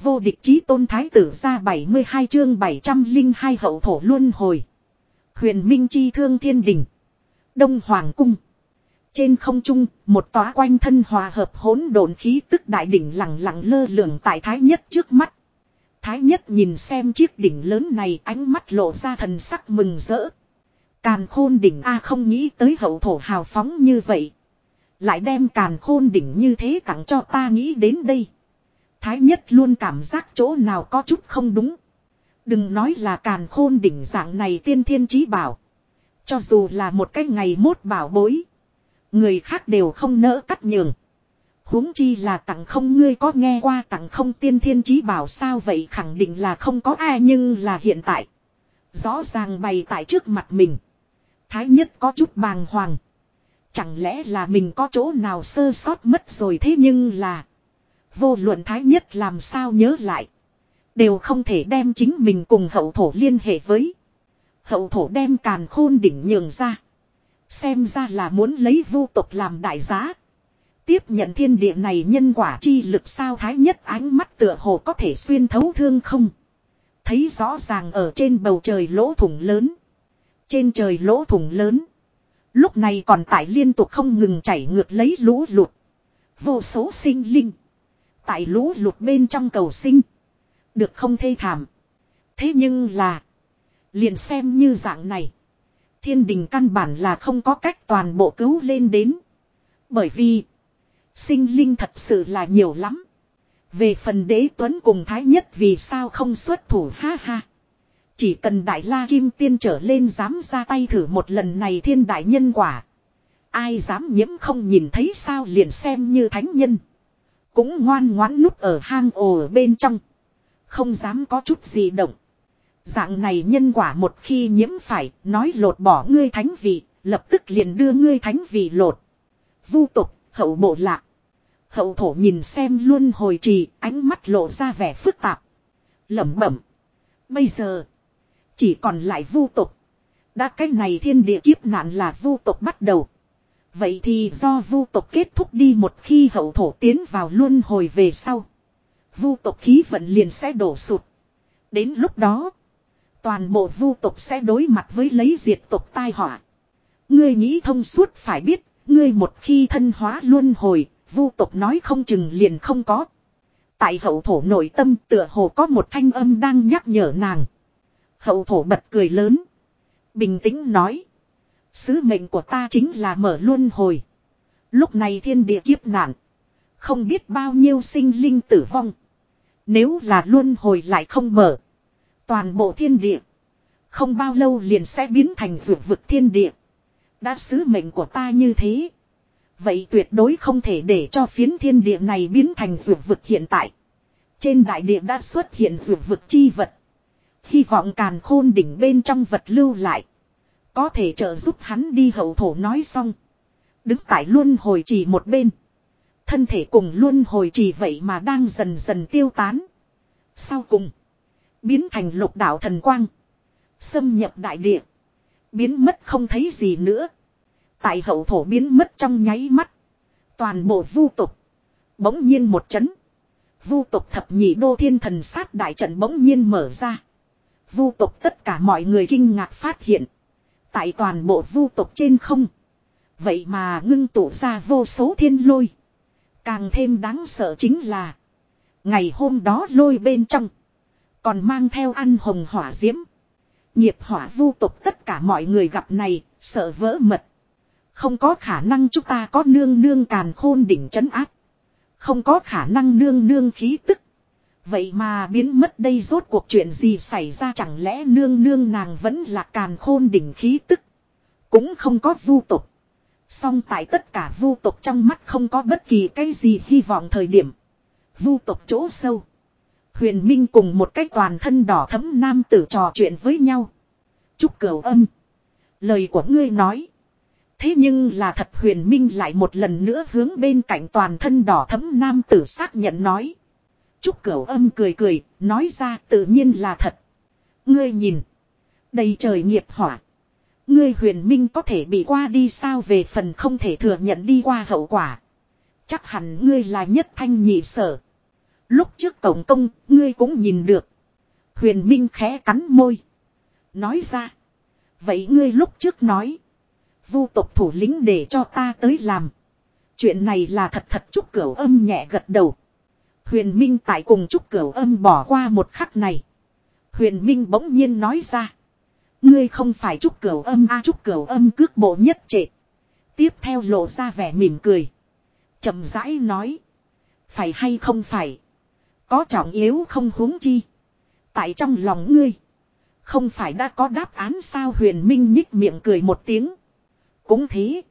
Vô địch chí tôn thái tử ra 72 chương 702 hậu thổ luân hồi. Huyền Minh chi thương thiên đỉnh. Đông Hoàng cung. Trên không trung, một tòa quanh thân hòa hợp hỗn độn khí tức đại đỉnh lặng lặng lơ lửng tại thái nhất trước mắt. Thái nhất nhìn xem chiếc đỉnh lớn này ánh mắt lộ ra thần sắc mừng rỡ. Càn khôn đỉnh A không nghĩ tới hậu thổ hào phóng như vậy. Lại đem càn khôn đỉnh như thế tặng cho ta nghĩ đến đây. Thái nhất luôn cảm giác chỗ nào có chút không đúng. Đừng nói là càn khôn đỉnh dạng này tiên thiên trí bảo. Cho dù là một cái ngày mốt bảo bối. Người khác đều không nỡ cắt nhường. huống chi là tặng không ngươi có nghe qua tặng không tiên thiên trí bảo sao vậy khẳng định là không có ai nhưng là hiện tại. Rõ ràng bày tại trước mặt mình. Thái nhất có chút bàng hoàng. Chẳng lẽ là mình có chỗ nào sơ sót mất rồi thế nhưng là. Vô luận thái nhất làm sao nhớ lại. Đều không thể đem chính mình cùng hậu thổ liên hệ với. Hậu thổ đem càn khôn đỉnh nhường ra. Xem ra là muốn lấy vu tộc làm đại giá. Tiếp nhận thiên địa này nhân quả chi lực sao thái nhất ánh mắt tựa hồ có thể xuyên thấu thương không. Thấy rõ ràng ở trên bầu trời lỗ thủng lớn. Trên trời lỗ thủng lớn. Lúc này còn tại liên tục không ngừng chảy ngược lấy lũ lụt. Vô số sinh linh. Tại lũ lụt bên trong cầu sinh. Được không thê thảm. Thế nhưng là. Liền xem như dạng này. Thiên đình căn bản là không có cách toàn bộ cứu lên đến. Bởi vì. Sinh linh thật sự là nhiều lắm. Về phần đế tuấn cùng thái nhất vì sao không xuất thủ, ha ha. Chỉ cần đại la kim tiên trở lên dám ra tay thử một lần này thiên đại nhân quả. Ai dám nhiễm không nhìn thấy sao liền xem như thánh nhân. Cũng ngoan ngoãn núp ở hang ổ bên trong. Không dám có chút gì động. Dạng này nhân quả một khi nhiễm phải, nói lột bỏ ngươi thánh vị, lập tức liền đưa ngươi thánh vị lột. Vu tục, hậu bộ lạc. Hậu thổ nhìn xem luôn hồi trì, ánh mắt lộ ra vẻ phức tạp. lẩm bẩm. Bây giờ, chỉ còn lại vu tục. Đã cách này thiên địa kiếp nạn là vu tục bắt đầu. Vậy thì do vu tộc kết thúc đi một khi hậu thổ tiến vào luân hồi về sau. Vu tộc khí vận liền sẽ đổ sụt. Đến lúc đó, toàn bộ vu tộc sẽ đối mặt với lấy diệt tộc tai họa. Ngươi nghĩ thông suốt phải biết, ngươi một khi thân hóa luân hồi, vu tộc nói không chừng liền không có. Tại hậu thổ nội tâm tựa hồ có một thanh âm đang nhắc nhở nàng. Hậu thổ bật cười lớn. Bình tĩnh nói. Sứ mệnh của ta chính là mở luân hồi. Lúc này thiên địa kiếp nạn. Không biết bao nhiêu sinh linh tử vong. Nếu là luân hồi lại không mở. Toàn bộ thiên địa. Không bao lâu liền sẽ biến thành ruột vực thiên địa. Đã sứ mệnh của ta như thế. Vậy tuyệt đối không thể để cho phiến thiên địa này biến thành ruột vực hiện tại. Trên đại địa đã xuất hiện ruột vực chi vật. Hy vọng càn khôn đỉnh bên trong vật lưu lại. Có thể trợ giúp hắn đi hậu thổ nói xong. Đứng tại luân hồi trì một bên. Thân thể cùng luân hồi trì vậy mà đang dần dần tiêu tán. Sau cùng. Biến thành lục đạo thần quang. Xâm nhập đại địa. Biến mất không thấy gì nữa. Tại hậu thổ biến mất trong nháy mắt. Toàn bộ vu tục. Bỗng nhiên một chấn. Vu tục thập nhị đô thiên thần sát đại trận bỗng nhiên mở ra. Vu tục tất cả mọi người kinh ngạc phát hiện. Tại toàn bộ vu tộc trên không. Vậy mà ngưng tụ ra vô số thiên lôi. Càng thêm đáng sợ chính là. Ngày hôm đó lôi bên trong. Còn mang theo ăn hồng hỏa diễm. Nghiệp hỏa vu tộc tất cả mọi người gặp này, sợ vỡ mật. Không có khả năng chúng ta có nương nương càn khôn đỉnh chấn áp. Không có khả năng nương nương khí tức. Vậy mà biến mất đây rốt cuộc chuyện gì xảy ra chẳng lẽ nương nương nàng vẫn là càn khôn đỉnh khí tức. Cũng không có vu tục. Song tại tất cả vu tục trong mắt không có bất kỳ cái gì hy vọng thời điểm. Vu tục chỗ sâu. Huyền Minh cùng một cái toàn thân đỏ thấm nam tử trò chuyện với nhau. Chúc cửu âm. Lời của ngươi nói. Thế nhưng là thật huyền minh lại một lần nữa hướng bên cạnh toàn thân đỏ thấm nam tử xác nhận nói. Trúc Cửu âm cười cười, nói ra tự nhiên là thật. Ngươi nhìn. Đầy trời nghiệp hỏa. Ngươi huyền minh có thể bị qua đi sao về phần không thể thừa nhận đi qua hậu quả. Chắc hẳn ngươi là nhất thanh nhị sở. Lúc trước cổng công, ngươi cũng nhìn được. Huyền Minh khẽ cắn môi. Nói ra. Vậy ngươi lúc trước nói. Vu tộc thủ lĩnh để cho ta tới làm. Chuyện này là thật thật chúc Cửu âm nhẹ gật đầu. Huyền Minh tại cùng Trúc Cửu âm bỏ qua một khắc này. Huyền Minh bỗng nhiên nói ra. Ngươi không phải Trúc Cửu âm a, Trúc Cửu âm cước bộ nhất trệ. Tiếp theo lộ ra vẻ mỉm cười. chậm rãi nói. Phải hay không phải. Có trọng yếu không huống chi. Tại trong lòng ngươi. Không phải đã có đáp án sao huyền minh nhích miệng cười một tiếng. Cũng thế.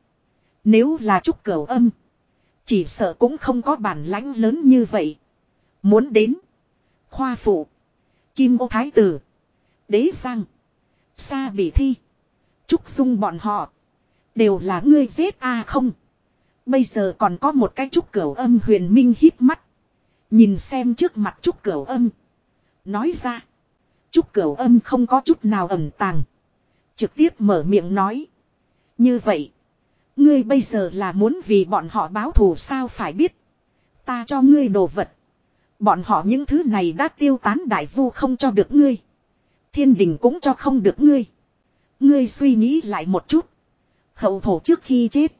Nếu là trúc cửu âm. Chỉ sợ cũng không có bản lãnh lớn như vậy. Muốn đến. Khoa phụ. Kim ô thái tử. Đế sang. Sa bị thi. Trúc dung bọn họ. Đều là ngươi giết a không. Bây giờ còn có một cái trúc cửu âm huyền minh hít mắt. Nhìn xem trước mặt trúc cửu âm. Nói ra. Trúc cửu âm không có chút nào ẩn tàng. Trực tiếp mở miệng nói. Như vậy. Ngươi bây giờ là muốn vì bọn họ báo thù sao phải biết. Ta cho ngươi đồ vật. Bọn họ những thứ này đã tiêu tán đại vu không cho được ngươi. Thiên đình cũng cho không được ngươi. Ngươi suy nghĩ lại một chút. Hậu thổ trước khi chết.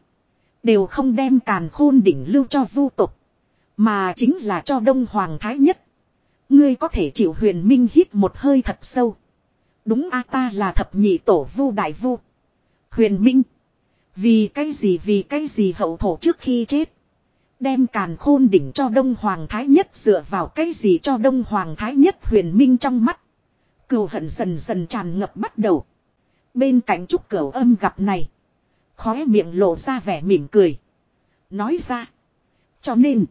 Đều không đem càn khôn đỉnh lưu cho vu tục. Mà chính là cho đông hoàng thái nhất. Ngươi có thể chịu huyền minh hít một hơi thật sâu. Đúng a, ta là thập nhị tổ vu đại vu. Huyền minh. Vì cái gì, vì cái gì hậu thổ trước khi chết. Đem càn khôn đỉnh cho đông hoàng thái nhất dựa vào cái gì cho đông hoàng thái nhất huyền minh trong mắt. Cừu hận dần dần tràn ngập bắt đầu. Bên cạnh trúc cửu âm gặp này. Khóe miệng lộ ra vẻ mỉm cười. Nói ra. Cho nên.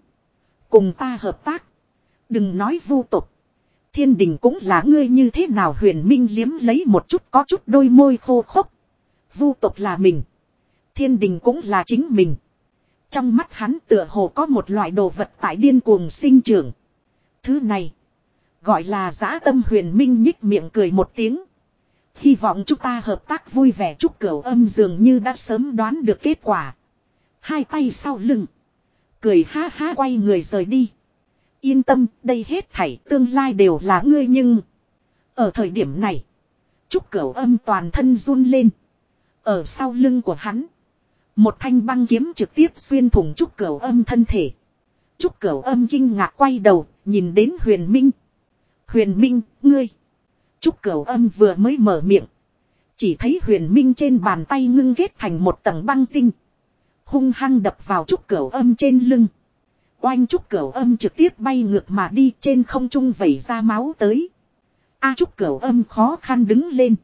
Cùng ta hợp tác. Đừng nói vu tục. Thiên đình cũng là ngươi như thế nào huyền minh liếm lấy một chút có chút đôi môi khô khốc. Vu tục là mình. Thiên đình cũng là chính mình. Trong mắt hắn tựa hồ có một loại đồ vật tại điên cuồng sinh trưởng. Thứ này. Gọi là giã tâm huyền minh nhích miệng cười một tiếng. Hy vọng chúng ta hợp tác vui vẻ chúc cửu âm dường như đã sớm đoán được kết quả. Hai tay sau lưng. Cười ha ha quay người rời đi. Yên tâm, đây hết thảy tương lai đều là ngươi nhưng. Ở thời điểm này. Trúc cửu âm toàn thân run lên. Ở sau lưng của hắn. Một thanh băng kiếm trực tiếp xuyên thủng trúc cửu âm thân thể. Trúc cửu âm kinh ngạc quay đầu, nhìn đến huyền minh. Huyền minh, ngươi. Trúc cửu âm vừa mới mở miệng. Chỉ thấy huyền minh trên bàn tay ngưng ghét thành một tầng băng tinh. Hung hăng đập vào trúc cửu âm trên lưng. Oanh trúc cửu âm trực tiếp bay ngược mà đi trên không trung vẩy ra máu tới. A trúc cửu âm khó khăn đứng lên.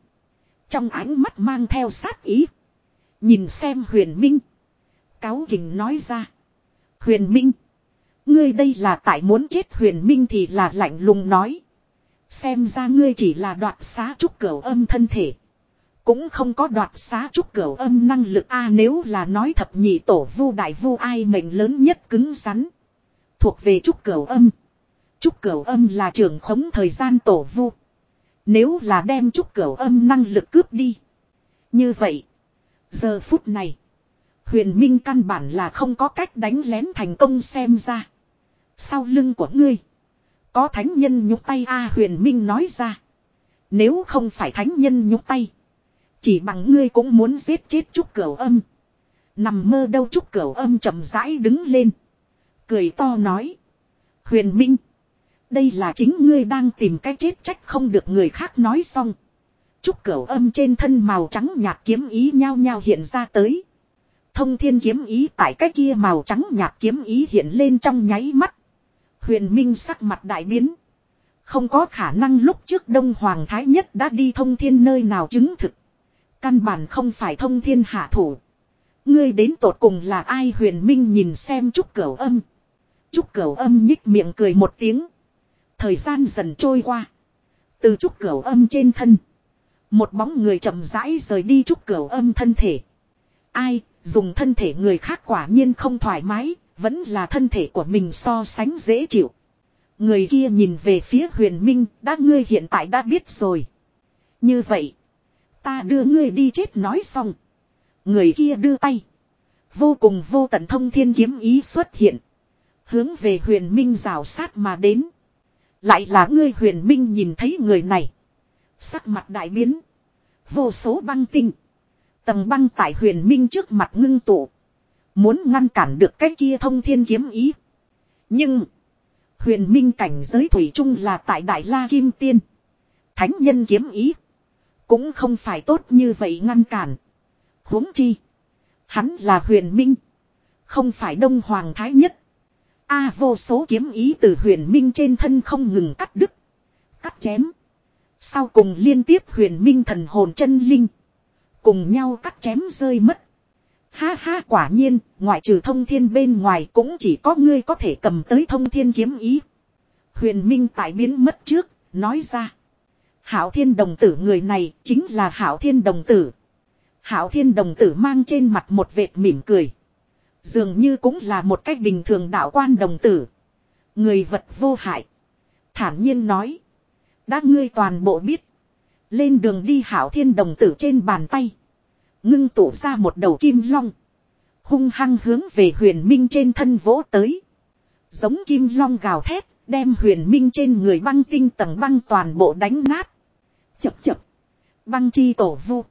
Trong ánh mắt mang theo sát ý. Nhìn xem huyền minh. Cáo kình nói ra. Huyền minh. Ngươi đây là tại muốn chết huyền minh thì là lạnh lùng nói. Xem ra ngươi chỉ là đoạt xá trúc cửu âm thân thể. Cũng không có đoạt xá trúc cửu âm năng lực a à, nếu là nói thập nhị tổ vu đại vu ai mệnh lớn nhất cứng rắn. Thuộc về trúc cửu âm. Trúc cửu âm là trưởng khống thời gian tổ vu. Nếu là đem trúc cửu âm năng lực cướp đi. Như vậy. Giờ phút này. Huyền Minh căn bản là không có cách đánh lén thành công xem ra. Sau lưng của ngươi. Có thánh nhân nhúc tay A, huyền Minh nói ra. Nếu không phải thánh nhân nhúc tay. Chỉ bằng ngươi cũng muốn giết chết trúc cửu âm. Nằm mơ đâu trúc cửu âm chậm rãi đứng lên. Cười to nói. Huyền Minh. Đây là chính ngươi đang tìm cái chết trách không được người khác nói xong. Trúc cửu âm trên thân màu trắng nhạt kiếm ý nhao nhao hiện ra tới. Thông thiên kiếm ý tại cái kia màu trắng nhạt kiếm ý hiện lên trong nháy mắt. Huyền Minh sắc mặt đại biến. Không có khả năng lúc trước Đông Hoàng Thái Nhất đã đi thông thiên nơi nào chứng thực. Căn bản không phải thông thiên hạ thủ. Ngươi đến tột cùng là ai huyền minh nhìn xem Trúc Cửu âm. Trúc Cửu âm nhích miệng cười một tiếng. Thời gian dần trôi qua. Từ Trúc Cửu âm trên thân. Một bóng người chậm rãi rời đi Trúc Cửu âm thân thể. Ai, dùng thân thể người khác quả nhiên không thoải mái, vẫn là thân thể của mình so sánh dễ chịu. Người kia nhìn về phía huyền minh, đã ngươi hiện tại đã biết rồi. Như vậy, ta đưa ngươi đi chết nói xong. Người kia đưa tay. Vô cùng vô tận thông thiên kiếm ý xuất hiện. Hướng về huyền minh rào sát mà đến. Lại là ngươi huyền minh nhìn thấy người này. Sắc mặt đại biến. Vô số băng tinh. Tầng băng tại huyền minh trước mặt ngưng tụ. Muốn ngăn cản được cái kia thông thiên kiếm ý. Nhưng. Huyền minh cảnh giới thủy chung là tại Đại La Kim Tiên. Thánh nhân kiếm ý. Cũng không phải tốt như vậy ngăn cản. huống chi. Hắn là huyền minh. Không phải đông hoàng thái nhất. A, vô số kiếm ý từ huyền minh trên thân không ngừng cắt đứt. Cắt chém. Sau cùng liên tiếp huyền minh thần hồn chân linh. Cùng nhau cắt chém rơi mất. Ha ha quả nhiên, ngoại trừ thông thiên bên ngoài cũng chỉ có ngươi có thể cầm tới thông thiên kiếm ý. Huyền minh tại biến mất trước, nói ra. Hảo thiên đồng tử người này chính là hảo thiên đồng tử. Hảo thiên đồng tử mang trên mặt một vệt mỉm cười. Dường như cũng là một cách bình thường đạo quan đồng tử. Người vật vô hại. Thản nhiên nói. Đã ngươi toàn bộ biết. Lên đường đi hảo thiên đồng tử trên bàn tay. Ngưng tụ ra một đầu kim long. Hung hăng hướng về huyền minh trên thân vỗ tới. Giống kim long gào thét. Đem huyền minh trên người băng tinh tầng băng toàn bộ đánh nát. Chập chập. Băng chi tổ vu.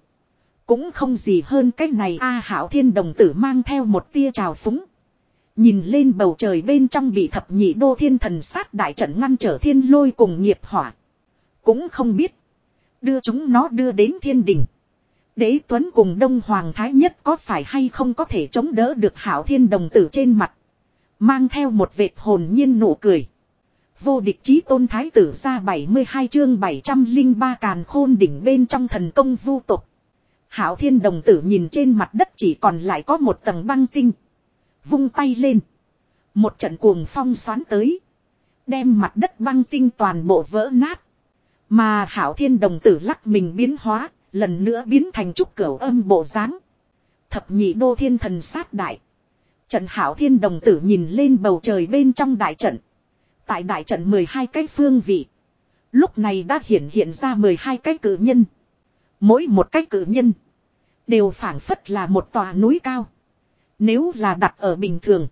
Cũng không gì hơn cách này a hảo thiên đồng tử mang theo một tia trào phúng. Nhìn lên bầu trời bên trong bị thập nhị đô thiên thần sát đại trận ngăn trở thiên lôi cùng nghiệp hỏa. Cũng không biết. Đưa chúng nó đưa đến thiên đình. Đế Tuấn cùng Đông Hoàng Thái Nhất có phải hay không có thể chống đỡ được hảo thiên đồng tử trên mặt. Mang theo một vệt hồn nhiên nụ cười. Vô địch chí tôn thái tử ra 72 chương 703 càn khôn đỉnh bên trong thần công vu tục. Hảo thiên đồng tử nhìn trên mặt đất chỉ còn lại có một tầng băng tinh. Vung tay lên. Một trận cuồng phong xoán tới. Đem mặt đất băng tinh toàn bộ vỡ nát. Mà hảo thiên đồng tử lắc mình biến hóa. Lần nữa biến thành trúc cửu âm bộ dáng Thập nhị đô thiên thần sát đại. Trận hảo thiên đồng tử nhìn lên bầu trời bên trong đại trận. Tại đại trận 12 cái phương vị. Lúc này đã hiện hiện ra 12 cái cử nhân. Mỗi một cái cử nhân. Đều phản phất là một tòa núi cao. Nếu là đặt ở bình thường.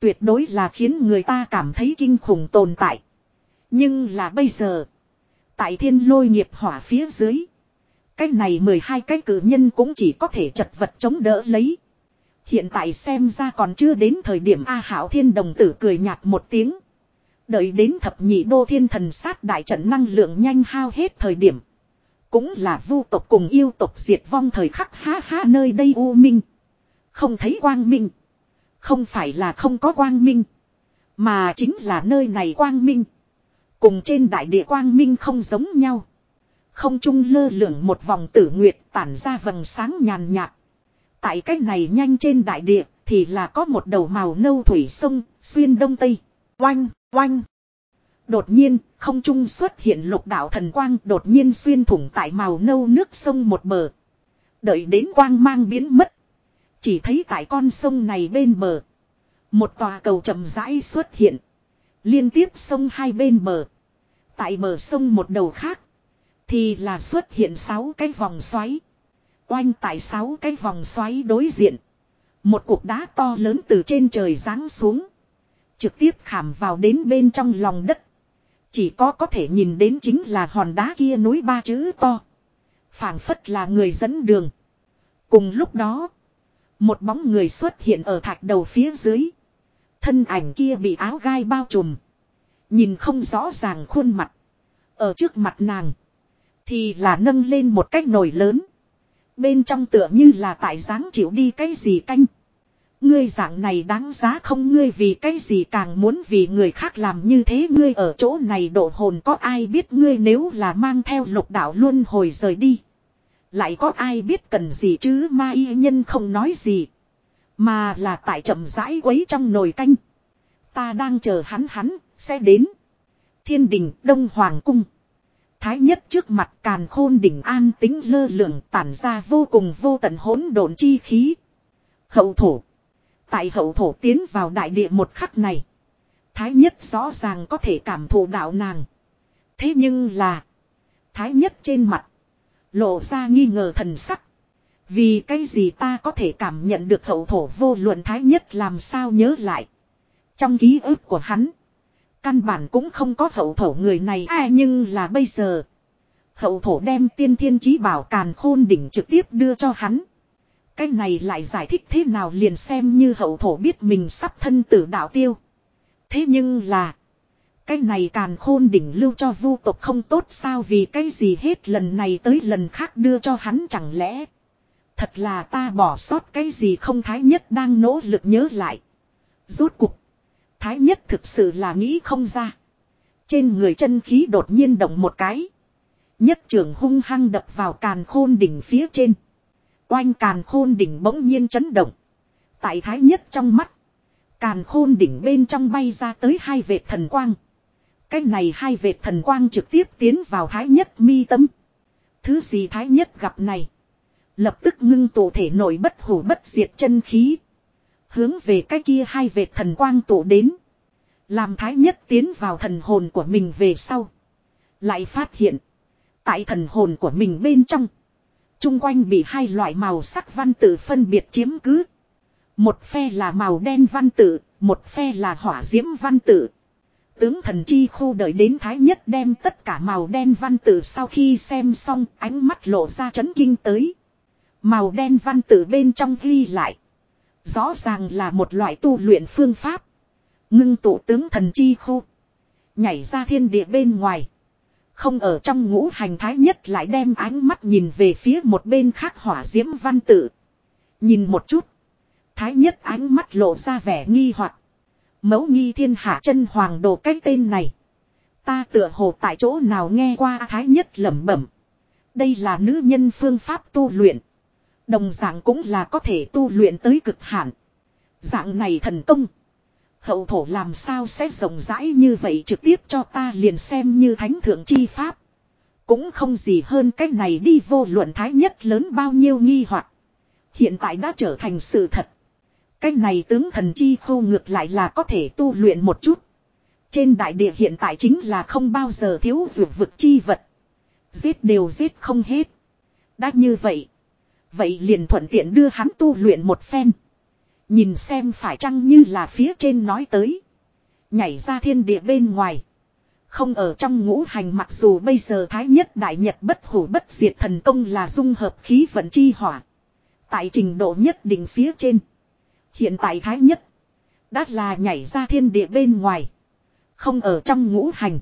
Tuyệt đối là khiến người ta cảm thấy kinh khủng tồn tại. Nhưng là bây giờ. Tại thiên lôi nghiệp hỏa phía dưới. Cái này 12 cái cử nhân cũng chỉ có thể chật vật chống đỡ lấy. Hiện tại xem ra còn chưa đến thời điểm A Hảo Thiên Đồng Tử cười nhạt một tiếng. Đợi đến thập nhị đô thiên thần sát đại trận năng lượng nhanh hao hết thời điểm. Cũng là vu tộc cùng yêu tộc diệt vong thời khắc ha ha nơi đây u minh. Không thấy quang minh. Không phải là không có quang minh. Mà chính là nơi này quang minh. Cùng trên đại địa quang minh không giống nhau. Không trung lơ lửng một vòng tử nguyệt tản ra vầng sáng nhàn nhạt. Tại cách này nhanh trên đại địa thì là có một đầu màu nâu thủy sông xuyên đông tây. Oanh, oanh. Đột nhiên, không trung xuất hiện lục đạo thần quang đột nhiên xuyên thủng tại màu nâu nước sông một bờ. Đợi đến quang mang biến mất. Chỉ thấy tại con sông này bên bờ. Một tòa cầu chậm rãi xuất hiện. Liên tiếp sông hai bên bờ. Tại bờ sông một đầu khác. Thì là xuất hiện sáu cái vòng xoáy. Oanh tại sáu cái vòng xoáy đối diện. Một cục đá to lớn từ trên trời giáng xuống. Trực tiếp khảm vào đến bên trong lòng đất. Chỉ có có thể nhìn đến chính là hòn đá kia núi ba chữ to. phảng phất là người dẫn đường. Cùng lúc đó. Một bóng người xuất hiện ở thạch đầu phía dưới. Thân ảnh kia bị áo gai bao trùm. Nhìn không rõ ràng khuôn mặt. Ở trước mặt nàng. Thì là nâng lên một cách nổi lớn. Bên trong tựa như là tại dáng chịu đi cái gì canh. Ngươi dạng này đáng giá không ngươi vì cái gì càng muốn vì người khác làm như thế ngươi ở chỗ này độ hồn có ai biết ngươi nếu là mang theo lục đạo luôn hồi rời đi. Lại có ai biết cần gì chứ ma y nhân không nói gì. Mà là tại chậm rãi quấy trong nồi canh. Ta đang chờ hắn hắn, sẽ đến. Thiên đình, Đông Hoàng Cung. Thái nhất trước mặt càn khôn đỉnh an tính lơ lửng tản ra vô cùng vô tận hỗn độn chi khí. Hậu thổ. Tại hậu thổ tiến vào đại địa một khắc này. Thái nhất rõ ràng có thể cảm thụ đạo nàng. Thế nhưng là. Thái nhất trên mặt. Lộ ra nghi ngờ thần sắc. Vì cái gì ta có thể cảm nhận được hậu thổ vô luận thái nhất làm sao nhớ lại. Trong ký ức của hắn. Căn bản cũng không có hậu thổ người này à nhưng là bây giờ. Hậu thổ đem tiên thiên chí bảo càn khôn đỉnh trực tiếp đưa cho hắn. Cái này lại giải thích thế nào liền xem như hậu thổ biết mình sắp thân tử đạo tiêu. Thế nhưng là. Cái này càn khôn đỉnh lưu cho vu tộc không tốt sao vì cái gì hết lần này tới lần khác đưa cho hắn chẳng lẽ. Thật là ta bỏ sót cái gì không thái nhất đang nỗ lực nhớ lại. Rốt cuộc, Thái nhất thực sự là nghĩ không ra. Trên người chân khí đột nhiên động một cái. Nhất trường hung hăng đập vào càn khôn đỉnh phía trên. Oanh càn khôn đỉnh bỗng nhiên chấn động. Tại thái nhất trong mắt. Càn khôn đỉnh bên trong bay ra tới hai vệt thần quang. Cái này hai vệt thần quang trực tiếp tiến vào thái nhất mi tâm. Thứ gì thái nhất gặp này. Lập tức ngưng tụ thể nổi bất hủ bất diệt chân khí. Hướng về cái kia hai vệt thần quang tụ đến. Làm thái nhất tiến vào thần hồn của mình về sau. Lại phát hiện. Tại thần hồn của mình bên trong. Trung quanh bị hai loại màu sắc văn tự phân biệt chiếm cứ. Một phe là màu đen văn tự, một phe là hỏa diễm văn tự. Tướng thần chi khu đợi đến thái nhất đem tất cả màu đen văn tự sau khi xem xong ánh mắt lộ ra chấn kinh tới. Màu đen văn tự bên trong ghi lại. Rõ ràng là một loại tu luyện phương pháp. Ngưng tụ tướng thần chi khu. Nhảy ra thiên địa bên ngoài. Không ở trong ngũ hành thái nhất lại đem ánh mắt nhìn về phía một bên khác hỏa diễm văn tự. Nhìn một chút. Thái nhất ánh mắt lộ ra vẻ nghi hoặc Mẫu nghi thiên hạ chân hoàng đồ cái tên này. Ta tựa hồ tại chỗ nào nghe qua thái nhất lẩm bẩm. Đây là nữ nhân phương pháp tu luyện. Đồng dạng cũng là có thể tu luyện tới cực hạn. Dạng này thần công. Hậu thổ làm sao sẽ rộng rãi như vậy trực tiếp cho ta liền xem như thánh thượng chi pháp. Cũng không gì hơn cách này đi vô luận thái nhất lớn bao nhiêu nghi hoặc Hiện tại đã trở thành sự thật. Cách này tướng thần chi khô ngược lại là có thể tu luyện một chút. Trên đại địa hiện tại chính là không bao giờ thiếu dược vực chi vật. Giết đều giết không hết. Đã như vậy. Vậy liền thuận tiện đưa hắn tu luyện một phen. Nhìn xem phải chăng như là phía trên nói tới. Nhảy ra thiên địa bên ngoài. Không ở trong ngũ hành mặc dù bây giờ thái nhất đại nhật bất hủ bất diệt thần công là dung hợp khí vận chi hỏa. Tại trình độ nhất định phía trên. Hiện tại thái nhất. Đã là nhảy ra thiên địa bên ngoài. Không ở trong ngũ hành.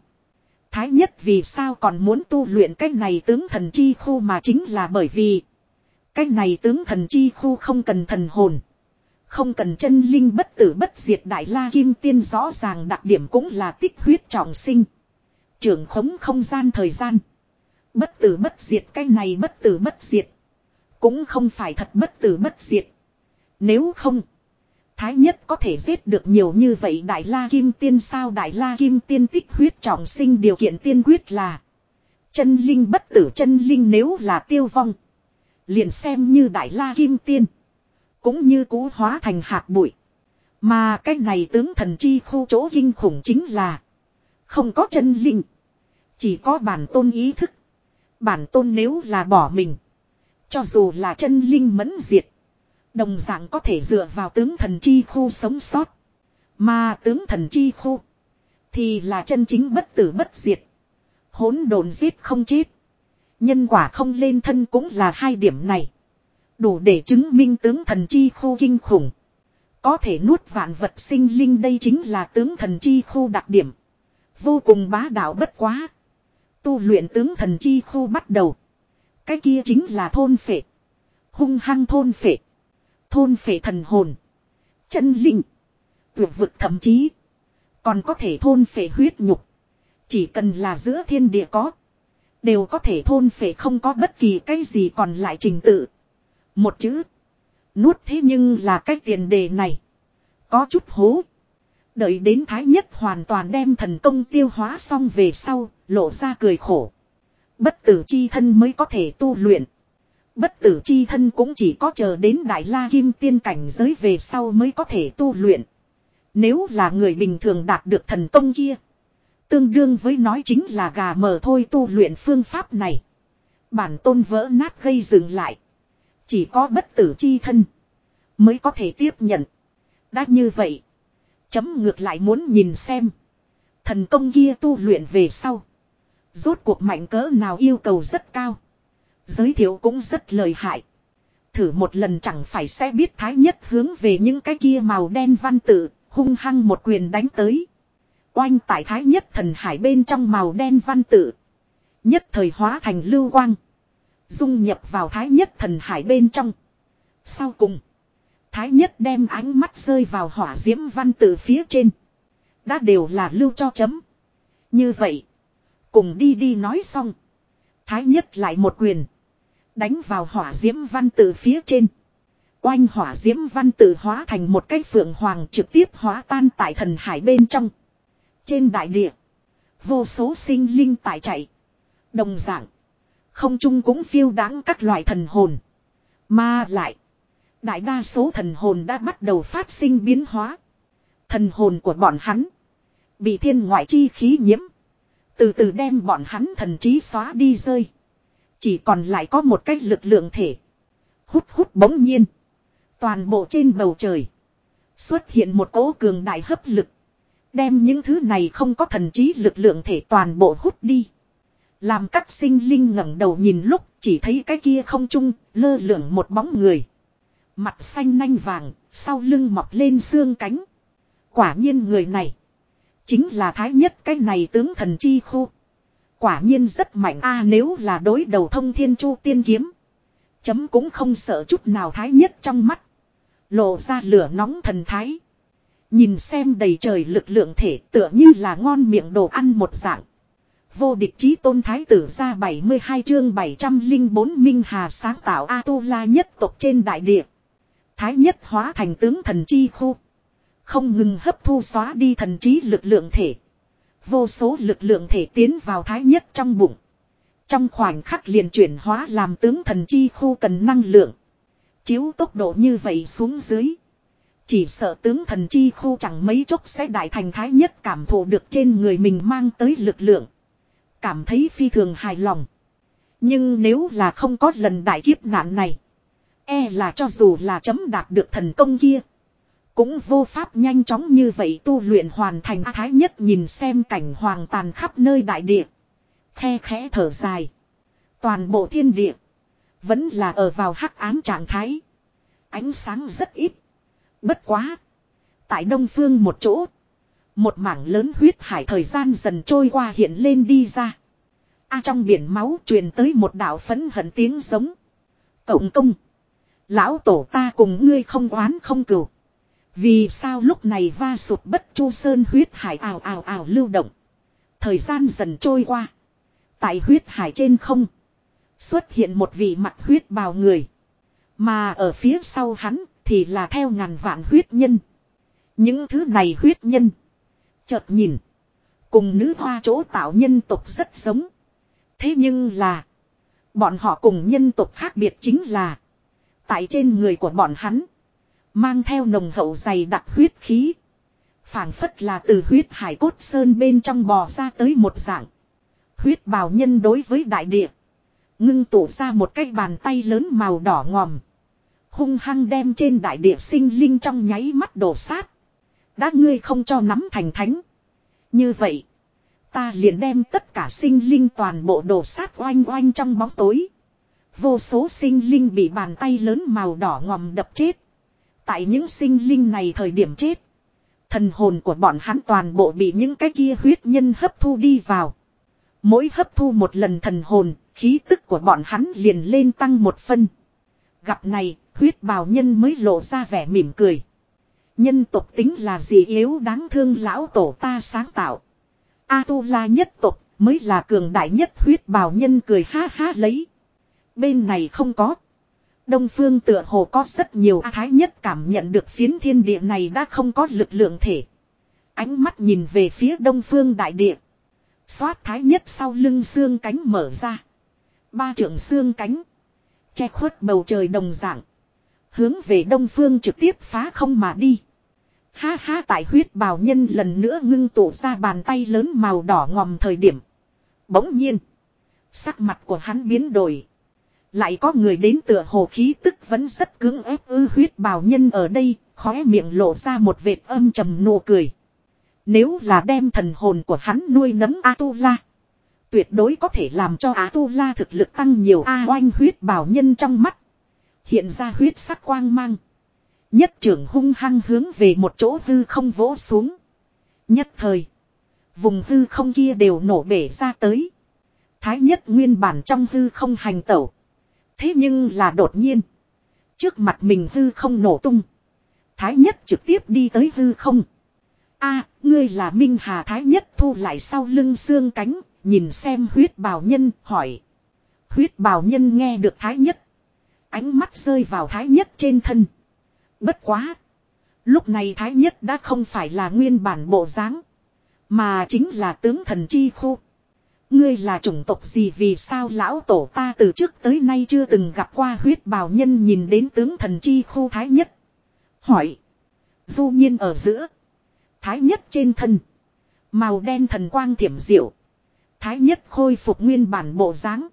Thái nhất vì sao còn muốn tu luyện cách này tướng thần chi khu mà chính là bởi vì. Cách này tướng thần chi khu không cần thần hồn. Không cần chân linh bất tử bất diệt đại la kim tiên rõ ràng đặc điểm cũng là tích huyết trọng sinh. Trưởng khống không gian thời gian. Bất tử bất diệt, cái này bất tử bất diệt. Cũng không phải thật bất tử bất diệt. Nếu không. Thái nhất có thể giết được nhiều như vậy Đại La Kim Tiên sao Đại La Kim Tiên tích huyết trọng sinh điều kiện tiên quyết là Chân linh bất tử, chân linh nếu là tiêu vong Liền xem như Đại La Kim Tiên, Cũng như cũ hóa thành hạt bụi Mà cái này tướng thần chi khu chỗ kinh khủng chính là, Không có chân linh, Chỉ có bản tôn ý thức Bản tôn nếu là bỏ mình, Cho dù là chân linh mẫn diệt, Đồng dạng có thể dựa vào tướng thần chi khu sống sót. Mà tướng thần chi khu. Thì là chân chính bất tử bất diệt. Hỗn độn giết không chết. Nhân quả không lên thân cũng là hai điểm này. Đủ để chứng minh tướng thần chi khu kinh khủng. Có thể nuốt vạn vật sinh linh đây chính là tướng thần chi khu đặc điểm. Vô cùng bá đạo bất quá. Tu luyện tướng thần chi khu bắt đầu. Cái kia chính là thôn phệ. Hung hăng thôn phệ. Thôn phệ thần hồn. Chân linh. Tuyệt vực thậm chí. Còn có thể thôn phệ huyết nhục. Chỉ cần là giữa thiên địa có. Đều có thể thôn phệ không có bất kỳ cái gì còn lại trình tự. Một chữ. Nuốt thế nhưng là cái tiền đề này. Có chút hố. Đợi đến thái nhất hoàn toàn đem thần công tiêu hóa xong về sau, lộ ra cười khổ. Bất tử chi thân mới có thể tu luyện. Bất tử chi thân cũng chỉ có chờ đến đại la kim tiên cảnh giới về sau mới có thể tu luyện. Nếu là người bình thường đạt được thần công kia. Tương đương với nói chính là gà mờ thôi tu luyện phương pháp này. Bản tôn vỡ nát gây dừng lại. Chỉ có bất tử chi thân. Mới có thể tiếp nhận. Đã như vậy. Chấm ngược lại muốn nhìn xem. Thần công kia tu luyện về sau. Rốt cuộc mạnh cỡ nào yêu cầu rất cao. Giới thiệu cũng rất lời hại. Thử một lần chẳng phải sẽ biết thái nhất hướng về những cái kia màu đen văn tự, hung hăng một quyền đánh tới. Oanh tại thái nhất thần hải bên trong màu đen văn tự. Nhất thời hóa thành lưu quang. Dung nhập vào thái nhất thần hải bên trong. Sau cùng. Thái nhất đem ánh mắt rơi vào hỏa diễm văn tự phía trên. Đã đều là lưu cho chấm. Như vậy. Cùng đi đi nói xong. Thái nhất lại một quyền. Đánh vào hỏa diễm văn tự phía trên. Oanh hỏa diễm văn tự hóa thành một cái phượng hoàng trực tiếp hóa tan tại thần hải bên trong. Trên đại địa. Vô số sinh linh tại chạy. Đồng dạng. Không chung cũng phiêu đáng các loại thần hồn. Mà lại. Đại đa số thần hồn đã bắt đầu phát sinh biến hóa. Thần hồn của bọn hắn. Bị thiên ngoại chi khí nhiễm. Từ từ đem bọn hắn thần trí xóa đi rơi. Chỉ còn lại có một cái lực lượng thể. Hút hút bỗng nhiên. Toàn bộ trên bầu trời. Xuất hiện một cỗ cường đại hấp lực. Đem những thứ này không có thần trí lực lượng thể toàn bộ hút đi. Làm các sinh linh ngẩng đầu nhìn lúc chỉ thấy cái kia không chung lơ lửng một bóng người. Mặt xanh nanh vàng, sau lưng mọc lên xương cánh. Quả nhiên người này. Chính là thái nhất cái này tướng thần chi khu. Quả nhiên rất mạnh a nếu là đối đầu thông thiên chu tiên kiếm. Chấm cũng không sợ chút nào thái nhất trong mắt. Lộ ra lửa nóng thần thái. Nhìn xem đầy trời lực lượng thể tựa như là ngon miệng đồ ăn một dạng. Vô địch chí tôn thái tử ra 72 chương 704 Minh Hà sáng tạo A-tu-la nhất tộc trên đại địa. Thái nhất hóa thành tướng thần chi khu. Không ngừng hấp thu xóa đi thần trí lực lượng thể. Vô số lực lượng thể tiến vào thái nhất trong bụng. Trong khoảnh khắc liền chuyển hóa làm tướng thần chi khu cần năng lượng. Chiếu tốc độ như vậy xuống dưới. Chỉ sợ tướng thần chi khu chẳng mấy chốc sẽ đại thành thái nhất cảm thụ được trên người mình mang tới lực lượng. Cảm thấy phi thường hài lòng. Nhưng nếu là không có lần đại kiếp nạn này. E là cho dù là chấm đạt được thần công kia. Cũng vô pháp nhanh chóng như vậy tu luyện hoàn thành A Thái nhất nhìn xem cảnh hoàng tàn khắp nơi đại địa. Khe khẽ thở dài. Toàn bộ thiên địa. Vẫn là ở vào hắc ám trạng thái. Ánh sáng rất ít. Bất quá. Tại đông phương một chỗ. Một mảng lớn huyết hải thời gian dần trôi qua hiện lên đi ra. A trong biển máu truyền tới một đạo phấn hận tiếng giống. Cộng công. Lão tổ ta cùng ngươi không oán không cừu. Vì sao lúc này va sụt bất chu sơn huyết hải ào ào ào lưu động. Thời gian dần trôi qua. Tại huyết hải trên không. Xuất hiện một vị mặt huyết bào người. Mà ở phía sau hắn thì là theo ngàn vạn huyết nhân. Những thứ này huyết nhân. Chợt nhìn. Cùng nữ hoa chỗ tạo nhân tộc rất giống. Thế nhưng là. Bọn họ cùng nhân tộc khác biệt chính là. Tại trên người của bọn hắn. Mang theo nồng hậu dày đặc huyết khí. phảng phất là từ huyết hải cốt sơn bên trong bò ra tới một dạng. Huyết bào nhân đối với đại địa. Ngưng tụ ra một cái bàn tay lớn màu đỏ ngòm. Hung hăng đem trên đại địa sinh linh trong nháy mắt đổ sát. Đã ngươi không cho nắm thành thánh. Như vậy. Ta liền đem tất cả sinh linh toàn bộ đổ sát oanh oanh trong bóng tối. Vô số sinh linh bị bàn tay lớn màu đỏ ngòm đập chết. Tại những sinh linh này thời điểm chết. Thần hồn của bọn hắn toàn bộ bị những cái kia huyết nhân hấp thu đi vào. Mỗi hấp thu một lần thần hồn, khí tức của bọn hắn liền lên tăng một phân. Gặp này, huyết bào nhân mới lộ ra vẻ mỉm cười. Nhân tộc tính là gì yếu đáng thương lão tổ ta sáng tạo. A-tu-la nhất tộc mới là cường đại nhất huyết bào nhân cười ha ha lấy. Bên này không có. Đông phương tựa hồ có rất nhiều A thái nhất cảm nhận được phiến thiên địa này đã không có lực lượng thể. Ánh mắt nhìn về phía đông phương đại địa. Xoát thái nhất sau lưng xương cánh mở ra. Ba trưởng xương cánh. Che khuất bầu trời đồng dạng. Hướng về đông phương trực tiếp phá không mà đi. Ha ha tại huyết bào nhân lần nữa ngưng tụ ra bàn tay lớn màu đỏ ngòm thời điểm. Bỗng nhiên. Sắc mặt của hắn biến đổi. Lại có người đến tựa hồ khí tức vẫn rất cứng ép ư huyết bào nhân ở đây, Khóe miệng lộ ra một vệt âm trầm nụ cười. Nếu là đem thần hồn của hắn nuôi nấm A-tu-la. Tuyệt đối có thể làm cho A-tu-la thực lực tăng nhiều A oanh huyết bào nhân trong mắt. Hiện ra huyết sắc quang mang. Nhất trưởng hung hăng hướng về một chỗ hư không vỗ xuống. Nhất thời. Vùng hư không kia đều nổ bể ra tới. Thái nhất nguyên bản trong hư không hành tẩu. Thế nhưng là đột nhiên. Trước mặt mình hư không nổ tung. Thái nhất trực tiếp đi tới hư không. a, ngươi là Minh Hà Thái nhất thu lại sau lưng xương cánh. Nhìn xem huyết bào nhân, hỏi. Huyết bào nhân nghe được Thái nhất. Ánh mắt rơi vào Thái nhất trên thân. Bất quá. Lúc này Thái nhất đã không phải là nguyên bản bộ dáng, Mà chính là tướng thần chi khu. Ngươi là chủng tộc gì vì sao lão tổ ta từ trước tới nay chưa từng gặp qua huyết bào nhân nhìn đến tướng thần chi khu thái nhất. Hỏi. Du nhiên ở giữa. Thái nhất trên thân. Màu đen thần quang thiểm diệu. Thái nhất khôi phục nguyên bản bộ dáng.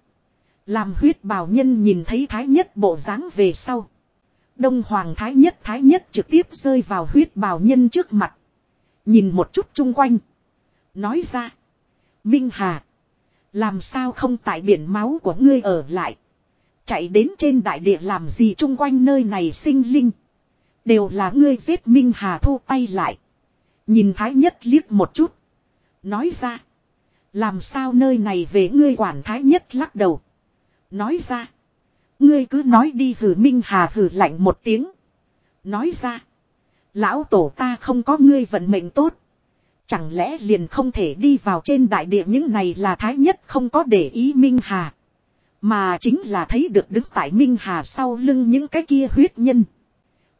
Làm huyết bào nhân nhìn thấy thái nhất bộ dáng về sau. Đông hoàng thái nhất thái nhất trực tiếp rơi vào huyết bào nhân trước mặt. Nhìn một chút chung quanh. Nói ra. Minh Hà. Làm sao không tại biển máu của ngươi ở lại. Chạy đến trên đại địa làm gì chung quanh nơi này sinh linh. Đều là ngươi giết Minh Hà thu tay lại. Nhìn Thái Nhất liếc một chút. Nói ra. Làm sao nơi này về ngươi quản Thái Nhất lắc đầu. Nói ra. Ngươi cứ nói đi hử Minh Hà hử lạnh một tiếng. Nói ra. Lão tổ ta không có ngươi vận mệnh tốt. Chẳng lẽ liền không thể đi vào trên đại địa những này là thái nhất không có để ý Minh Hà. Mà chính là thấy được đứng tại Minh Hà sau lưng những cái kia huyết nhân.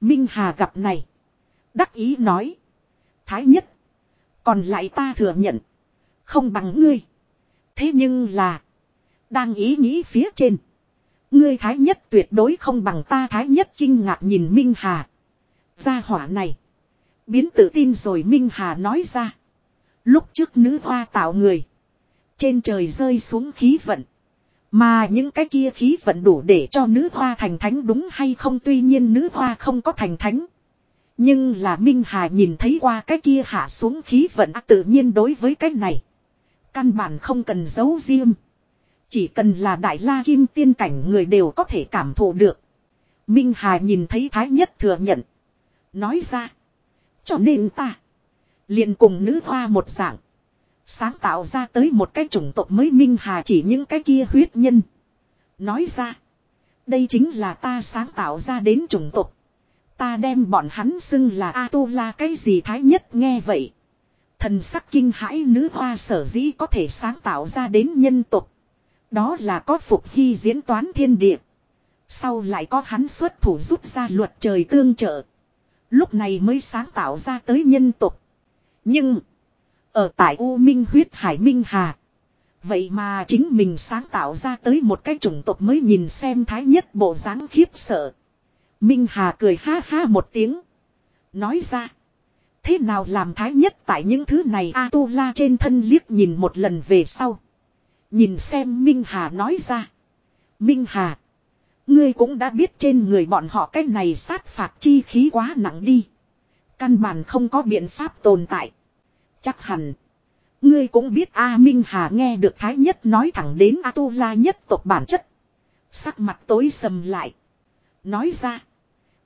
Minh Hà gặp này. Đắc ý nói. Thái nhất. Còn lại ta thừa nhận. Không bằng ngươi. Thế nhưng là. Đang ý nghĩ phía trên. Ngươi thái nhất tuyệt đối không bằng ta thái nhất kinh ngạc nhìn Minh Hà. Gia hỏa này. Biến tự tin rồi Minh Hà nói ra. Lúc trước nữ hoa tạo người. Trên trời rơi xuống khí vận. Mà những cái kia khí vận đủ để cho nữ hoa thành thánh đúng hay không tuy nhiên nữ hoa không có thành thánh. Nhưng là Minh Hà nhìn thấy qua cái kia hạ xuống khí vận, tự nhiên đối với cái này. Căn bản không cần giấu riêng. Chỉ cần là đại la kim tiên cảnh người đều có thể cảm thụ được. Minh Hà nhìn thấy Thái Nhất thừa nhận. Nói ra. Cho nên ta. liền cùng nữ hoa một dạng. Sáng tạo ra tới một cái chủng tộc mới Minh Hà chỉ những cái kia huyết nhân. Nói ra. Đây chính là ta sáng tạo ra đến chủng tộc. Ta đem bọn hắn xưng là A-tu-la cái gì thái nhất nghe vậy. Thần sắc kinh hãi nữ hoa sở dĩ có thể sáng tạo ra đến nhân tộc. Đó là có phục hy diễn toán thiên địa. Sau lại có hắn xuất thủ rút ra luật trời tương trợ. Lúc này mới sáng tạo ra tới nhân tục. Nhưng. Ở tại U Minh huyết hải Minh Hà. Vậy mà chính mình sáng tạo ra tới một cái chủng tộc mới nhìn xem thái nhất bộ dáng khiếp sợ. Minh Hà cười ha ha một tiếng. Nói ra. Thế nào làm thái nhất tại những thứ này A-tu-la trên thân liếc nhìn một lần về sau. Nhìn xem Minh Hà nói ra. Minh Hà. Ngươi cũng đã biết trên người bọn họ cái này sát phạt chi khí quá nặng đi. Căn bản không có biện pháp tồn tại. Chắc hẳn. Ngươi cũng biết A Minh Hà nghe được Thái Nhất nói thẳng đến A Tu La nhất tộc bản chất. Sắc mặt tối sầm lại. Nói ra.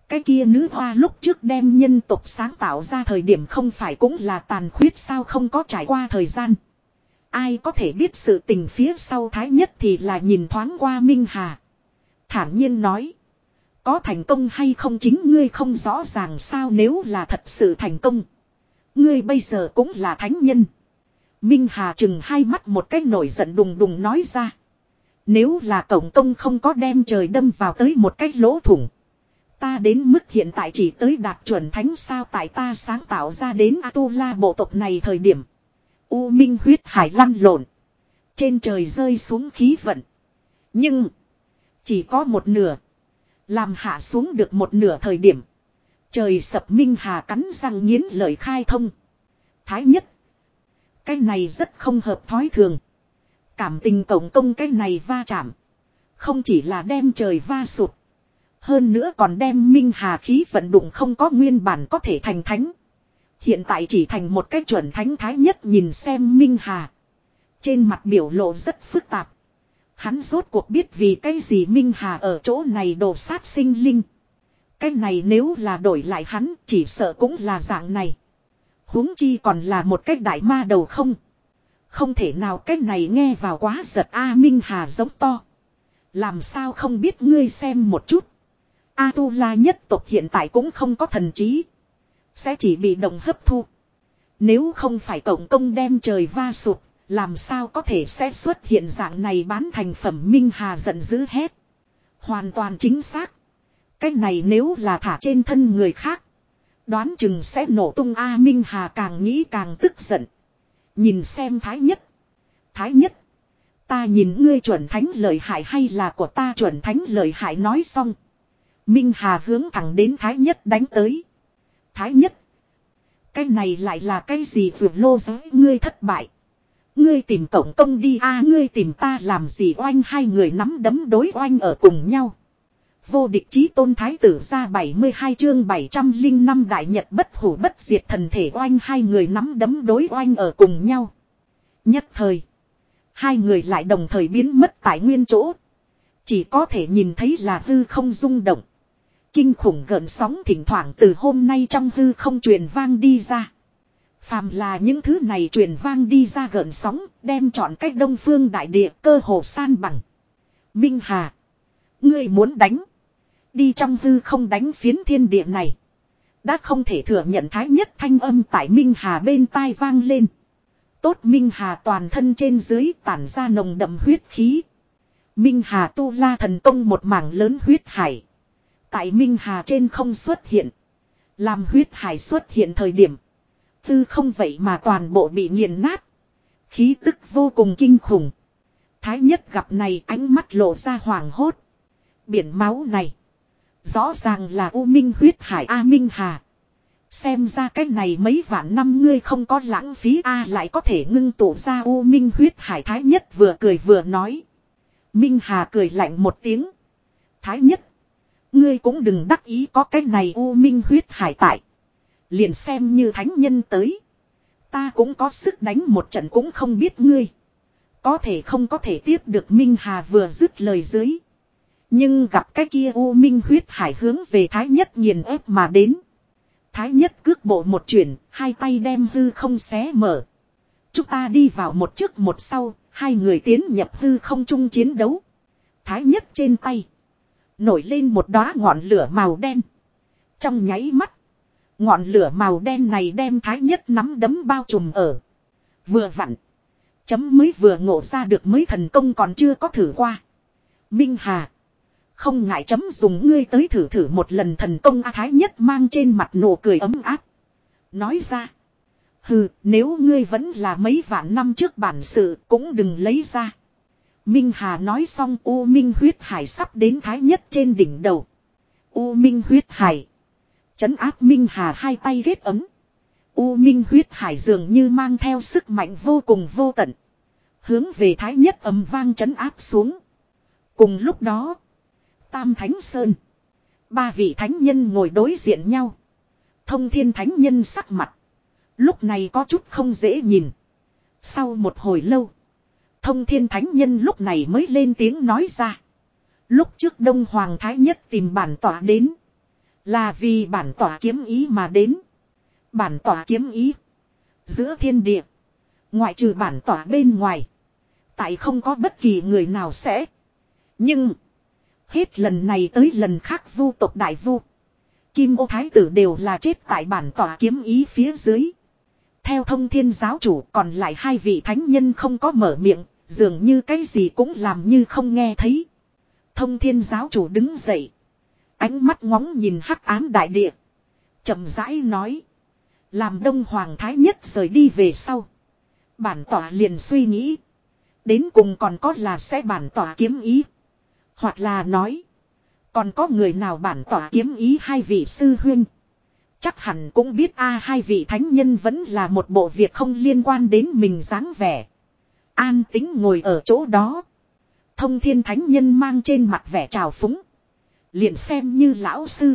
Cái kia nữ hoa lúc trước đem nhân tộc sáng tạo ra thời điểm không phải cũng là tàn khuyết sao không có trải qua thời gian. Ai có thể biết sự tình phía sau Thái Nhất thì là nhìn thoáng qua Minh Hà. Thản nhiên nói. Có thành công hay không chính ngươi không rõ ràng sao nếu là thật sự thành công. Ngươi bây giờ cũng là thánh nhân. Minh Hà chừng hai mắt một cách nổi giận đùng đùng nói ra. Nếu là tổng công không có đem trời đâm vào tới một cách lỗ thủng. Ta đến mức hiện tại chỉ tới đạt chuẩn thánh sao tại ta sáng tạo ra đến Atula bộ tộc này thời điểm. U Minh huyết hải lăn lộn. Trên trời rơi xuống khí vận. Nhưng. Chỉ có một nửa. Làm hạ xuống được một nửa thời điểm. Trời sập minh hà cắn răng nghiến lời khai thông. Thái nhất. Cái này rất không hợp thói thường. Cảm tình cộng công cái này va chạm. Không chỉ là đem trời va sụt. Hơn nữa còn đem Minh Hà khí vận đụng không có nguyên bản có thể thành thánh. Hiện tại chỉ thành một cái chuẩn thánh thái nhất nhìn xem Minh Hà. Trên mặt biểu lộ rất phức tạp. Hắn rốt cuộc biết vì cái gì Minh Hà ở chỗ này đổ sát sinh linh. Cái này nếu là đổi lại hắn, chỉ sợ cũng là dạng này. huống chi còn là một cái đại ma đầu không. Không thể nào cái này nghe vào quá giật A Minh Hà giống to. Làm sao không biết ngươi xem một chút. A Tu La nhất tộc hiện tại cũng không có thần trí. Sẽ chỉ bị động hấp thu. Nếu không phải tổng công đem trời va sụp, làm sao có thể sẽ xuất hiện dạng này bán thành phẩm Minh Hà giận dữ hết. Hoàn toàn chính xác. Cái này nếu là thả trên thân người khác. Đoán chừng sẽ nổ tung A Minh Hà càng nghĩ càng tức giận. Nhìn xem Thái Nhất. Thái Nhất. Ta nhìn ngươi chuẩn thánh lợi hại hay là của ta chuẩn thánh lợi hại nói xong. Minh Hà hướng thẳng đến Thái Nhất đánh tới. Thái Nhất. Cái này lại là cái gì vượt lô giới ngươi thất bại. Ngươi tìm tổng công đi a, ngươi tìm ta làm gì oanh hai người nắm đấm đối oanh ở cùng nhau. Vô địch chí tôn thái tử ra 72 chương 705 đại nhật bất hủ bất diệt thần thể oanh hai người nắm đấm đối oanh ở cùng nhau. Nhất thời. Hai người lại đồng thời biến mất tại nguyên chỗ. Chỉ có thể nhìn thấy là hư không rung động. Kinh khủng gợn sóng thỉnh thoảng từ hôm nay trong hư không truyền vang đi ra. Phàm là những thứ này truyền vang đi ra gợn sóng, đem chọn cách đông phương đại địa cơ hồ san bằng. Minh Hà. Ngươi muốn đánh. Đi trong hư không đánh phiến thiên địa này. Đã không thể thừa nhận thái nhất thanh âm tại Minh Hà bên tai vang lên. Tốt Minh Hà toàn thân trên dưới tản ra nồng đậm huyết khí. Minh Hà tu la thần công một mảng lớn huyết hải. Tại Minh Hà trên không xuất hiện. Làm huyết hải xuất hiện thời điểm. Tư không vậy mà toàn bộ bị nghiền nát. Khí tức vô cùng kinh khủng. Thái nhất gặp này ánh mắt lộ ra hoàng hốt. Biển máu này. Rõ ràng là U Minh huyết hải A Minh Hà. Xem ra cái này mấy vạn năm ngươi không có lãng phí A lại có thể ngưng tụ ra U Minh huyết hải Thái nhất vừa cười vừa nói. Minh Hà cười lạnh một tiếng. Thái nhất. Ngươi cũng đừng đắc ý có cái này U Minh huyết hải tại. Liền xem như thánh nhân tới. Ta cũng có sức đánh một trận cũng không biết ngươi. Có thể không có thể tiếp được Minh Hà vừa dứt lời dưới. Nhưng gặp cái kia U Minh huyết hải hướng về Thái Nhất nghiền ép mà đến. Thái Nhất cước bộ một chuyển, hai tay đem hư không xé mở. Chúng ta đi vào một trước một sau, hai người tiến nhập hư không chung chiến đấu. Thái Nhất trên tay. Nổi lên một đóa ngọn lửa màu đen. Trong nháy mắt. Ngọn lửa màu đen này đem thái nhất nắm đấm bao trùm ở. Vừa vặn. Chấm mới vừa ngộ ra được mới thần công còn chưa có thử qua. Minh Hà. Không ngại chấm dùng ngươi tới thử thử một lần thần công A Thái nhất mang trên mặt nụ cười ấm áp. Nói ra. Hừ, nếu ngươi vẫn là mấy vạn năm trước bản sự cũng đừng lấy ra. Minh Hà nói xong U Minh huyết hải sắp đến Thái nhất trên đỉnh đầu. U Minh huyết hải. Chấn áp Minh Hà hai tay ghét ấm. U Minh huyết hải dường như mang theo sức mạnh vô cùng vô tận. Hướng về Thái nhất ấm vang chấn áp xuống. Cùng lúc đó. Tam Thánh Sơn. Ba vị thánh nhân ngồi đối diện nhau. Thông thiên thánh nhân sắc mặt. Lúc này có chút không dễ nhìn. Sau một hồi lâu. Thông thiên thánh nhân lúc này mới lên tiếng nói ra. Lúc trước Đông Hoàng Thái Nhất tìm bản tỏa đến. Là vì bản tỏa kiếm ý mà đến. Bản tỏa kiếm ý. Giữa thiên địa. Ngoại trừ bản tỏa bên ngoài. Tại không có bất kỳ người nào sẽ. Nhưng. Hết lần này tới lần khác vu tộc đại vu. Kim ô thái tử đều là chết tại bản tỏa kiếm ý phía dưới. Theo thông thiên giáo chủ còn lại hai vị thánh nhân không có mở miệng, dường như cái gì cũng làm như không nghe thấy. Thông thiên giáo chủ đứng dậy. Ánh mắt ngóng nhìn hắc ám đại địa. chậm rãi nói. Làm đông hoàng thái nhất rời đi về sau. Bản tỏa liền suy nghĩ. Đến cùng còn có là sẽ bản tỏa kiếm ý. Hoặc là nói. Còn có người nào bản tỏa kiếm ý hai vị sư huynh. Chắc hẳn cũng biết a hai vị thánh nhân vẫn là một bộ việc không liên quan đến mình dáng vẻ. An tính ngồi ở chỗ đó. Thông thiên thánh nhân mang trên mặt vẻ trào phúng. Liền xem như lão sư.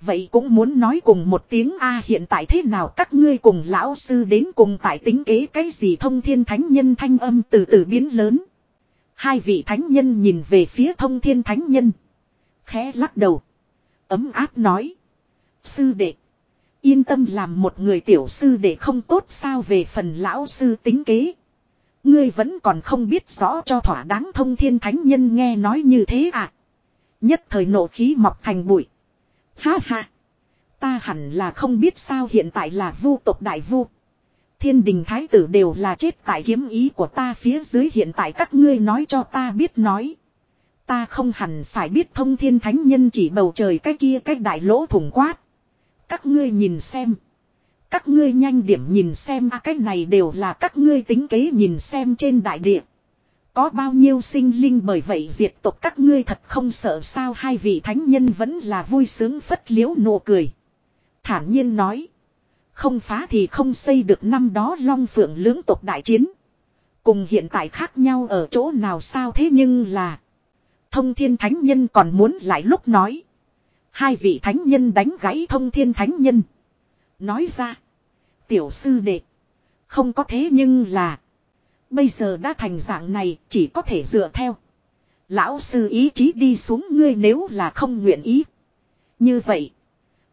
Vậy cũng muốn nói cùng một tiếng A hiện tại thế nào các ngươi cùng lão sư đến cùng tại tính kế cái gì thông thiên thánh nhân thanh âm từ từ biến lớn. Hai vị thánh nhân nhìn về phía thông thiên thánh nhân. Khẽ lắc đầu. Ấm áp nói. Sư đệ. Yên tâm làm một người tiểu sư đệ không tốt sao về phần lão sư tính kế. Ngươi vẫn còn không biết rõ cho thỏa đáng thông thiên thánh nhân nghe nói như thế à. Nhất thời nộ khí mọc thành bụi. Ha ha. Ta hẳn là không biết sao hiện tại là vu tộc đại vu. Thiên đình thái tử đều là chết tại kiếm ý của ta phía dưới hiện tại các ngươi nói cho ta biết nói. Ta không hẳn phải biết thông thiên thánh nhân chỉ bầu trời cái kia cái đại lỗ thủng quát. Các ngươi nhìn xem. Các ngươi nhanh điểm nhìn xem a à, cái này đều là các ngươi tính kế nhìn xem trên đại địa. Có bao nhiêu sinh linh bởi vậy diệt tộc các ngươi thật không sợ sao hai vị thánh nhân vẫn là vui sướng phất liếu nụ cười. Thản nhiên nói. Không phá thì không xây được năm đó long phượng lưỡng tộc đại chiến. Cùng hiện tại khác nhau ở chỗ nào sao thế nhưng là. Thông thiên thánh nhân còn muốn lại lúc nói. Hai vị thánh nhân đánh gãy thông thiên thánh nhân. Nói ra. Tiểu sư đệ. Không có thế nhưng là. Bây giờ đã thành dạng này chỉ có thể dựa theo. Lão sư ý chí đi xuống ngươi nếu là không nguyện ý. Như vậy.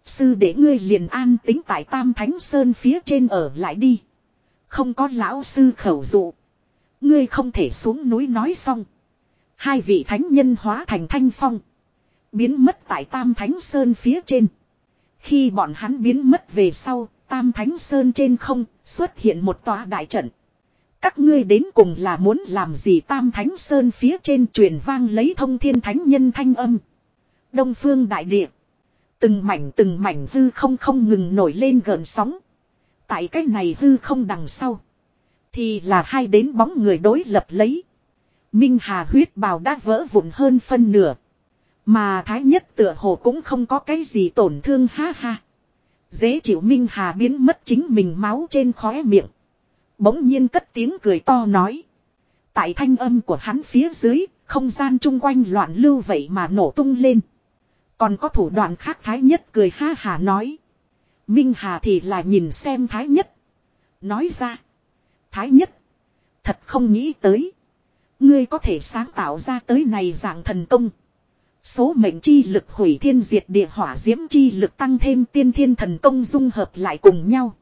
Sư để ngươi liền an tính tại Tam Thánh Sơn phía trên ở lại đi. Không có lão sư khẩu dụ. Ngươi không thể xuống núi nói xong. Hai vị thánh nhân hóa thành thanh phong. Biến mất tại Tam Thánh Sơn phía trên. Khi bọn hắn biến mất về sau, Tam Thánh Sơn trên không, xuất hiện một tòa đại trận. Các ngươi đến cùng là muốn làm gì Tam Thánh Sơn phía trên truyền vang lấy thông thiên thánh nhân thanh âm. Đông phương đại địa. Từng mảnh từng mảnh hư không không ngừng nổi lên gợn sóng. Tại cái này hư không đằng sau. Thì là hai đến bóng người đối lập lấy. Minh Hà huyết bào đã vỡ vụn hơn phân nửa. Mà Thái Nhất tựa hồ cũng không có cái gì tổn thương, ha ha. Dễ chịu Minh Hà biến mất chính mình máu trên khóe miệng. Bỗng nhiên cất tiếng cười to nói. Tại thanh âm của hắn phía dưới, không gian chung quanh loạn lưu vậy mà nổ tung lên. Còn có thủ đoạn khác Thái Nhất cười ha hà nói. Minh Hà thì là nhìn xem Thái Nhất. Nói ra. Thái Nhất. Thật không nghĩ tới. Ngươi có thể sáng tạo ra tới này dạng thần công. Số mệnh chi lực hủy thiên diệt địa hỏa diễm chi lực tăng thêm tiên thiên thần công dung hợp lại cùng nhau.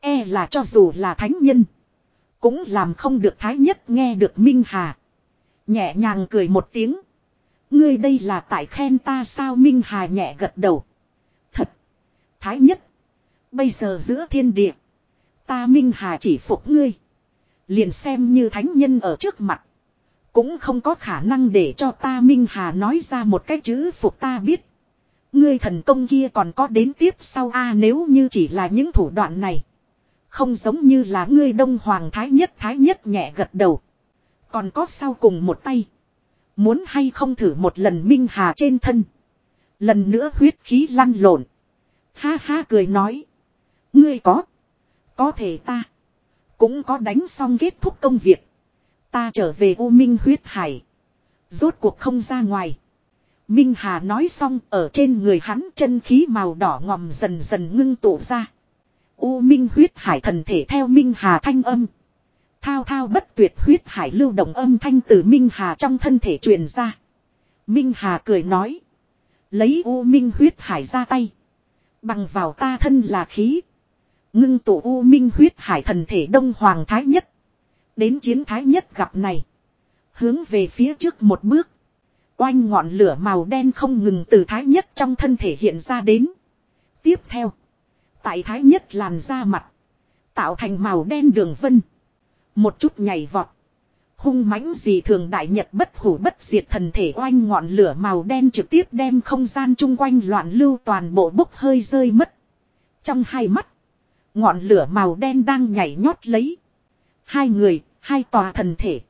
E là cho dù là thánh nhân. Cũng làm không được thái nhất nghe được Minh Hà. Nhẹ nhàng cười một tiếng. Ngươi đây là tại khen ta sao Minh Hà nhẹ gật đầu. Thật. Thái nhất. Bây giờ giữa thiên địa. Ta Minh Hà chỉ phục ngươi. Liền xem như thánh nhân ở trước mặt. Cũng không có khả năng để cho ta Minh Hà nói ra một cái chữ phục ta biết. Ngươi thần công kia còn có đến tiếp sau a nếu như chỉ là những thủ đoạn này. Không giống như là ngươi đông hoàng thái nhất thái nhất nhẹ gật đầu. Còn có sau cùng một tay. Muốn hay không thử một lần Minh Hà trên thân. Lần nữa huyết khí lăn lộn. Ha ha cười nói. Ngươi có. Có thể ta. Cũng có đánh xong kết thúc công việc. Ta trở về U Minh huyết hải. Rốt cuộc không ra ngoài. Minh Hà nói xong, ở trên người hắn chân khí màu đỏ ngòm dần dần ngưng tụ ra. U Minh huyết hải thần thể theo Minh Hà thanh âm. Thao thao bất tuyệt huyết hải lưu động âm thanh từ Minh Hà trong thân thể truyền ra. Minh Hà cười nói. Lấy U Minh huyết hải ra tay. Bằng vào ta thân là khí. Ngưng tụ U Minh huyết hải thần thể Đông Hoàng Thái Nhất. Đến chiến Thái Nhất gặp này. Hướng về phía trước một bước. Oanh ngọn lửa màu đen không ngừng từ Thái Nhất trong thân thể hiện ra đến. Tiếp theo. Tại Thái Nhất làn ra mặt. Tạo thành màu đen đường vân. Một chút nhảy vọt. Hung mãnh gì thường đại nhật bất hủ bất diệt thần thể oanh ngọn lửa màu đen trực tiếp đem không gian chung quanh loạn lưu toàn bộ bốc hơi rơi mất. Trong hai mắt. Ngọn lửa màu đen đang nhảy nhót lấy. Hai người, hai tòa thần thể.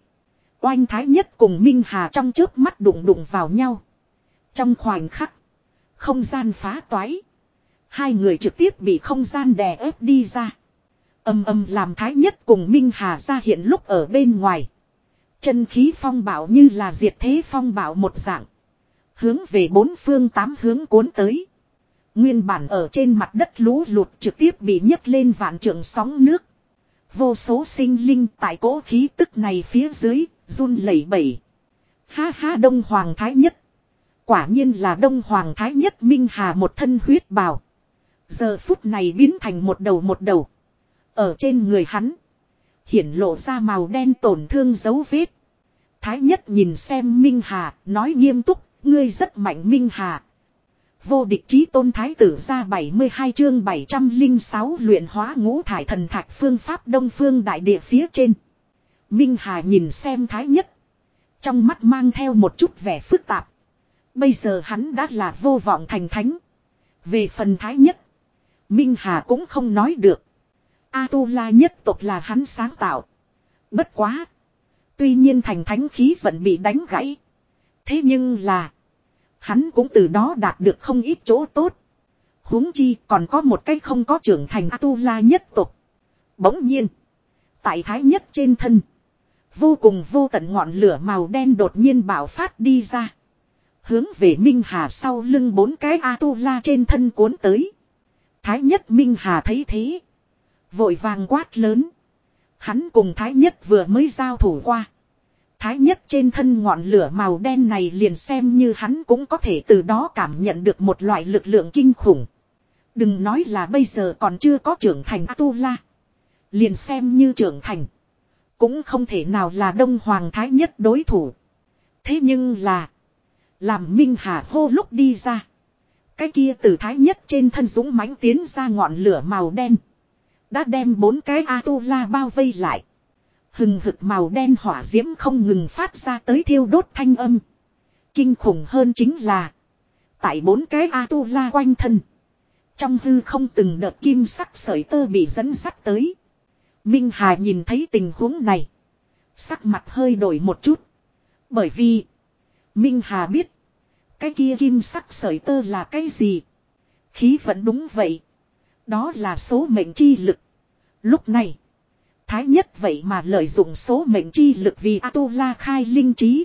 Oanh thái nhất cùng Minh Hà trong trước mắt đụng đụng vào nhau. Trong khoảnh khắc. Không gian phá toái. Hai người trực tiếp bị không gian đè ép đi ra. Âm âm làm thái nhất cùng Minh Hà ra hiện lúc ở bên ngoài. Chân khí phong bảo như là diệt thế phong bảo một dạng. Hướng về bốn phương tám hướng cuốn tới. Nguyên bản ở trên mặt đất lũ lụt trực tiếp bị nhấc lên vạn trượng sóng nước. Vô số sinh linh tại cỗ khí tức này phía dưới, run lẩy bẩy. Ha ha Đông Hoàng Thái Nhất. Quả nhiên là Đông Hoàng Thái Nhất Minh Hà một thân huyết bào. Giờ phút này biến thành một đầu một đầu. Ở trên người hắn. Hiển lộ ra màu đen tổn thương dấu vết. Thái Nhất nhìn xem Minh Hà, nói nghiêm túc, ngươi rất mạnh Minh Hà. Vô địch chí tôn thái tử ra 72 chương 706 luyện hóa ngũ thải thần thạch phương pháp đông phương đại địa phía trên. Minh Hà nhìn xem thái nhất. Trong mắt mang theo một chút vẻ phức tạp. Bây giờ hắn đã là vô vọng thành thánh. Về phần thái nhất. Minh Hà cũng không nói được. A-tu-la nhất tộc là hắn sáng tạo. Bất quá. Tuy nhiên thành thánh khí vẫn bị đánh gãy. Thế nhưng là. Hắn cũng từ đó đạt được không ít chỗ tốt. huống chi còn có một cái không có trưởng thành atula nhất tộc. Bỗng nhiên. Tại thái nhất trên thân. Vô cùng vô tận ngọn lửa màu đen đột nhiên bạo phát đi ra. Hướng về Minh Hà sau lưng bốn cái atula trên thân cuốn tới. Thái nhất Minh Hà thấy thế. Vội vàng quát lớn. Hắn cùng Thái nhất vừa mới giao thủ qua. Thái nhất trên thân ngọn lửa màu đen này liền xem như hắn cũng có thể từ đó cảm nhận được một loại lực lượng kinh khủng. Đừng nói là bây giờ còn chưa có trưởng thành Atula, Liền xem như trưởng thành. Cũng không thể nào là Đông Hoàng Thái nhất đối thủ. Thế nhưng là. Làm Minh Hà hô lúc đi ra. Cái kia từ Thái nhất trên thân dũng mãnh tiến ra ngọn lửa màu đen. Đã đem bốn cái Atula bao vây lại. Hừng hực màu đen hỏa diễm không ngừng phát ra tới thiêu đốt thanh âm. Kinh khủng hơn chính là. Tại bốn cái A-tu-la quanh thân. Trong hư không từng đợt kim sắc sợi tơ bị dẫn sắt tới. Minh Hà nhìn thấy tình huống này. Sắc mặt hơi đổi một chút. Bởi vì. Minh Hà biết. Cái kia kim sắc sợi tơ là cái gì. Khí vẫn đúng vậy. Đó là số mệnh chi lực. Lúc này. Thái nhất vậy mà lợi dụng số mệnh chi lực vì Atula khai linh trí.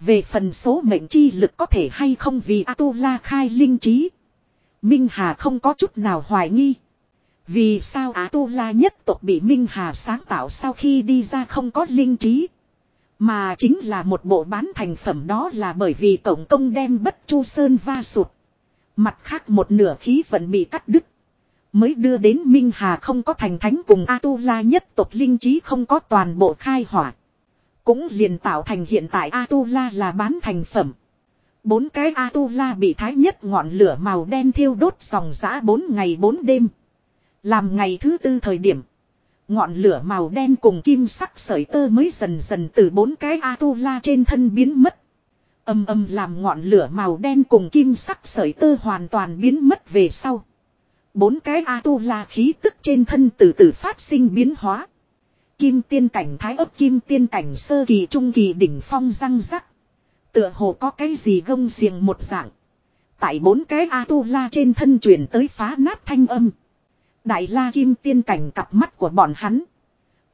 Về phần số mệnh chi lực có thể hay không vì Atula khai linh trí. Minh Hà không có chút nào hoài nghi. Vì sao Atula nhất tộc bị Minh Hà sáng tạo sau khi đi ra không có linh trí. Mà chính là một bộ bán thành phẩm đó là bởi vì tổng công đem bất chu sơn va sụt. Mặt khác một nửa khí vẫn bị cắt đứt. Mới đưa đến Minh Hà không có thành thánh cùng A-tu-la nhất tộc linh trí không có toàn bộ khai hỏa. Cũng liền tạo thành hiện tại A-tu-la là bán thành phẩm. Bốn cái A-tu-la bị thái nhất ngọn lửa màu đen thiêu đốt dòng giã bốn ngày bốn đêm. Làm ngày thứ tư thời điểm. Ngọn lửa màu đen cùng kim sắc sợi tơ mới dần dần từ bốn cái A-tu-la trên thân biến mất. Âm âm làm ngọn lửa màu đen cùng kim sắc sợi tơ hoàn toàn biến mất về sau. Bốn cái A-tu-la khí tức trên thân từ từ phát sinh biến hóa. Kim tiên cảnh thái ấp kim tiên cảnh sơ kỳ, trung kỳ đỉnh phong răng rắc. Tựa hồ có cái gì gông xiềng một dạng. Tại bốn cái A-tu-la trên thân chuyển tới phá nát thanh âm. Đại la kim tiên cảnh cặp mắt của bọn hắn.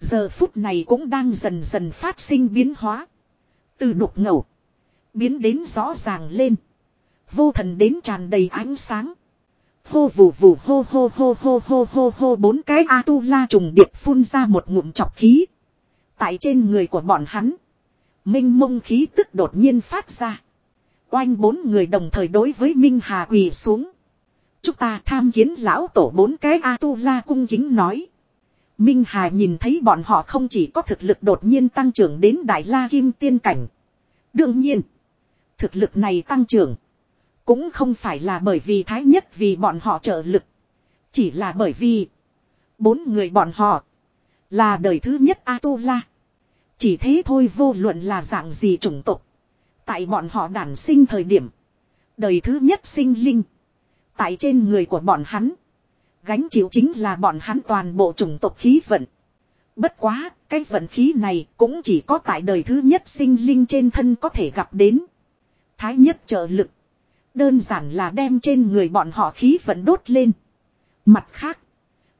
Giờ phút này cũng đang dần dần phát sinh biến hóa. Từ đục ngầu. Biến đến rõ ràng lên. Vô thần đến tràn đầy ánh sáng. Hô vù vù hô hô hô hô hô hô hô bốn cái A tu la trùng điệp phun ra một ngụm chọc khí. Tại trên người của bọn hắn. Minh mông khí tức đột nhiên phát ra. Oanh bốn người đồng thời đối với Minh Hà quỳ xuống. Chúng ta tham kiến lão tổ bốn cái A tu la cung kính nói. Minh Hà nhìn thấy bọn họ không chỉ có thực lực đột nhiên tăng trưởng đến Đại La Kim Tiên Cảnh. Đương nhiên, thực lực này tăng trưởng cũng không phải là bởi vì thái nhất vì bọn họ trợ lực. Chỉ là bởi vì bốn người bọn họ là đời thứ nhất A-tu-la. Chỉ thế thôi vô luận là dạng gì chủng tộc. Tại bọn họ đản sinh thời điểm. Đời thứ nhất sinh linh. Tại trên người của bọn hắn. Gánh chịu chính là bọn hắn toàn bộ chủng tộc khí vận. Bất quá, cái vận khí này cũng chỉ có tại đời thứ nhất sinh linh trên thân có thể gặp đến. Thái nhất trợ lực. Đơn giản là đem trên người bọn họ khí vận đốt lên. Mặt khác.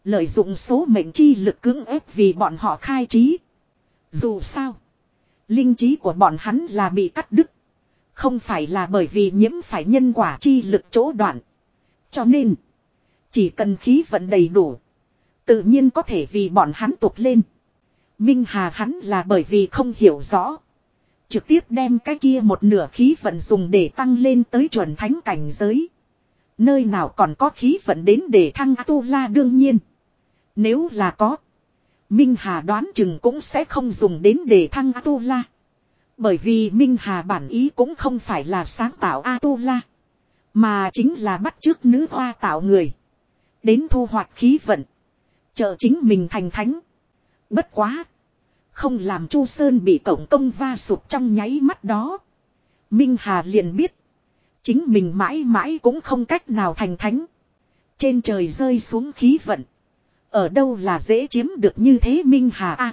Lợi dụng số mệnh chi lực cưỡng ép vì bọn họ khai trí. Dù sao. Linh trí của bọn hắn là bị cắt đứt. Không phải là bởi vì nhiễm phải nhân quả chi lực chỗ đoạn. Cho nên. Chỉ cần khí vận đầy đủ. Tự nhiên có thể vì bọn hắn tục lên. Minh Hà hắn là bởi vì không hiểu rõ. Trực tiếp đem cái kia một nửa khí vận dùng để tăng lên tới chuẩn thánh cảnh giới. Nơi nào còn có khí vận đến để thăng A-tu-la đương nhiên. Nếu là có. Minh Hà đoán chừng cũng sẽ không dùng đến để thăng A-tu-la. Bởi vì Minh Hà bản ý cũng không phải là sáng tạo A-tu-la. Mà chính là bắt chước nữ hoa tạo người. Đến thu hoạch khí vận. Trợ chính mình thành thánh. Bất quá. Không làm Chu Sơn bị cổng công va sụp trong nháy mắt đó. Minh Hà liền biết. Chính mình mãi mãi cũng không cách nào thành thánh. Trên trời rơi xuống khí vận. Ở đâu là dễ chiếm được như thế Minh Hà a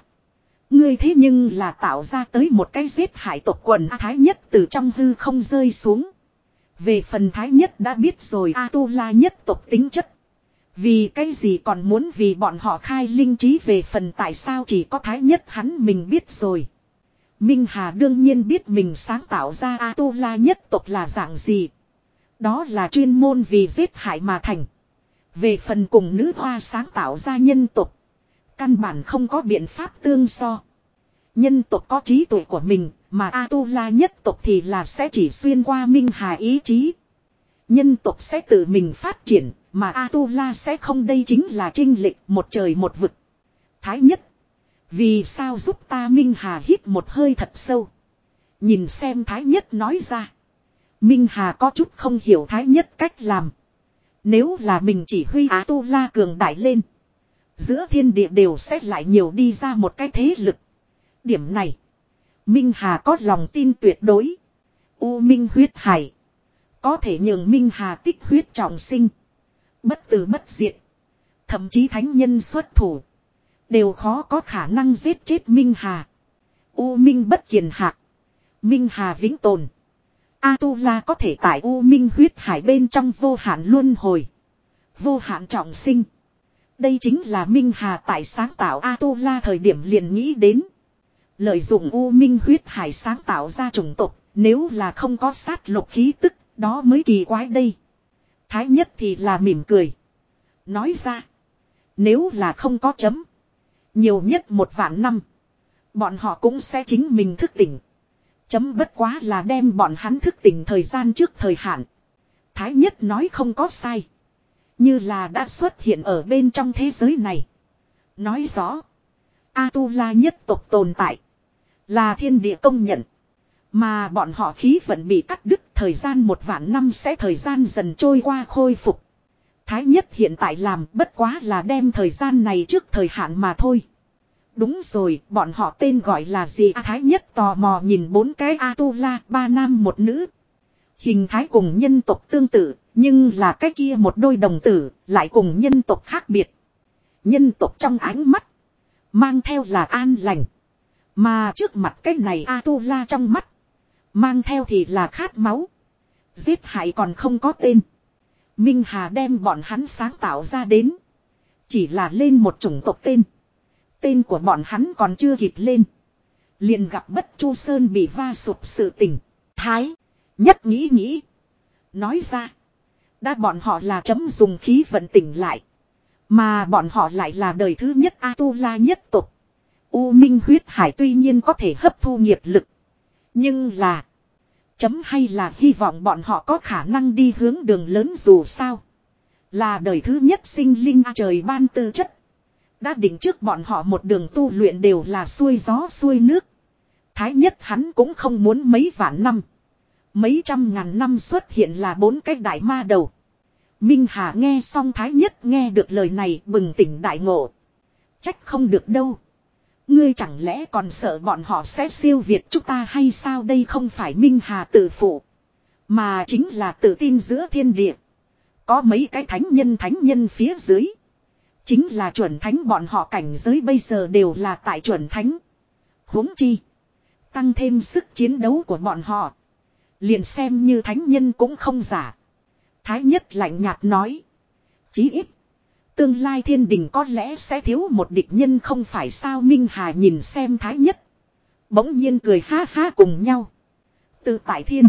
Ngươi thế nhưng là tạo ra tới một cái giết hại tộc quần A Thái nhất từ trong hư không rơi xuống. Về phần Thái nhất đã biết rồi, A Tu La nhất tộc tính chất. Vì cái gì còn muốn vì bọn họ khai linh trí về phần tại sao chỉ có Thái nhất hắn mình biết rồi. Minh Hà đương nhiên biết mình sáng tạo ra A Tu La nhất tộc là dạng gì. Đó là chuyên môn vì giết hại mà thành. Về phần cùng nữ hoa sáng tạo ra nhân tộc. Căn bản không có biện pháp tương so. Nhân tộc có trí tuệ của mình, mà A-tu-la nhất tộc thì là sẽ chỉ xuyên qua minh hà ý chí. Nhân tộc sẽ tự mình phát triển, mà A-tu-la sẽ không đây chính là trinh lịch một trời một vực. Thái nhất. Vì sao giúp ta Minh Hà hít một hơi thật sâu. Nhìn xem Thái nhất nói ra. Minh Hà có chút không hiểu Thái nhất cách làm. Nếu là mình chỉ huy Atula Tu La cường đại lên. Giữa thiên địa đều sẽ lại nhiều đi ra một cái thế lực. Điểm này. Minh Hà có lòng tin tuyệt đối. U Minh huyết hải. Có thể nhường Minh Hà tích huyết trọng sinh. Bất tử bất diệt. Thậm chí thánh nhân xuất thủ. Đều khó có khả năng giết chết Minh Hà. U Minh bất kiền hạ. Minh Hà vĩnh tồn. A-tu-la có thể tại U Minh huyết hải bên trong vô hạn luân hồi. Vô hạn trọng sinh. Đây chính là Minh Hà tại sáng tạo A-tu-la thời điểm liền nghĩ đến. Lợi dụng U Minh huyết hải sáng tạo ra chủng tộc, nếu là không có sát lục khí tức, đó mới kỳ quái đây. Thái nhất thì là mỉm cười. Nói ra, nếu là không có chấm, nhiều nhất một vạn năm, bọn họ cũng sẽ chính mình thức tỉnh. Chấm bất quá là đem bọn hắn thức tỉnh thời gian trước thời hạn. Thái nhất nói không có sai. Như là đã xuất hiện ở bên trong thế giới này. Nói rõ. A-tu-la nhất tộc tồn tại. Là thiên địa công nhận. Mà bọn họ khí vận bị cắt đứt thời gian một vạn năm sẽ thời gian dần trôi qua khôi phục. Thái nhất hiện tại làm bất quá là đem thời gian này trước thời hạn mà thôi. Đúng rồi, bọn họ tên gọi là gì à, Thái nhất tò mò nhìn bốn cái A-tu-la, ba nam một nữ. Hình thái cùng nhân tộc tương tự, nhưng là cái kia một đôi đồng tử, lại cùng nhân tộc khác biệt. Nhân tộc trong ánh mắt, mang theo là an lành. Mà trước mặt cái này A-tu-la trong mắt, mang theo thì là khát máu. Giết hại còn không có tên. Minh Hà đem bọn hắn sáng tạo ra đến. Chỉ là lên một chủng tộc tên. Tên của bọn hắn còn chưa kịp lên. Liền gặp bất chu sơn bị va sụp sự tình. Thái. Nhất nghĩ nghĩ. Nói ra. Đã bọn họ là chấm dùng khí vận tỉnh lại. Mà bọn họ lại là đời thứ nhất A-tu-la nhất tục. U Minh huyết hải tuy nhiên có thể hấp thu nghiệp lực. Nhưng là. Chấm hay là hy vọng bọn họ có khả năng đi hướng đường lớn dù sao. Là đời thứ nhất sinh linh trời ban tư chất. Đã định trước bọn họ một đường tu luyện đều là xuôi gió xuôi nước. Thái nhất hắn cũng không muốn mấy vạn năm. Mấy trăm ngàn năm xuất hiện là bốn cái đại ma đầu. Minh Hà nghe xong Thái nhất nghe được lời này bừng tỉnh đại ngộ. Trách không được đâu. Ngươi chẳng lẽ còn sợ bọn họ sẽ siêu việt chúng ta hay sao đây không phải Minh Hà tự phụ. Mà chính là tự tin giữa thiên địa. Có mấy cái thánh nhân thánh nhân phía dưới. Chính là chuẩn thánh bọn họ cảnh giới bây giờ đều là tại chuẩn thánh. huống chi. Tăng thêm sức chiến đấu của bọn họ. Liền xem như thánh nhân cũng không giả. Thái nhất lạnh nhạt nói. Chí ít. Tương lai thiên đình có lẽ sẽ thiếu một địch nhân không phải sao Minh Hà nhìn xem thái nhất. Bỗng nhiên cười ha ha cùng nhau. Từ tại thiên.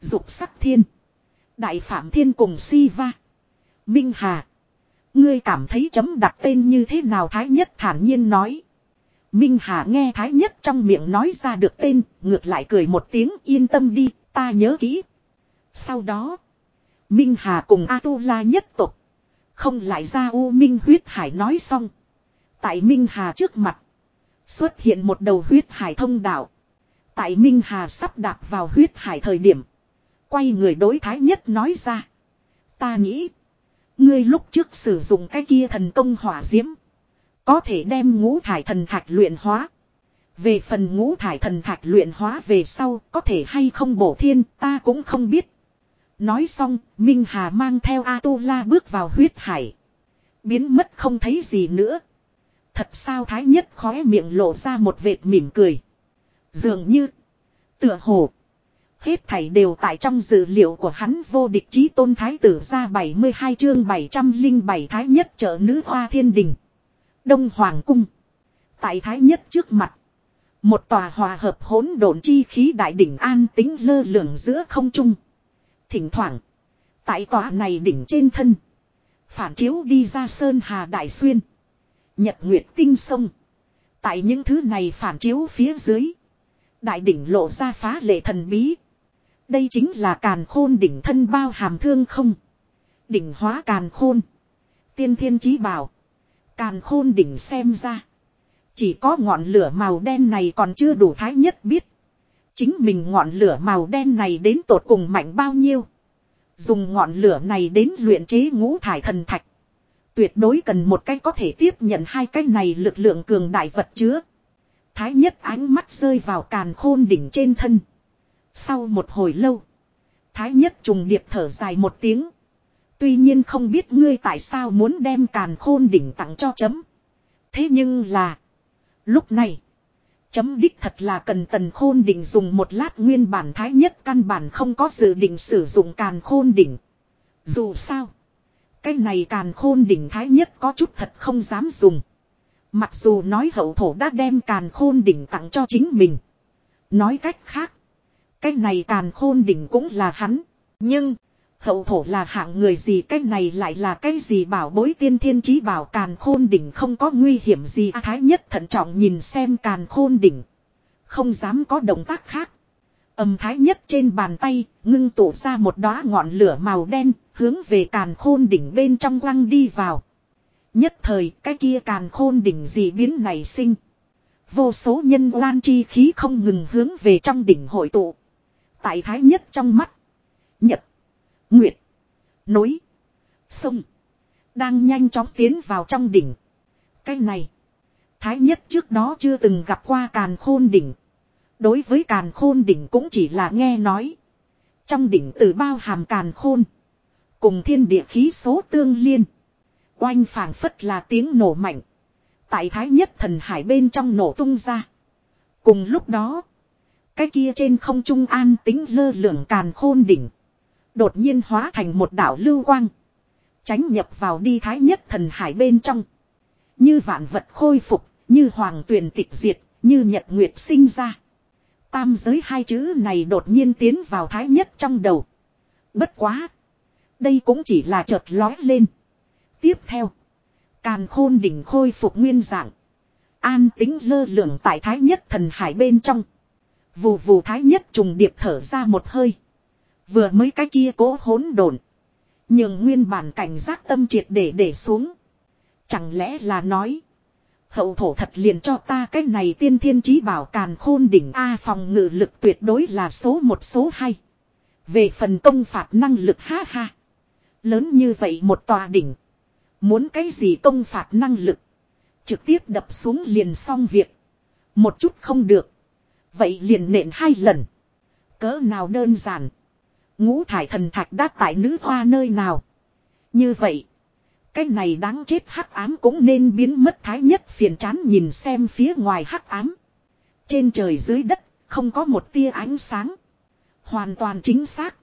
Dục sắc thiên. Đại phạm thiên cùng si va. Minh Hà. Ngươi cảm thấy chấm đặt tên như thế nào Thái Nhất thản nhiên nói. Minh Hà nghe Thái Nhất trong miệng nói ra được tên, ngược lại cười một tiếng yên tâm đi, ta nhớ kỹ. Sau đó, Minh Hà cùng A-tu-la nhất tục. Không lại ra U Minh huyết hải nói xong. Tại Minh Hà trước mặt, xuất hiện một đầu huyết hải thông đạo. Tại Minh Hà sắp đạp vào huyết hải thời điểm. Quay người đối Thái Nhất nói ra. Ta nghĩ, ngươi lúc trước sử dụng cái kia thần công hỏa diễm. Có thể đem ngũ thải thần thạch luyện hóa. Về phần ngũ thải thần thạch luyện hóa về sau có thể hay không bổ thiên ta cũng không biết. Nói xong, Minh Hà mang theo A-tu-la bước vào huyết hải. Biến mất không thấy gì nữa. Thật sao Thái Nhất khóe miệng lộ ra một vệt mỉm cười. Dường như, tựa hồ, hết thảy đều tại trong dữ liệu của hắn vô địch chí tôn Thái tử ra 72 chương 707 Thái Nhất trở nữ hoa thiên đình. Đông Hoàng Cung. Tại Thái Nhất trước mặt. Một tòa hòa hợp hỗn độn chi khí đại đỉnh an tính lơ lửng giữa không trung. Thỉnh thoảng. Tại tòa này đỉnh trên thân. Phản chiếu đi ra Sơn Hà Đại Xuyên. Nhật Nguyệt Tinh Sông. Tại những thứ này phản chiếu phía dưới. Đại đỉnh lộ ra phá lệ thần bí. Đây chính là càn khôn đỉnh thân bao hàm thương không. Đỉnh hóa càn khôn. Tiên thiên chí bảo. Càn khôn đỉnh xem ra. Chỉ có ngọn lửa màu đen này còn chưa đủ thái nhất biết. Chính mình ngọn lửa màu đen này đến tột cùng mạnh bao nhiêu. Dùng ngọn lửa này đến luyện chế ngũ thải thần thạch. Tuyệt đối cần một cái có thể tiếp nhận hai cái này lực lượng cường đại vật chứa. Thái nhất ánh mắt rơi vào càn khôn đỉnh trên thân. Sau một hồi lâu. Thái nhất trùng điệp thở dài một tiếng. Tuy nhiên không biết ngươi tại sao muốn đem càn khôn đỉnh tặng cho chấm. Thế nhưng là. Lúc này. Chấm đích thật là cần tần khôn đỉnh dùng một lát nguyên bản thái nhất căn bản không có dự định sử dụng càn khôn đỉnh. Dù sao. Cái này càn khôn đỉnh thái nhất có chút thật không dám dùng. Mặc dù nói hậu thổ đã đem càn khôn đỉnh tặng cho chính mình. Nói cách khác. Cái này càn khôn đỉnh cũng là hắn. Nhưng. Hậu thổ là hạng người gì cái này lại là cái gì bảo bối tiên thiên trí bảo càn khôn đỉnh không có nguy hiểm gì à, thái nhất thận trọng nhìn xem càn khôn đỉnh. Không dám có động tác khác. Âm thái nhất trên bàn tay, ngưng tụ ra một đóa ngọn lửa màu đen, hướng về càn khôn đỉnh bên trong quăng đi vào. Nhất thời, cái kia càn khôn đỉnh gì biến nảy sinh. Vô số nhân lan chi khí không ngừng hướng về trong đỉnh hội tụ. Tại thái nhất trong mắt. Nhật. Nguyệt. Núi. Sông. Đang nhanh chóng tiến vào trong đỉnh. Cái này. Thái nhất trước đó chưa từng gặp qua càn khôn đỉnh. Đối với càn khôn đỉnh cũng chỉ là nghe nói. Trong đỉnh từ bao hàm càn khôn. Cùng thiên địa khí số tương liên. Oanh phảng phất là tiếng nổ mạnh. Tại thái nhất thần hải bên trong nổ tung ra. Cùng lúc đó. Cái kia trên không trung an tính lơ lửng càn khôn đỉnh. Đột nhiên hóa thành một đảo lưu quang. Tránh nhập vào đi thái nhất thần hải bên trong. Như vạn vật khôi phục, như hoàng tuyền tịch diệt, như nhật nguyệt sinh ra. Tam giới hai chữ này đột nhiên tiến vào thái nhất trong đầu. Bất quá. Đây cũng chỉ là chợt lói lên. Tiếp theo. Càn khôn đỉnh khôi phục nguyên dạng. An tính lơ lửng tại thái nhất thần hải bên trong. Vù vù thái nhất trùng điệp thở ra một hơi. Vừa mới cái kia cố hỗn độn, Nhưng nguyên bản cảnh giác tâm triệt để để xuống. Chẳng lẽ là nói. Hậu thổ thật liền cho ta cái này tiên thiên chí bảo càn khôn đỉnh A phòng ngự lực tuyệt đối là số một số hai. Về phần công phạt năng lực ha ha. Lớn như vậy một tòa đỉnh. Muốn cái gì công phạt năng lực. Trực tiếp đập xuống liền xong việc. Một chút không được. Vậy liền nện hai lần. Cỡ nào đơn giản. Ngũ thải thần thạch đã tại nữ hoa nơi nào. Như vậy. Cái này đáng chết hắc ám cũng nên biến mất thái nhất phiền chán nhìn xem phía ngoài hắc ám. Trên trời dưới đất, không có một tia ánh sáng. Hoàn toàn chính xác.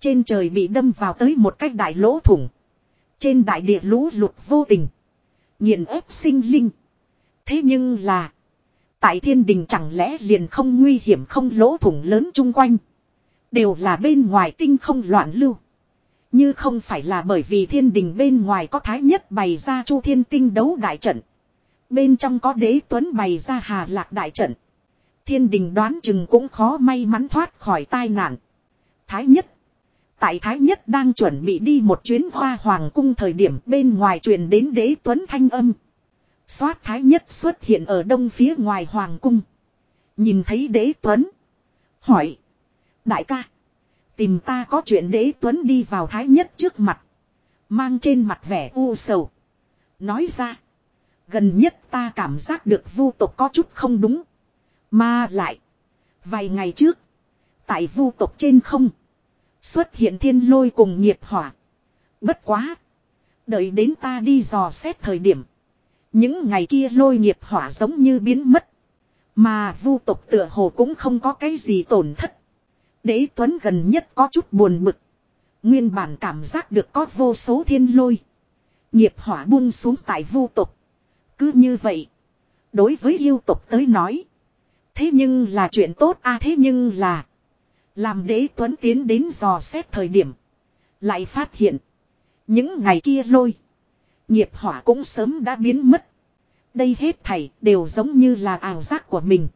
Trên trời bị đâm vào tới một cái đại lỗ thủng. Trên đại địa lũ lụt vô tình. nghiền ép sinh linh. Thế nhưng là. Tại thiên đình chẳng lẽ liền không nguy hiểm không lỗ thủng lớn chung quanh. Đều là bên ngoài tinh không loạn lưu. Như không phải là bởi vì thiên đình bên ngoài có thái nhất bày ra chu thiên tinh đấu đại trận. Bên trong có đế tuấn bày ra hà lạc đại trận. Thiên đình đoán chừng cũng khó may mắn thoát khỏi tai nạn. Thái nhất. Tại Thái nhất đang chuẩn bị đi một chuyến hoa hoàng cung thời điểm bên ngoài truyền đến đế tuấn thanh âm. Xoát Thái nhất xuất hiện ở đông phía ngoài hoàng cung. Nhìn thấy đế tuấn. Hỏi. Đại ca. Tìm ta có chuyện đế tuấn đi vào thái nhất trước mặt. Mang trên mặt vẻ u sầu. Nói ra. Gần nhất ta cảm giác được vu tộc có chút không đúng. Mà lại. Vài ngày trước. Tại vu tộc trên không. Xuất hiện thiên lôi cùng nghiệp hỏa. Bất quá. Đợi đến ta đi dò xét thời điểm. Những ngày kia lôi nghiệp hỏa giống như biến mất. Mà vu tộc tựa hồ cũng không có cái gì tổn thất. Đế Tuấn gần nhất có chút buồn bực. Nguyên bản cảm giác được có vô số thiên lôi. Nghiệp hỏa buông xuống tại vu tộc. Cứ như vậy. Đối với yêu tộc tới nói. Thế nhưng là chuyện tốt a à, thế nhưng là. Làm đế Tuấn tiến đến dò xét thời điểm. Lại phát hiện. Những ngày kia lôi. Nghiệp hỏa cũng sớm đã biến mất. Đây hết thảy đều giống như là ảo giác của mình.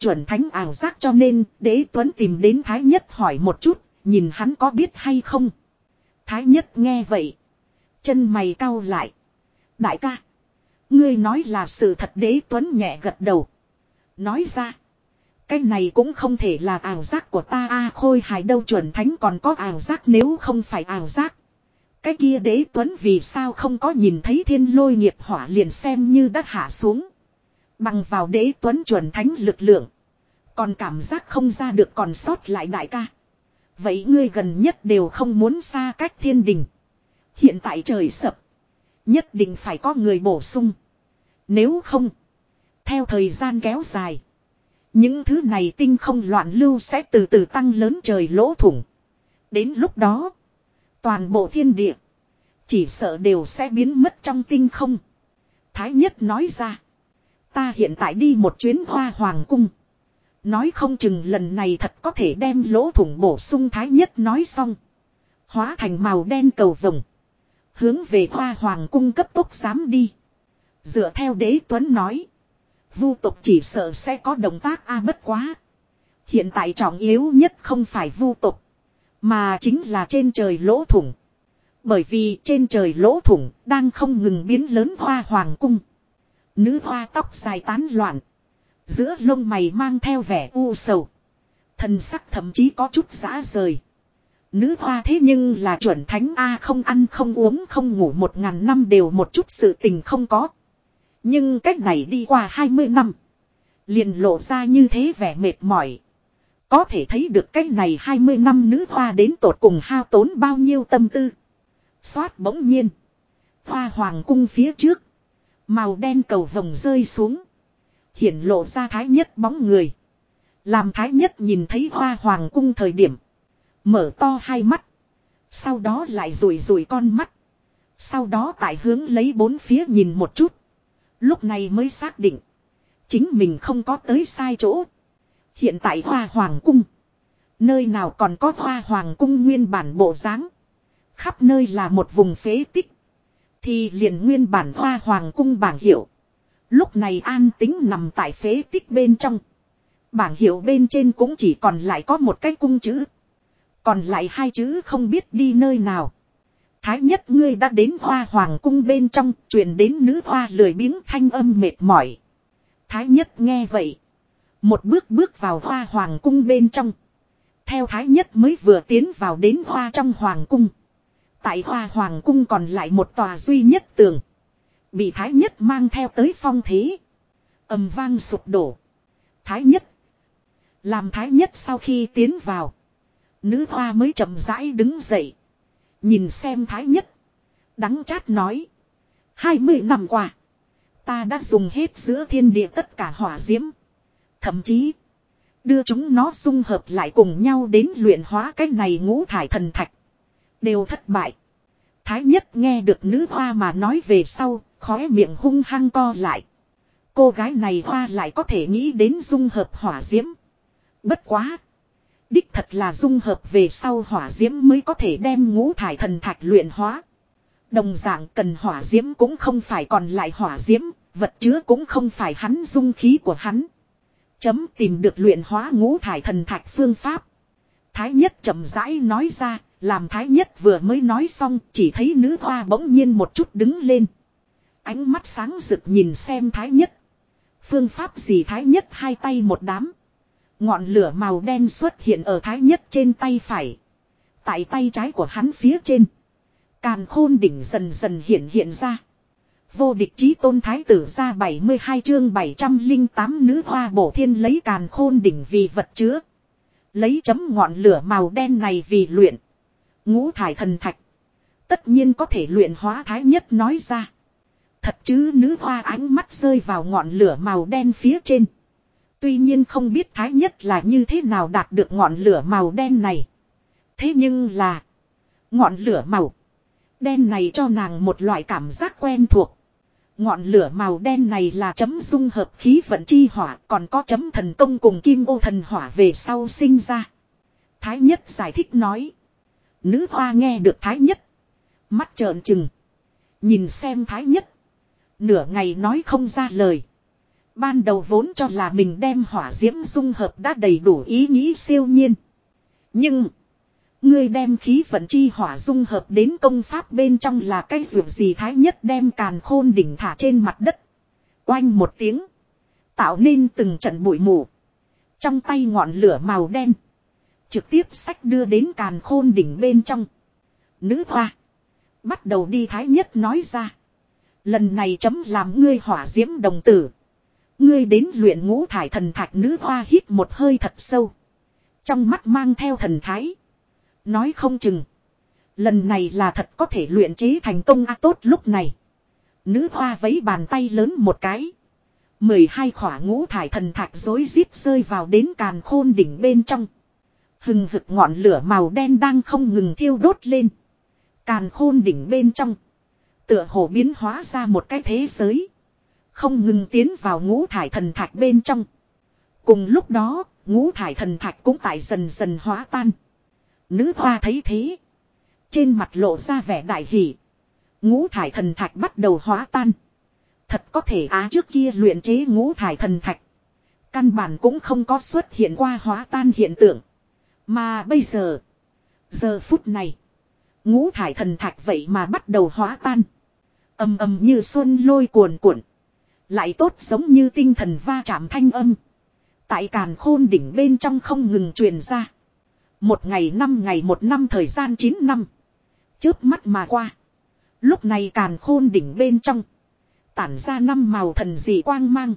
Chuẩn thánh ảo giác cho nên đế tuấn tìm đến Thái Nhất hỏi một chút, nhìn hắn có biết hay không. Thái Nhất nghe vậy. Chân mày cau lại. Đại ca. Ngươi nói là sự thật đế tuấn nhẹ gật đầu. Nói ra. Cái này cũng không thể là ảo giác của ta a khôi hài đâu chuẩn thánh còn có ảo giác nếu không phải ảo giác. Cái kia đế tuấn vì sao không có nhìn thấy thiên lôi nghiệp hỏa liền xem như đã hạ xuống. Bằng vào đế tuấn chuẩn thánh lực lượng. Còn cảm giác không ra được còn sót lại đại ca. Vậy ngươi gần nhất đều không muốn xa cách thiên đình. Hiện tại trời sập. Nhất định phải có người bổ sung. Nếu không. Theo thời gian kéo dài. Những thứ này tinh không loạn lưu sẽ từ từ tăng lớn trời lỗ thủng. Đến lúc đó. Toàn bộ thiên địa. Chỉ sợ đều sẽ biến mất trong tinh không. Thái nhất nói ra. Ta hiện tại đi một chuyến hoa hoàng cung. Nói không chừng lần này thật có thể đem lỗ thủng bổ sung thái nhất nói xong. Hóa thành màu đen cầu vồng. Hướng về hoa hoàng cung cấp tốc dám đi. Dựa theo đế tuấn nói. Vu tộc chỉ sợ sẽ có động tác a bất quá. Hiện tại trọng yếu nhất không phải vu tộc. Mà chính là trên trời lỗ thủng. Bởi vì trên trời lỗ thủng đang không ngừng biến lớn hoa hoàng cung. Nữ hoa tóc dài tán loạn. Giữa lông mày mang theo vẻ u sầu. Thần sắc thậm chí có chút giã rời. Nữ hoa thế nhưng là chuẩn thánh A không ăn không uống không ngủ một ngàn năm đều một chút sự tình không có. Nhưng cách này đi qua hai mươi năm. Liền lộ ra như thế vẻ mệt mỏi. Có thể thấy được cách này hai mươi năm nữ hoa đến tột cùng hao tốn bao nhiêu tâm tư. Xoát bỗng nhiên. Hoa hoàng cung phía trước. Màu đen cầu vồng rơi xuống. Hiển lộ ra thái nhất bóng người. Làm thái nhất nhìn thấy hoa hoàng cung thời điểm. Mở to hai mắt. Sau đó lại rủi rủi con mắt. Sau đó tại hướng lấy bốn phía nhìn một chút. Lúc này mới xác định. Chính mình không có tới sai chỗ. Hiện tại hoa hoàng cung. Nơi nào còn có hoa hoàng cung nguyên bản bộ dáng Khắp nơi là một vùng phế tích. Thì liền nguyên bản hoa hoàng cung bảng hiệu. Lúc này an tính nằm tại phế tích bên trong. Bảng hiệu bên trên cũng chỉ còn lại có một cái cung chữ. Còn lại hai chữ không biết đi nơi nào. Thái nhất ngươi đã đến hoa hoàng cung bên trong, truyền đến nữ hoa lười biếng thanh âm mệt mỏi. Thái nhất nghe vậy. Một bước bước vào hoa hoàng cung bên trong. Theo thái nhất mới vừa tiến vào đến hoa trong hoàng cung. Tại hoa hoàng cung còn lại một tòa duy nhất tường. Bị thái nhất mang theo tới phong thế. ầm vang sụp đổ. Thái nhất. Làm thái nhất sau khi tiến vào. Nữ hoa mới chậm rãi đứng dậy. Nhìn xem thái nhất. Đắng chát nói. Hai mươi năm qua. Ta đã dùng hết giữa thiên địa tất cả hỏa diễm. Thậm chí. Đưa chúng nó dung hợp lại cùng nhau đến luyện hóa cái này ngũ thải thần thạch. Đều thất bại. Thái nhất nghe được nữ hoa mà nói về sau, khóe miệng hung hăng co lại. Cô gái này hoa lại có thể nghĩ đến dung hợp hỏa diễm. Bất quá. Đích thật là dung hợp về sau hỏa diễm mới có thể đem ngũ thải thần thạch luyện hóa. Đồng dạng cần hỏa diễm cũng không phải còn lại hỏa diễm, vật chứa cũng không phải hắn dung khí của hắn. Chấm tìm được luyện hóa ngũ thải thần thạch phương pháp. Thái nhất chậm rãi nói ra, làm thái nhất vừa mới nói xong, chỉ thấy nữ hoa bỗng nhiên một chút đứng lên. Ánh mắt sáng rực nhìn xem thái nhất. Phương pháp gì thái nhất hai tay một đám. Ngọn lửa màu đen xuất hiện ở thái nhất trên tay phải. Tại tay trái của hắn phía trên. Càn khôn đỉnh dần dần hiện hiện ra. Vô địch chí tôn thái tử ra 72 chương 708 nữ hoa bổ thiên lấy càn khôn đỉnh vì vật chứa. Lấy chấm ngọn lửa màu đen này vì luyện. Ngũ thải thần thạch. Tất nhiên có thể luyện hóa thái nhất nói ra. Thật chứ nữ hoa ánh mắt rơi vào ngọn lửa màu đen phía trên. Tuy nhiên không biết thái nhất là như thế nào đạt được ngọn lửa màu đen này. Thế nhưng là. Ngọn lửa màu. Đen này cho nàng một loại cảm giác quen thuộc. Ngọn lửa màu đen này là chấm dung hợp khí vận chi hỏa, còn có chấm thần công cùng kim ô thần hỏa về sau sinh ra. Thái nhất giải thích nói. Nữ hoa nghe được thái nhất. Mắt trợn trừng. Nhìn xem thái nhất. Nửa ngày nói không ra lời. Ban đầu vốn cho là mình đem hỏa diễm dung hợp đã đầy đủ ý nghĩ siêu nhiên. Nhưng. Ngươi đem khí vận chi hỏa dung hợp đến công pháp bên trong là cái ruột gì thái nhất đem càn khôn đỉnh thả trên mặt đất. Oanh một tiếng. Tạo nên từng trận bụi mù. Trong tay ngọn lửa màu đen. Trực tiếp sách đưa đến càn khôn đỉnh bên trong. Nữ hoa. Bắt đầu đi thái nhất nói ra. Lần này chấm làm ngươi hỏa diễm đồng tử. Ngươi đến luyện ngũ thải thần thạch nữ hoa hít một hơi thật sâu. Trong mắt mang theo thần thái. Nói không chừng. Lần này là thật có thể luyện chế thành công a tốt lúc này. Nữ hoa vấy bàn tay lớn một cái. mười hai khỏa ngũ thải thần thạch rối rít rơi vào đến càn khôn đỉnh bên trong. Hừng hực ngọn lửa màu đen đang không ngừng thiêu đốt lên. Càn khôn đỉnh bên trong. Tựa hồ biến hóa ra một cái thế giới. Không ngừng tiến vào ngũ thải thần thạch bên trong. Cùng lúc đó, ngũ thải thần thạch cũng tại dần dần hóa tan. Nữ hoa thấy thế. Trên mặt lộ ra vẻ đại hỷ. Ngũ thải thần thạch bắt đầu hóa tan. Thật có thể á trước kia luyện chế ngũ thải thần thạch. Căn bản cũng không có xuất hiện qua hóa tan hiện tượng. Mà bây giờ. Giờ phút này. Ngũ thải thần thạch vậy mà bắt đầu hóa tan. âm âm như xuân lôi cuồn cuộn. Lại tốt giống như tinh thần va chạm thanh âm. Tại càn khôn đỉnh bên trong không ngừng truyền ra. Một ngày năm ngày một năm thời gian chín năm. Chớp mắt mà qua. Lúc này càn khôn đỉnh bên trong. Tản ra năm màu thần dị quang mang.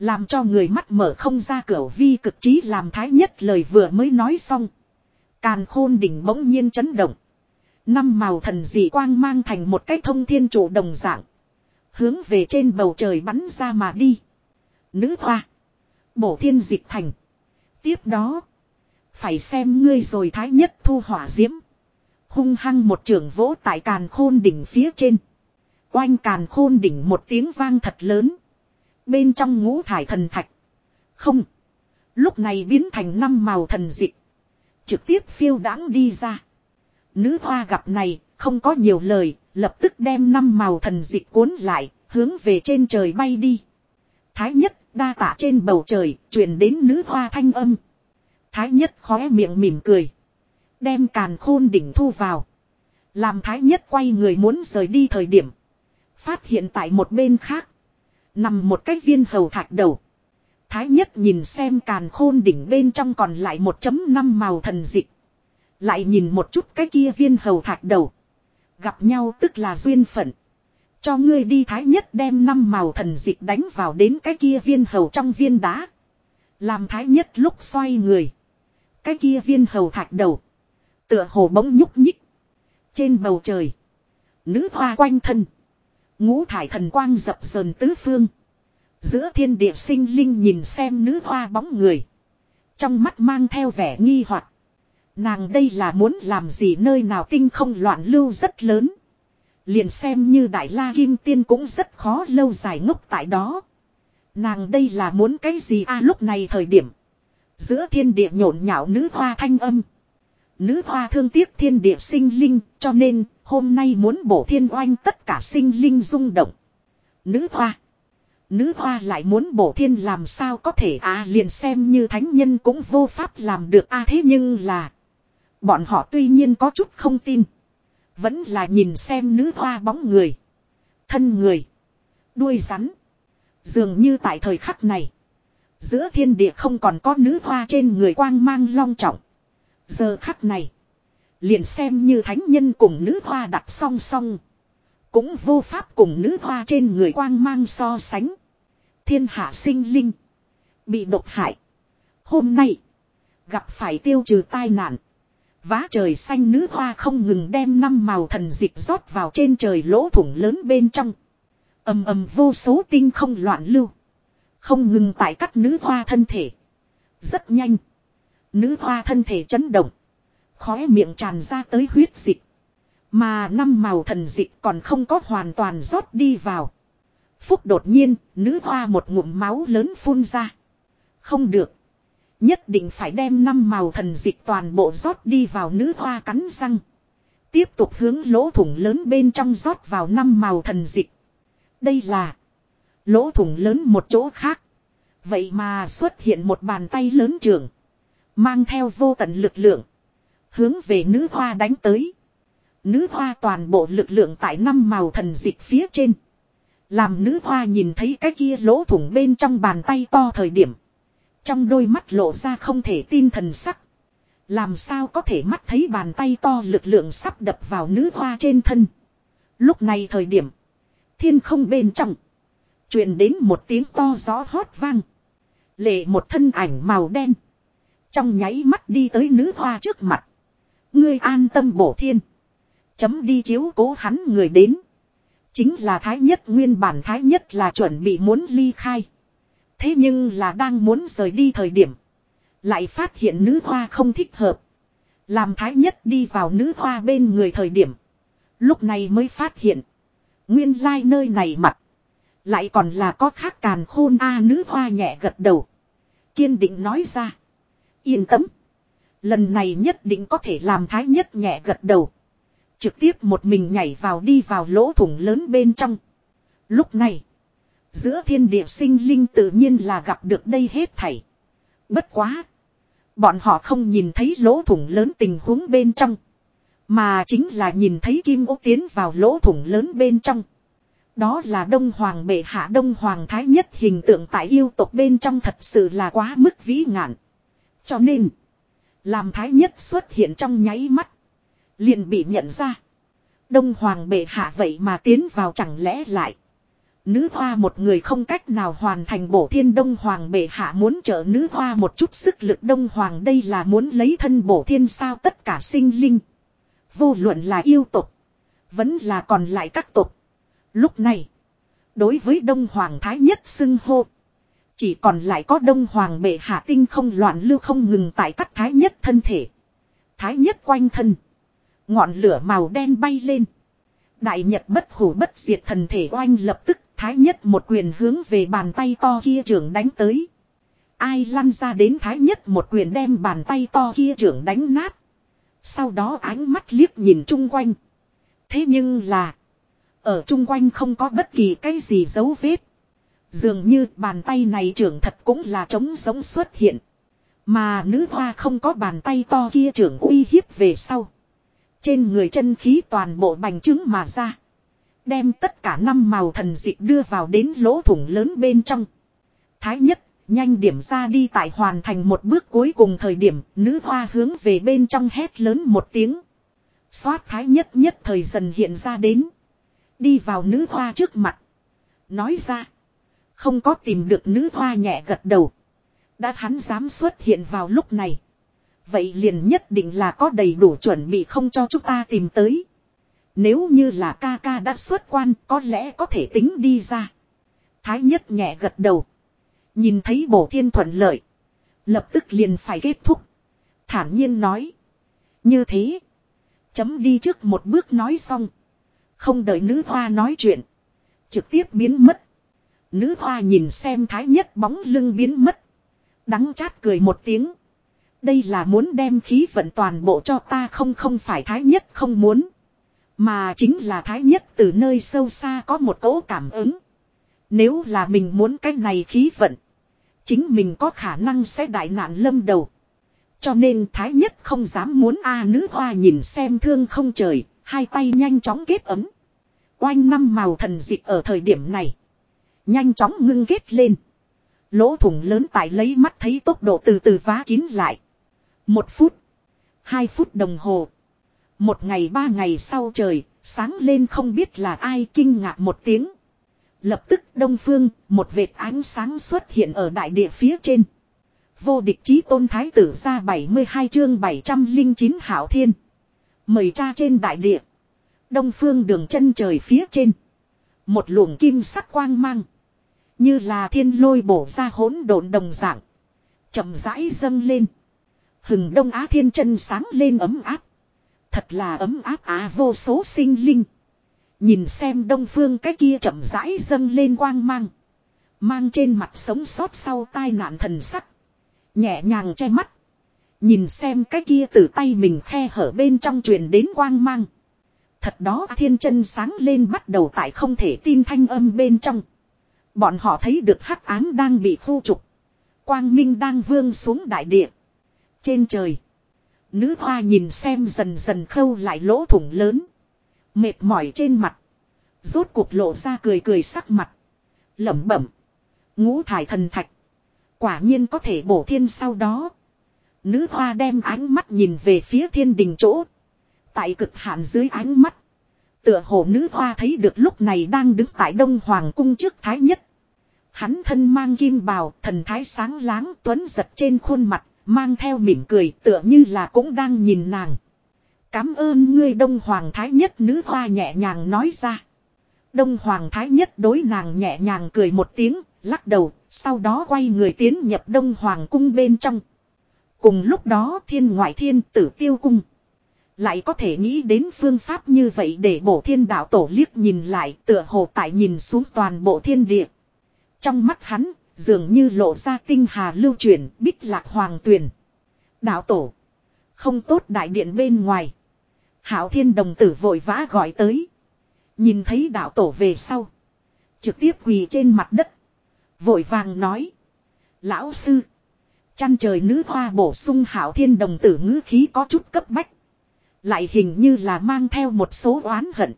Làm cho người mắt mở không ra cửa vi cực trí làm thái nhất lời vừa mới nói xong. Càn khôn đỉnh bỗng nhiên chấn động. Năm màu thần dị quang mang thành một cái thông thiên trụ đồng dạng. Hướng về trên bầu trời bắn ra mà đi. Nữ hoa. Bổ thiên dịch thành. Tiếp đó. Phải xem ngươi rồi thái nhất thu hỏa diễm. Hung hăng một trường vỗ tại càn khôn đỉnh phía trên. Oanh càn khôn đỉnh một tiếng vang thật lớn. Bên trong ngũ thải thần thạch. Không. Lúc này biến thành năm màu thần dịch. Trực tiếp phiêu đãng đi ra. Nữ hoa gặp này, không có nhiều lời, lập tức đem năm màu thần dịch cuốn lại, hướng về trên trời bay đi. Thái nhất, đa tả trên bầu trời, truyền đến nữ hoa thanh âm. Thái nhất khóe miệng mỉm cười. Đem càn khôn đỉnh thu vào. Làm thái nhất quay người muốn rời đi thời điểm. Phát hiện tại một bên khác. Nằm một cái viên hầu thạch đầu. Thái nhất nhìn xem càn khôn đỉnh bên trong còn lại 1.5 màu thần dịch. Lại nhìn một chút cái kia viên hầu thạch đầu. Gặp nhau tức là duyên phận. Cho ngươi đi thái nhất đem năm màu thần dịch đánh vào đến cái kia viên hầu trong viên đá. Làm thái nhất lúc xoay người. Cái kia viên hầu thạch đầu. Tựa hồ bỗng nhúc nhích. Trên bầu trời. Nữ hoa quanh thân. Ngũ thải thần quang dập dờn tứ phương. Giữa thiên địa sinh linh nhìn xem nữ hoa bóng người. Trong mắt mang theo vẻ nghi hoặc Nàng đây là muốn làm gì, nơi nào tinh không loạn lưu rất lớn. Liền xem như đại la kim tiên cũng rất khó lâu dài ngốc tại đó. Nàng đây là muốn cái gì a lúc này thời điểm. Giữa thiên địa nhộn nhạo nữ hoa thanh âm. Nữ hoa thương tiếc thiên địa sinh linh, cho nên hôm nay muốn bổ thiên oanh tất cả sinh linh rung động. Nữ hoa. Nữ hoa lại muốn bổ thiên làm sao có thể à liền xem như thánh nhân cũng vô pháp làm được à thế nhưng là. Bọn họ tuy nhiên có chút không tin. Vẫn là nhìn xem nữ hoa bóng người. Thân người. Đuôi rắn. Dường như tại thời khắc này. Giữa thiên địa không còn có nữ hoa trên người quang mang long trọng. Giờ khắc này. Liền xem như thánh nhân cùng nữ hoa đặt song song. Cũng vô pháp cùng nữ hoa trên người quang mang so sánh. Thiên hạ sinh linh. Bị độc hại. Hôm nay. Gặp phải tiêu trừ tai nạn. Vá trời xanh nữ hoa không ngừng đem năm màu thần dịch rót vào trên trời lỗ thủng lớn bên trong. ầm ầm vô số tinh không loạn lưu. Không ngừng tại cắt nữ hoa thân thể. Rất nhanh. Nữ hoa thân thể chấn động. Khóe miệng tràn ra tới huyết dịch. Mà năm màu thần dịch còn không có hoàn toàn rót đi vào. Phúc đột nhiên, nữ hoa một ngụm máu lớn phun ra. Không được. Nhất định phải đem năm màu thần dịch toàn bộ rót đi vào nữ hoa cắn răng. Tiếp tục hướng lỗ thủng lớn bên trong rót vào năm màu thần dịch. Đây là lỗ thủng lớn một chỗ khác. Vậy mà xuất hiện một bàn tay lớn trường. Mang theo vô tận lực lượng. Hướng về nữ hoa đánh tới. Nữ hoa toàn bộ lực lượng tại năm màu thần dịch phía trên. Làm nữ hoa nhìn thấy cái kia lỗ thủng bên trong bàn tay to thời điểm. Trong đôi mắt lộ ra không thể tin thần sắc. Làm sao có thể mắt thấy bàn tay to lực lượng sắp đập vào nữ hoa trên thân. Lúc này thời điểm. Thiên không bên trong. truyền đến một tiếng to gió hót vang. Lệ một thân ảnh màu đen. Trong nháy mắt đi tới nữ hoa trước mặt. Ngươi an tâm bổ thiên. Chấm đi chiếu cố hắn người đến. Chính là thái nhất, nguyên bản thái nhất là chuẩn bị muốn ly khai. Thế nhưng là đang muốn rời đi thời điểm. Lại phát hiện nữ hoa không thích hợp. Làm thái nhất đi vào nữ hoa bên người thời điểm. Lúc này mới phát hiện. Nguyên lai nơi này mặt. Lại còn là có khác càn khôn a à, nữ hoa nhẹ gật đầu. Kiên định nói ra. Yên tâm. Lần này nhất định có thể làm thái nhất nhẹ gật đầu. Trực tiếp một mình nhảy vào đi vào lỗ thủng lớn bên trong. Lúc này. Giữa thiên địa sinh linh tự nhiên là gặp được đây hết thảy. Bất quá. Bọn họ không nhìn thấy lỗ thủng lớn tình huống bên trong. Mà chính là nhìn thấy kim ố tiến vào lỗ thủng lớn bên trong. Đó là Đông Hoàng bệ hạ Đông Hoàng Thái nhất hình tượng tại yêu tộc bên trong thật sự là quá mức vĩ ngạn. Cho nên. Làm Thái nhất xuất hiện trong nháy mắt. Liền bị nhận ra. Đông Hoàng bệ hạ vậy mà tiến vào chẳng lẽ lại. Nữ hoa một người không cách nào hoàn thành bổ thiên đông hoàng bệ hạ muốn trợ nữ hoa một chút sức lực đông hoàng đây là muốn lấy thân bổ thiên sao tất cả sinh linh. Vô luận là yêu tục. Vẫn là còn lại các tục. Lúc này. Đối với đông hoàng thái nhất xưng hô. Chỉ còn lại có đông hoàng bệ hạ tinh không loạn lưu không ngừng tại các thái nhất thân thể. Thái nhất quanh thân. Ngọn lửa màu đen bay lên. Đại Nhật bất hủ bất diệt thần thể oanh lập tức, thái nhất một quyền hướng về bàn tay to kia trưởng đánh tới. Ai lăn ra đến thái nhất một quyền đem bàn tay to kia trưởng đánh nát. Sau đó ánh mắt liếc nhìn chung quanh. Thế nhưng là. Ở chung quanh không có bất kỳ cái gì dấu vết. Dường như bàn tay này trưởng thật cũng là trống giống xuất hiện. Mà nữ hoa không có bàn tay to kia trưởng uy hiếp về sau. Trên người chân khí toàn bộ bành trướng mà ra. Đem tất cả năm màu thần dị đưa vào đến lỗ thủng lớn bên trong. Thái nhất, nhanh điểm ra đi tại hoàn thành một bước cuối cùng thời điểm, nữ hoa hướng về bên trong hét lớn một tiếng. Xoát thái nhất nhất thời dần hiện ra đến. Đi vào nữ hoa trước mặt. Nói ra. Không có tìm được nữ hoa nhẹ gật đầu. Đã hắn dám xuất hiện vào lúc này. Vậy liền nhất định là có đầy đủ chuẩn bị không cho chúng ta tìm tới. Nếu như là ca ca đã xuất quan, có lẽ có thể tính đi ra. Thái nhất nhẹ gật đầu. Nhìn thấy bổ thiên thuận lợi. Lập tức liền phải kết thúc. Thản nhiên nói. Như thế. Chấm đi trước một bước nói xong. Không đợi nữ hoa nói chuyện. Trực tiếp biến mất. Nữ hoa nhìn xem thái nhất bóng lưng biến mất. đắng chát cười một tiếng. Đây là muốn đem khí vận toàn bộ cho ta không không phải thái nhất không muốn. Mà chính là thái nhất từ nơi sâu xa có một cỗ cảm ứng. Nếu là mình muốn cái này khí vận. Chính mình có khả năng sẽ đại nạn lâm đầu. Cho nên thái nhất không dám muốn a à, nữ hoa nhìn xem thương không trời, hai tay nhanh chóng kết ấm. Oanh năm màu thần dịch ở thời điểm này. Nhanh chóng ngưng kết lên. Lỗ thủng lớn tại lấy mắt thấy tốc độ từ từ vá kín lại. Một phút. Hai phút đồng hồ. Một ngày ba ngày sau trời, sáng lên không biết là ai kinh ngạc một tiếng. Lập tức đông phương, một vệt ánh sáng xuất hiện ở đại địa phía trên. Vô địch chí tôn thái tử ra 72 chương 709 hảo thiên. Mời cha trên đại địa. Đông phương đường chân trời phía trên. Một luồng kim sắc quang mang. Như là thiên lôi bổ ra hỗn độn đồng dạng. chậm rãi dâng lên. Hừng đông á thiên chân sáng lên ấm áp. Thật là ấm áp á vô số sinh linh. Nhìn xem đông phương cái kia chậm rãi dâng lên quang mang. Mang trên mặt sống sót sau tai nạn thần sắc. Nhẹ nhàng che mắt. Nhìn xem cái kia từ tay mình khe hở bên trong truyền đến quang mang. Thật đó thiên chân sáng lên bắt đầu tại không thể tin thanh âm bên trong. Bọn họ thấy được hắc ám đang bị khu trục. Quang minh đang vương xuống đại địa. Trên trời. Nữ hoa nhìn xem dần dần khâu lại lỗ thủng lớn. Mệt mỏi trên mặt. Rốt cuộc lộ ra cười cười sắc mặt. lẩm bẩm. Ngũ thải thần thạch. Quả nhiên có thể bổ thiên sau đó. Nữ hoa đem ánh mắt nhìn về phía thiên đình chỗ. Tại cực hạn dưới ánh mắt. Tựa hồ nữ hoa thấy được lúc này đang đứng tại đông hoàng cung trước thái nhất. Hắn thân mang kim bào, thần thái sáng láng tuấn giật trên khuôn mặt, mang theo mỉm cười tựa như là cũng đang nhìn nàng. Cám ơn ngươi đông hoàng thái nhất nữ hoa nhẹ nhàng nói ra. Đông hoàng thái nhất đối nàng nhẹ nhàng cười một tiếng, lắc đầu, sau đó quay người tiến nhập đông hoàng cung bên trong. Cùng lúc đó thiên ngoại thiên tử tiêu cung. Lại có thể nghĩ đến phương pháp như vậy để bổ thiên đạo tổ liếc nhìn lại tựa hồ tại nhìn xuống toàn bộ thiên địa. Trong mắt hắn, dường như lộ ra tinh hà lưu truyền bích lạc hoàng tuyền. Đạo tổ. Không tốt đại điện bên ngoài. Hảo thiên đồng tử vội vã gọi tới. Nhìn thấy đạo tổ về sau. Trực tiếp quỳ trên mặt đất. Vội vàng nói. Lão sư. Chăn trời nữ hoa bổ sung hảo thiên đồng tử ngữ khí có chút cấp bách. Lại hình như là mang theo một số oán hận.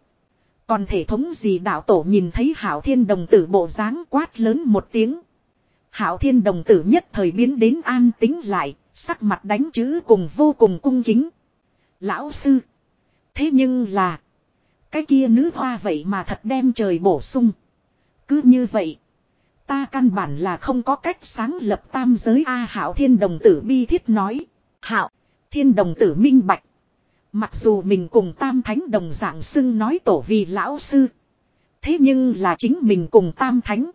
Còn thể thống gì đạo tổ nhìn thấy hảo thiên đồng tử bộ dáng quát lớn một tiếng. Hảo thiên đồng tử nhất thời biến đến an tính lại, sắc mặt đánh chữ cùng vô cùng cung kính. Lão sư. Thế nhưng là. Cái kia nữ hoa vậy mà thật đem trời bổ sung. Cứ như vậy. Ta căn bản là không có cách sáng lập tam giới A Hảo thiên đồng tử bi thiết nói. Hảo. Thiên đồng tử minh bạch. Mặc dù mình cùng tam thánh đồng dạng xưng nói tổ vì lão sư. Thế nhưng là chính mình cùng tam thánh.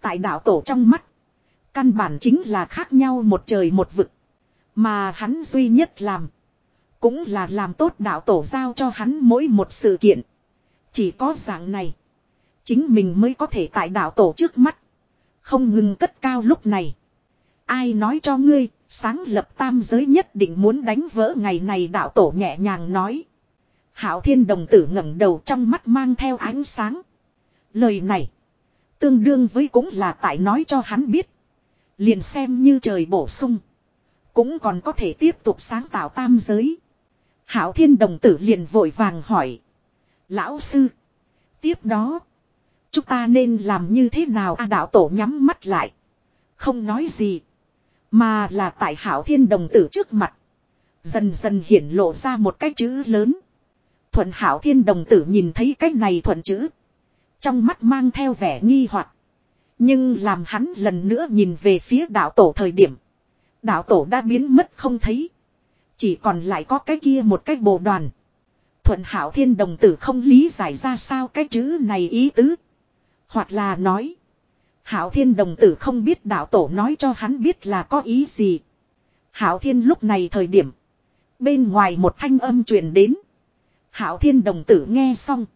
Tại đạo tổ trong mắt. Căn bản chính là khác nhau một trời một vực. Mà hắn duy nhất làm. Cũng là làm tốt đạo tổ giao cho hắn mỗi một sự kiện. Chỉ có dạng này. Chính mình mới có thể tại đạo tổ trước mắt. Không ngừng cất cao lúc này. Ai nói cho ngươi, sáng lập tam giới nhất định muốn đánh vỡ ngày này đạo tổ nhẹ nhàng nói. Hảo thiên đồng tử ngẩng đầu trong mắt mang theo ánh sáng. Lời này, tương đương với cũng là tại nói cho hắn biết. Liền xem như trời bổ sung. Cũng còn có thể tiếp tục sáng tạo tam giới. Hảo thiên đồng tử liền vội vàng hỏi. Lão sư. Tiếp đó. Chúng ta nên làm như thế nào a đạo tổ nhắm mắt lại. Không nói gì. Mà là tại hảo thiên đồng tử trước mặt. Dần dần hiển lộ ra một cái chữ lớn. Thuận hảo thiên đồng tử nhìn thấy cái này thuận chữ. Trong mắt mang theo vẻ nghi hoặc Nhưng làm hắn lần nữa nhìn về phía đạo tổ thời điểm. Đạo tổ đã biến mất không thấy. Chỉ còn lại có cái kia một cái bồ đoàn. Thuận hảo thiên đồng tử không lý giải ra sao cái chữ này ý tứ. Hoặc là nói. Hảo thiên đồng tử không biết đạo tổ nói cho hắn biết là có ý gì. Hảo thiên lúc này thời điểm. Bên ngoài một thanh âm truyền đến. Hảo thiên đồng tử nghe xong.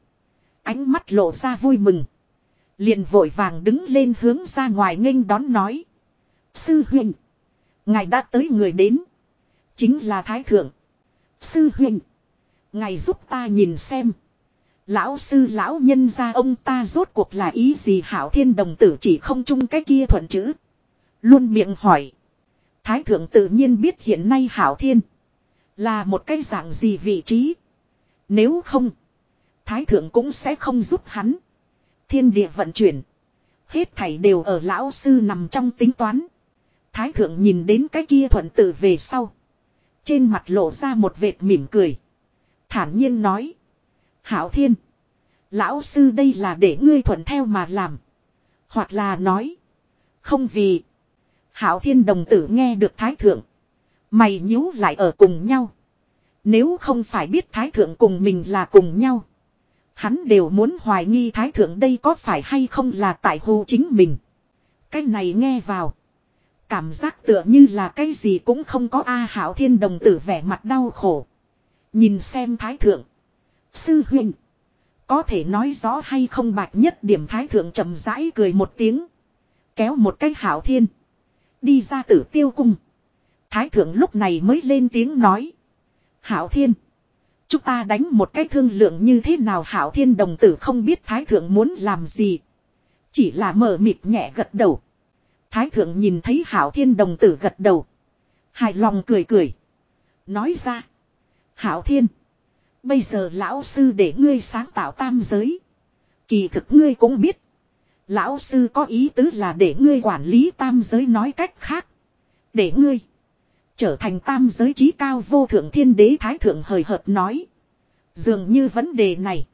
Ánh mắt lộ ra vui mừng. Liền vội vàng đứng lên hướng ra ngoài nghênh đón nói. Sư huynh. Ngài đã tới người đến. Chính là Thái Thượng. Sư huynh. Ngài giúp ta nhìn xem. Lão sư lão nhân ra ông ta rốt cuộc là ý gì hảo thiên đồng tử chỉ không chung cái kia thuận chữ. Luôn miệng hỏi. Thái thượng tự nhiên biết hiện nay hảo thiên. Là một cái dạng gì vị trí. Nếu không. Thái thượng cũng sẽ không giúp hắn. Thiên địa vận chuyển. Hết thảy đều ở lão sư nằm trong tính toán. Thái thượng nhìn đến cái kia thuận tự về sau. Trên mặt lộ ra một vệt mỉm cười. Thản nhiên nói. Hảo thiên. Lão sư đây là để ngươi thuận theo mà làm. Hoặc là nói. Không vì. Hảo thiên đồng tử nghe được thái thượng. Mày nhíu lại ở cùng nhau. Nếu không phải biết thái thượng cùng mình là cùng nhau. Hắn đều muốn hoài nghi thái thượng đây có phải hay không là tại hù chính mình. Cái này nghe vào. Cảm giác tựa như là cái gì cũng không có A hảo thiên đồng tử vẻ mặt đau khổ. Nhìn xem thái thượng. Sư huynh. Có thể nói rõ hay không bạch nhất điểm thái thượng chậm rãi cười một tiếng. Kéo một cái hảo thiên. Đi ra tử tiêu cung. Thái thượng lúc này mới lên tiếng nói. Hảo thiên. Chúng ta đánh một cái thương lượng như thế nào hảo thiên đồng tử không biết thái thượng muốn làm gì. Chỉ là mở mịt nhẹ gật đầu. Thái thượng nhìn thấy hảo thiên đồng tử gật đầu. Hài lòng cười cười. Nói ra. Hảo thiên. Bây giờ lão sư để ngươi sáng tạo tam giới. Kỳ thực ngươi cũng biết. Lão sư có ý tứ là để ngươi quản lý tam giới nói cách khác. Để ngươi trở thành tam giới trí cao vô thượng thiên đế thái thượng hời hợt nói. Dường như vấn đề này.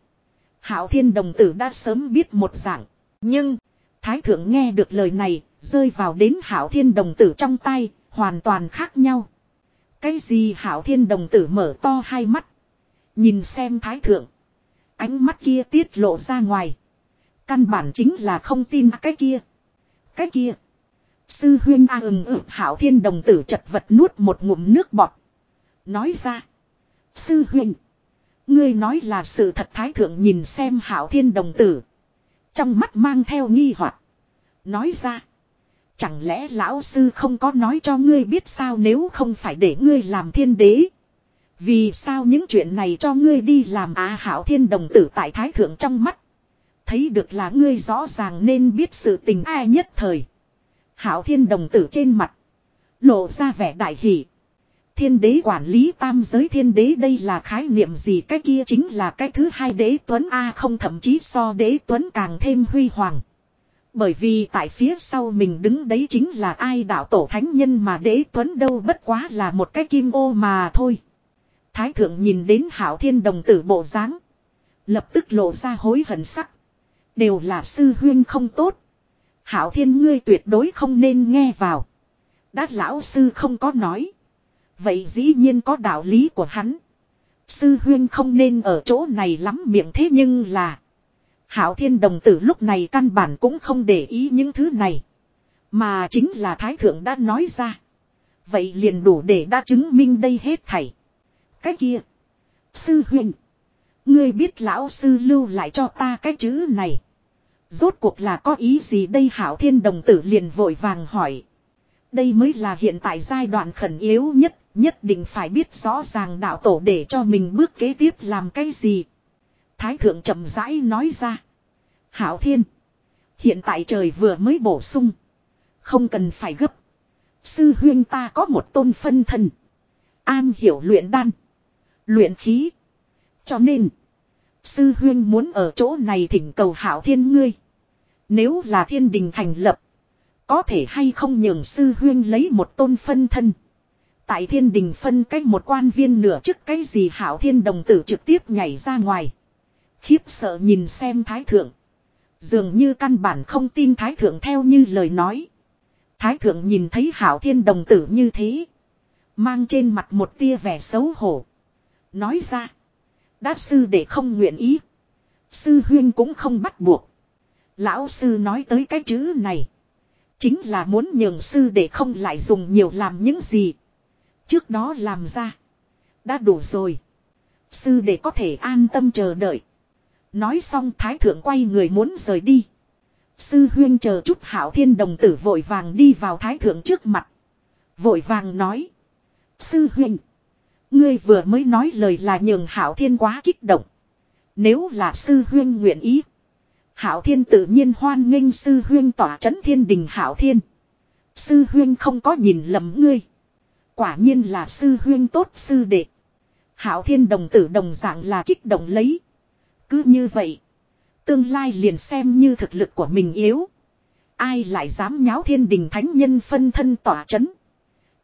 Hảo thiên đồng tử đã sớm biết một dạng. Nhưng, thái thượng nghe được lời này, rơi vào đến hảo thiên đồng tử trong tay, hoàn toàn khác nhau. Cái gì hảo thiên đồng tử mở to hai mắt. Nhìn xem thái thượng. Ánh mắt kia tiết lộ ra ngoài. Căn bản chính là không tin cái kia. Cái kia. Sư huyên a ừng ử hảo thiên đồng tử chật vật nuốt một ngụm nước bọt. Nói ra. Sư huyên. Ngươi nói là sự thật thái thượng nhìn xem hảo thiên đồng tử. Trong mắt mang theo nghi hoặc Nói ra. Chẳng lẽ lão sư không có nói cho ngươi biết sao nếu không phải để ngươi làm thiên đế. Vì sao những chuyện này cho ngươi đi làm á hảo thiên đồng tử tại thái thượng trong mắt. Thấy được là ngươi rõ ràng nên biết sự tình ai nhất thời. Hảo thiên đồng tử trên mặt. Lộ ra vẻ đại hỷ. Thiên đế quản lý tam giới thiên đế đây là khái niệm gì cái kia chính là cái thứ hai đế tuấn A, không thậm chí so đế tuấn càng thêm huy hoàng. Bởi vì tại phía sau mình đứng đấy chính là ai đạo tổ thánh nhân mà đế tuấn đâu bất quá là một cái kim ô mà thôi. Thái thượng nhìn đến hảo thiên đồng tử bộ dáng Lập tức lộ ra hối hận sắc. Đều là sư huyên không tốt. Hảo thiên ngươi tuyệt đối không nên nghe vào. Đát lão sư không có nói. Vậy dĩ nhiên có đạo lý của hắn. Sư huyên không nên ở chỗ này lắm miệng thế nhưng là. Hảo thiên đồng tử lúc này căn bản cũng không để ý những thứ này. Mà chính là thái thượng đã nói ra. Vậy liền đủ để đã chứng minh đây hết thảy. Cái kia. Sư huynh. Ngươi biết lão sư lưu lại cho ta cái chữ này. Rốt cuộc là có ý gì đây hảo thiên đồng tử liền vội vàng hỏi. Đây mới là hiện tại giai đoạn khẩn yếu nhất, nhất định phải biết rõ ràng đạo tổ để cho mình bước kế tiếp làm cái gì. Thái thượng chậm rãi nói ra. Hảo thiên. Hiện tại trời vừa mới bổ sung. Không cần phải gấp. Sư huyên ta có một tôn phân thân. An hiểu luyện đan. Luyện khí. Cho nên. Sư huyên muốn ở chỗ này thỉnh cầu hảo thiên ngươi. Nếu là thiên đình thành lập. Có thể hay không nhường sư huyên lấy một tôn phân thân. Tại thiên đình phân cách một quan viên nửa chức cái gì hảo thiên đồng tử trực tiếp nhảy ra ngoài. Khiếp sợ nhìn xem thái thượng. Dường như căn bản không tin thái thượng theo như lời nói. Thái thượng nhìn thấy hảo thiên đồng tử như thế. Mang trên mặt một tia vẻ xấu hổ. Nói ra. Đáp sư để không nguyện ý. Sư huyên cũng không bắt buộc. Lão sư nói tới cái chữ này. Chính là muốn nhường sư để không lại dùng nhiều làm những gì. Trước đó làm ra. Đã đủ rồi. Sư để có thể an tâm chờ đợi. Nói xong thái thượng quay người muốn rời đi. Sư huyên chờ chút hảo thiên đồng tử vội vàng đi vào thái thượng trước mặt. Vội vàng nói. Sư huynh. Ngươi vừa mới nói lời là nhường hảo thiên quá kích động. Nếu là sư huyên nguyện ý. Hảo thiên tự nhiên hoan nghênh sư huyên tỏa chấn thiên đình hảo thiên. Sư huyên không có nhìn lầm ngươi. Quả nhiên là sư huyên tốt sư đệ. Hảo thiên đồng tử đồng dạng là kích động lấy. Cứ như vậy. Tương lai liền xem như thực lực của mình yếu. Ai lại dám nháo thiên đình thánh nhân phân thân tỏa chấn.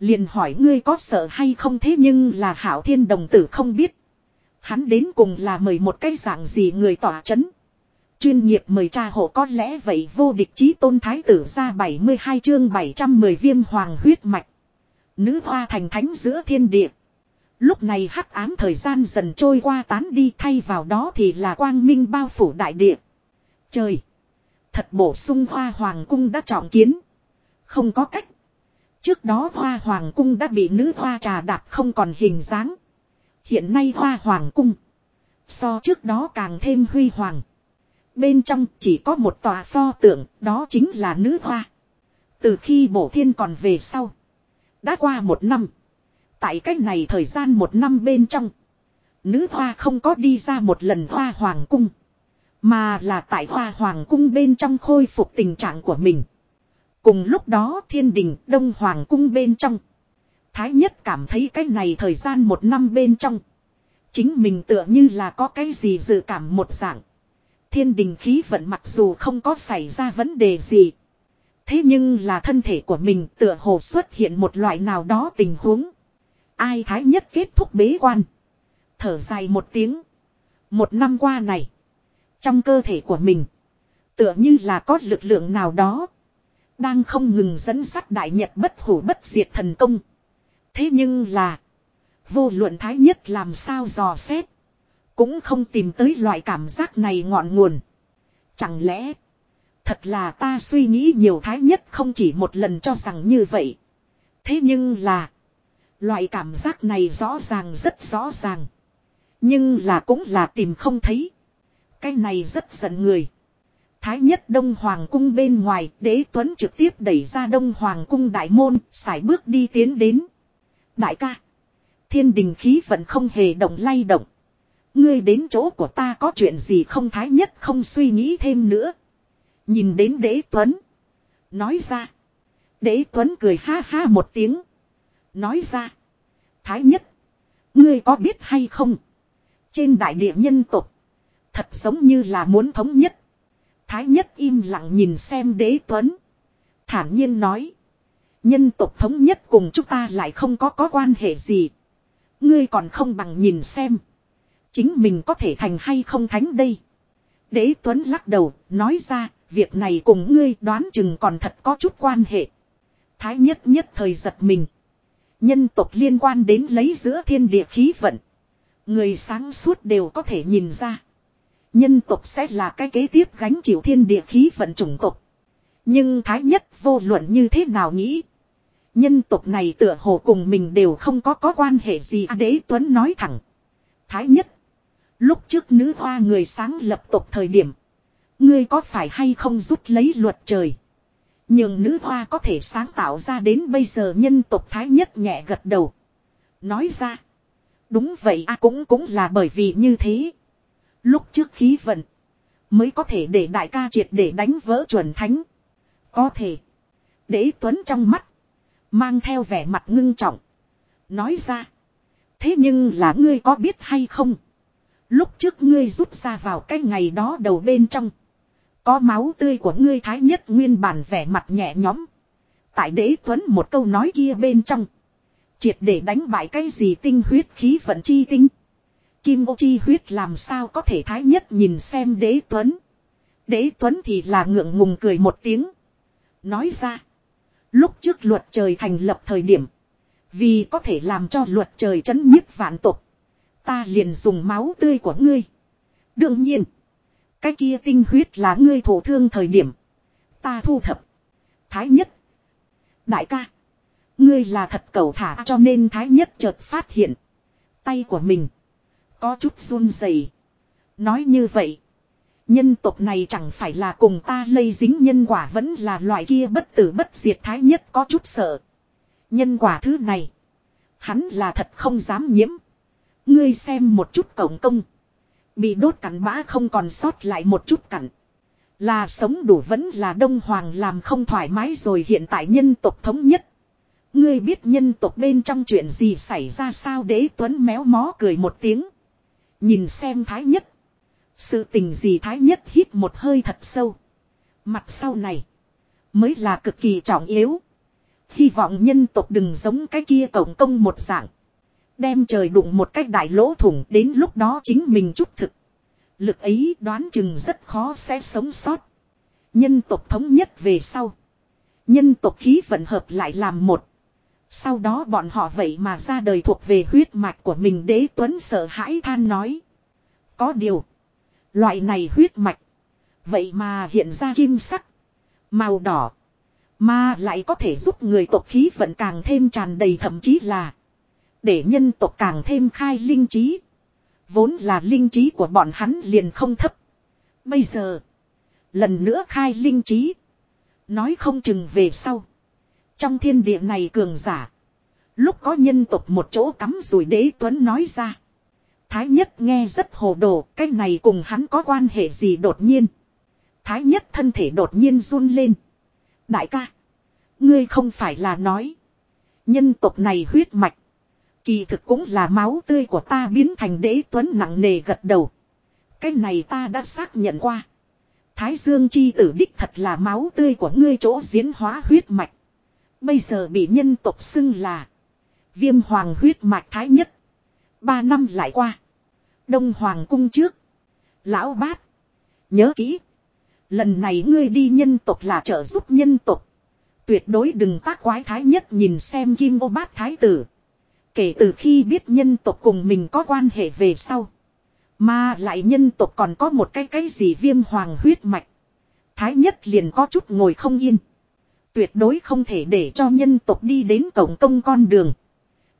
Liền hỏi ngươi có sợ hay không thế nhưng là hảo thiên đồng tử không biết. Hắn đến cùng là mời một cái dạng gì người tỏa chấn. Chuyên nghiệp mời cha hộ có lẽ vậy vô địch chí tôn thái tử ra 72 chương 710 viêm hoàng huyết mạch. Nữ hoa thành thánh giữa thiên địa. Lúc này hắc ám thời gian dần trôi qua tán đi thay vào đó thì là quang minh bao phủ đại địa. Trời! Thật bổ sung hoa hoàng cung đã trọng kiến. Không có cách. Trước đó hoa hoàng cung đã bị nữ hoa trà đạp không còn hình dáng. Hiện nay hoa hoàng cung. So trước đó càng thêm huy hoàng. Bên trong chỉ có một tòa pho tượng, đó chính là nữ hoa. Từ khi bổ thiên còn về sau. Đã qua một năm. Tại cách này thời gian một năm bên trong. Nữ hoa không có đi ra một lần hoa hoàng cung. Mà là tại hoa hoàng cung bên trong khôi phục tình trạng của mình. Cùng lúc đó thiên đình, đông hoàng cung bên trong. Thái nhất cảm thấy cái này thời gian một năm bên trong. Chính mình tựa như là có cái gì dự cảm một dạng. Thiên đình khí vận mặc dù không có xảy ra vấn đề gì. Thế nhưng là thân thể của mình tựa hồ xuất hiện một loại nào đó tình huống. Ai thái nhất kết thúc bế quan. Thở dài một tiếng. Một năm qua này. Trong cơ thể của mình. Tựa như là có lực lượng nào đó. Đang không ngừng dẫn sắt đại nhật bất hủ bất diệt thần công. Thế nhưng là. Vô luận thái nhất làm sao dò xét. Cũng không tìm tới loại cảm giác này ngọn nguồn. Chẳng lẽ. Thật là ta suy nghĩ nhiều thái nhất không chỉ một lần cho rằng như vậy. Thế nhưng là. Loại cảm giác này rõ ràng rất rõ ràng. Nhưng là cũng là tìm không thấy. Cái này rất giận người. Thái nhất Đông Hoàng cung bên ngoài, đế tuấn trực tiếp đẩy ra Đông Hoàng cung đại môn, xài bước đi tiến đến. Đại ca. Thiên đình khí vẫn không hề động lay động. Ngươi đến chỗ của ta có chuyện gì không thái nhất không suy nghĩ thêm nữa. Nhìn đến đế tuấn. Nói ra. Đế tuấn cười ha ha một tiếng. Nói ra. Thái nhất. Ngươi có biết hay không? Trên đại địa nhân tục. Thật giống như là muốn thống nhất. Thái nhất im lặng nhìn xem đế tuấn. Thản nhiên nói. Nhân tộc thống nhất cùng chúng ta lại không có có quan hệ gì. Ngươi còn không bằng nhìn xem. Chính mình có thể thành hay không thánh đây. Đế Tuấn lắc đầu, nói ra, việc này cùng ngươi đoán chừng còn thật có chút quan hệ. Thái nhất nhất thời giật mình. Nhân tộc liên quan đến lấy giữa thiên địa khí vận. Người sáng suốt đều có thể nhìn ra. Nhân tộc sẽ là cái kế tiếp gánh chịu thiên địa khí vận chủng tộc. Nhưng thái nhất vô luận như thế nào nghĩ. Nhân tộc này tựa hồ cùng mình đều không có có quan hệ gì à, đế Tuấn nói thẳng. Thái nhất. Lúc trước nữ hoa người sáng lập tộc thời điểm. Ngươi có phải hay không rút lấy luật trời. Nhưng nữ hoa có thể sáng tạo ra đến bây giờ nhân tộc thái nhất nhẹ gật đầu. Nói ra. Đúng vậy a cũng cũng là bởi vì như thế. Lúc trước khí vận. Mới có thể để đại ca triệt để đánh vỡ chuẩn thánh. Có thể. Đế Tuấn trong mắt. Mang theo vẻ mặt ngưng trọng. Nói ra. Thế nhưng là ngươi có biết hay không? Lúc trước ngươi rút ra vào cái ngày đó đầu bên trong. Có máu tươi của ngươi thái nhất nguyên bản vẻ mặt nhẹ nhõm. Tại đế tuấn một câu nói kia bên trong. Triệt để đánh bại cái gì tinh huyết khí vận chi tinh. Kim ô chi huyết làm sao có thể thái nhất nhìn xem đế tuấn. Đế tuấn thì là ngượng ngùng cười một tiếng. Nói ra. Lúc trước luật trời thành lập thời điểm. Vì có thể làm cho luật trời chấn nhiếp vạn tục. Ta liền dùng máu tươi của ngươi. Đương nhiên. Cái kia tinh huyết là ngươi thổ thương thời điểm. Ta thu thập. Thái nhất. Đại ca. Ngươi là thật cầu thả cho nên thái nhất chợt phát hiện. Tay của mình. Có chút run rẩy. Nói như vậy. Nhân tộc này chẳng phải là cùng ta lây dính, nhân quả vẫn là loại kia bất tử bất diệt thái nhất có chút sợ. Nhân quả thứ này. Hắn là thật không dám nhiễm. Ngươi xem một chút cổng công. Bị đốt cặn bã không còn sót lại một chút cặn. Là sống đủ vẫn là Đông Hoàng làm không thoải mái rồi hiện tại nhân tộc thống nhất. Ngươi biết nhân tộc bên trong chuyện gì xảy ra sao đế tuấn méo mó cười một tiếng. Nhìn xem thái nhất. Sự tình gì thái nhất hít một hơi thật sâu. Mặt sau này. Mới là cực kỳ trọng yếu. Hy vọng nhân tộc đừng giống cái kia cộng công một dạng. Đem trời đụng một cách đại lỗ thủng, đến lúc đó chính mình chút thực. Lực ấy đoán chừng rất khó sẽ sống sót. Nhân tộc thống nhất về sau. Nhân tộc khí vận hợp lại làm một. Sau đó bọn họ vậy mà ra đời thuộc về huyết mạch của mình, đế tuấn sợ hãi than nói. Có điều. Loại này huyết mạch. Vậy mà hiện ra kim sắc. Màu đỏ. Mà lại có thể giúp người tộc khí vận càng thêm tràn đầy, thậm chí là. Để nhân tộc càng thêm khai linh trí. Vốn là linh trí của bọn hắn liền không thấp. Bây giờ. Lần nữa khai linh trí. Nói không chừng về sau. Trong thiên địa này cường giả. Lúc có nhân tộc một chỗ cắm rồi đế tuấn nói ra. Thái nhất nghe rất hồ đồ. Cái này cùng hắn có quan hệ gì đột nhiên. Thái nhất thân thể đột nhiên run lên. Đại ca. Ngươi không phải là nói. Nhân tộc này huyết mạch. Kỳ thực cũng là máu tươi của ta biến thành đế tuấn nặng nề gật đầu. Cái này ta đã xác nhận qua. Thái Dương chi tử đích thật là máu tươi của ngươi chỗ diễn hóa huyết mạch. Bây giờ bị nhân tộc xưng là. Viêm hoàng huyết mạch thái nhất. Ba năm lại qua. Đông hoàng cung trước. Lão bát. Nhớ kỹ. Lần này ngươi đi nhân tộc là trợ giúp nhân tộc. Tuyệt đối đừng tác quái thái nhất nhìn xem kim ô bát thái tử. Kể từ khi biết nhân tộc cùng mình có quan hệ về sau. Mà lại nhân tộc còn có một cái cái gì viêm hoàng huyết mạch. Thái nhất liền có chút ngồi không yên. Tuyệt đối không thể để cho nhân tộc đi đến cổng công con đường.